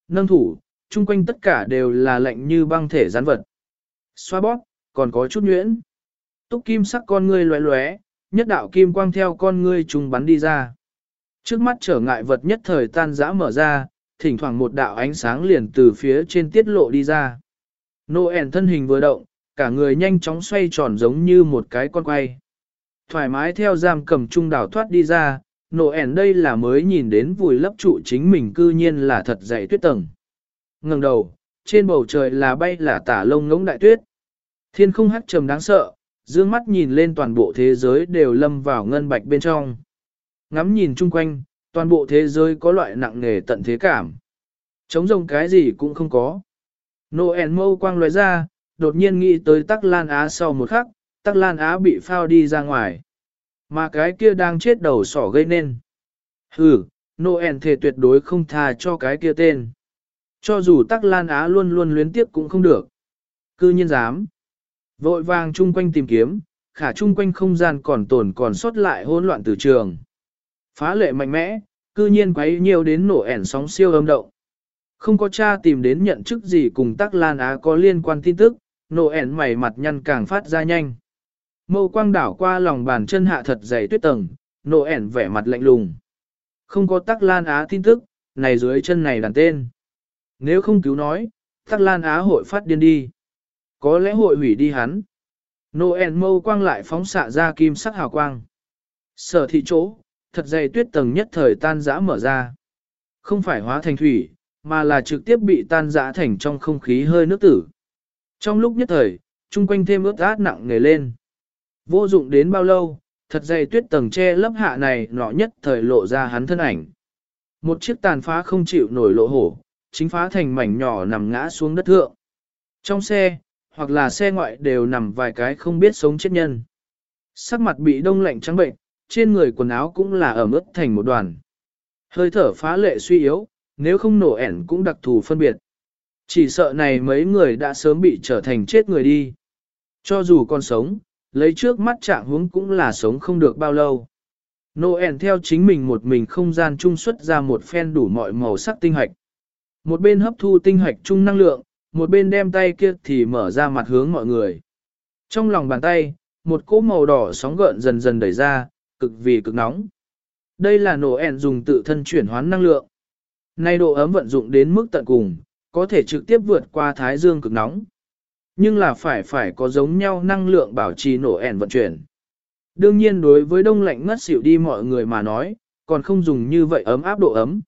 Nâng thủ, chung quanh tất cả đều là lạnh như băng thể gián vật. Xoa bóp, còn có chút nhuyễn. Túc kim sắc con ngươi lóe lóe, nhất đạo kim quang theo con ngươi trùng bắn đi ra. Trước mắt trở ngại vật nhất thời tan rã mở ra, thỉnh thoảng một đạo ánh sáng liền từ phía trên tiết lộ đi ra. Noel thân hình vừa động, cả người nhanh chóng xoay tròn giống như một cái con quay. Thoải mái theo giam cầm trung đảo thoát đi ra, Noel đây là mới nhìn đến vùi lấp trụ chính mình cư nhiên là thật dày tuyết tầng. ngẩng đầu, trên bầu trời là bay là tả lông ngỗng đại tuyết. Thiên không hắc trầm đáng sợ, dương mắt nhìn lên toàn bộ thế giới đều lâm vào ngân bạch bên trong. Ngắm nhìn chung quanh, toàn bộ thế giới có loại nặng nề tận thế cảm. Chống rồng cái gì cũng không có. Noel mâu quang lóe ra, đột nhiên nghĩ tới Tắc Lan Á sau một khắc, Tắc Lan Á bị phao đi ra ngoài. Mà cái kia đang chết đầu sỏ gây nên. Hừ, Noel thể tuyệt đối không tha cho cái kia tên. Cho dù Tắc Lan Á luôn luôn luyến tiếp cũng không được. Cư nhiên dám. Vội vàng chung quanh tìm kiếm, khả chung quanh không gian còn tồn còn sót lại hỗn loạn từ trường. Phá lệ mạnh mẽ, cư nhiên quấy nhiều đến nổ ẻn sóng siêu âm động. Không có cha tìm đến nhận chức gì cùng Tắc Lan Á có liên quan tin tức, nổ ẻn mày mặt nhăn càng phát ra nhanh. Mâu quang đảo qua lòng bàn chân hạ thật dày tuyết tầng, nộ ẻn vẻ mặt lạnh lùng. Không có Tắc Lan Á tin tức, này dưới chân này đàn tên. Nếu không cứu nói, Tắc Lan Á hội phát điên đi. Có lẽ hội hủy đi hắn. Noel mâu quang lại phóng xạ ra kim sắc hào quang. Sở thị chỗ, thật dày tuyết tầng nhất thời tan giã mở ra. Không phải hóa thành thủy, mà là trực tiếp bị tan giã thành trong không khí hơi nước tử. Trong lúc nhất thời, chung quanh thêm ướt át nặng nề lên. Vô dụng đến bao lâu, thật dày tuyết tầng che lấp hạ này nọ nhất thời lộ ra hắn thân ảnh. Một chiếc tàn phá không chịu nổi lộ hổ, chính phá thành mảnh nhỏ nằm ngã xuống đất thượng. Trong xe, hoặc là xe ngoại đều nằm vài cái không biết sống chết nhân. Sắc mặt bị đông lạnh trắng bệnh, trên người quần áo cũng là ẩm ướt thành một đoàn. Hơi thở phá lệ suy yếu, nếu không nổ ẻn cũng đặc thù phân biệt. Chỉ sợ này mấy người đã sớm bị trở thành chết người đi. Cho dù còn sống, lấy trước mắt trạng huống cũng là sống không được bao lâu. Noel theo chính mình một mình không gian trung xuất ra một phen đủ mọi màu sắc tinh hạch. Một bên hấp thu tinh hạch trung năng lượng, một bên đem tay kia thì mở ra mặt hướng mọi người. Trong lòng bàn tay, một cỗ màu đỏ sóng gợn dần dần đẩy ra, cực vì cực nóng. Đây là Noel dùng tự thân chuyển hoán năng lượng. Nay độ ấm vận dụng đến mức tận cùng, có thể trực tiếp vượt qua thái dương cực nóng. Nhưng là phải phải có giống nhau năng lượng bảo trì nổ ẻn vận chuyển. Đương nhiên đối với đông lạnh ngất xỉu đi mọi người mà nói, còn không dùng như vậy ấm áp độ ấm,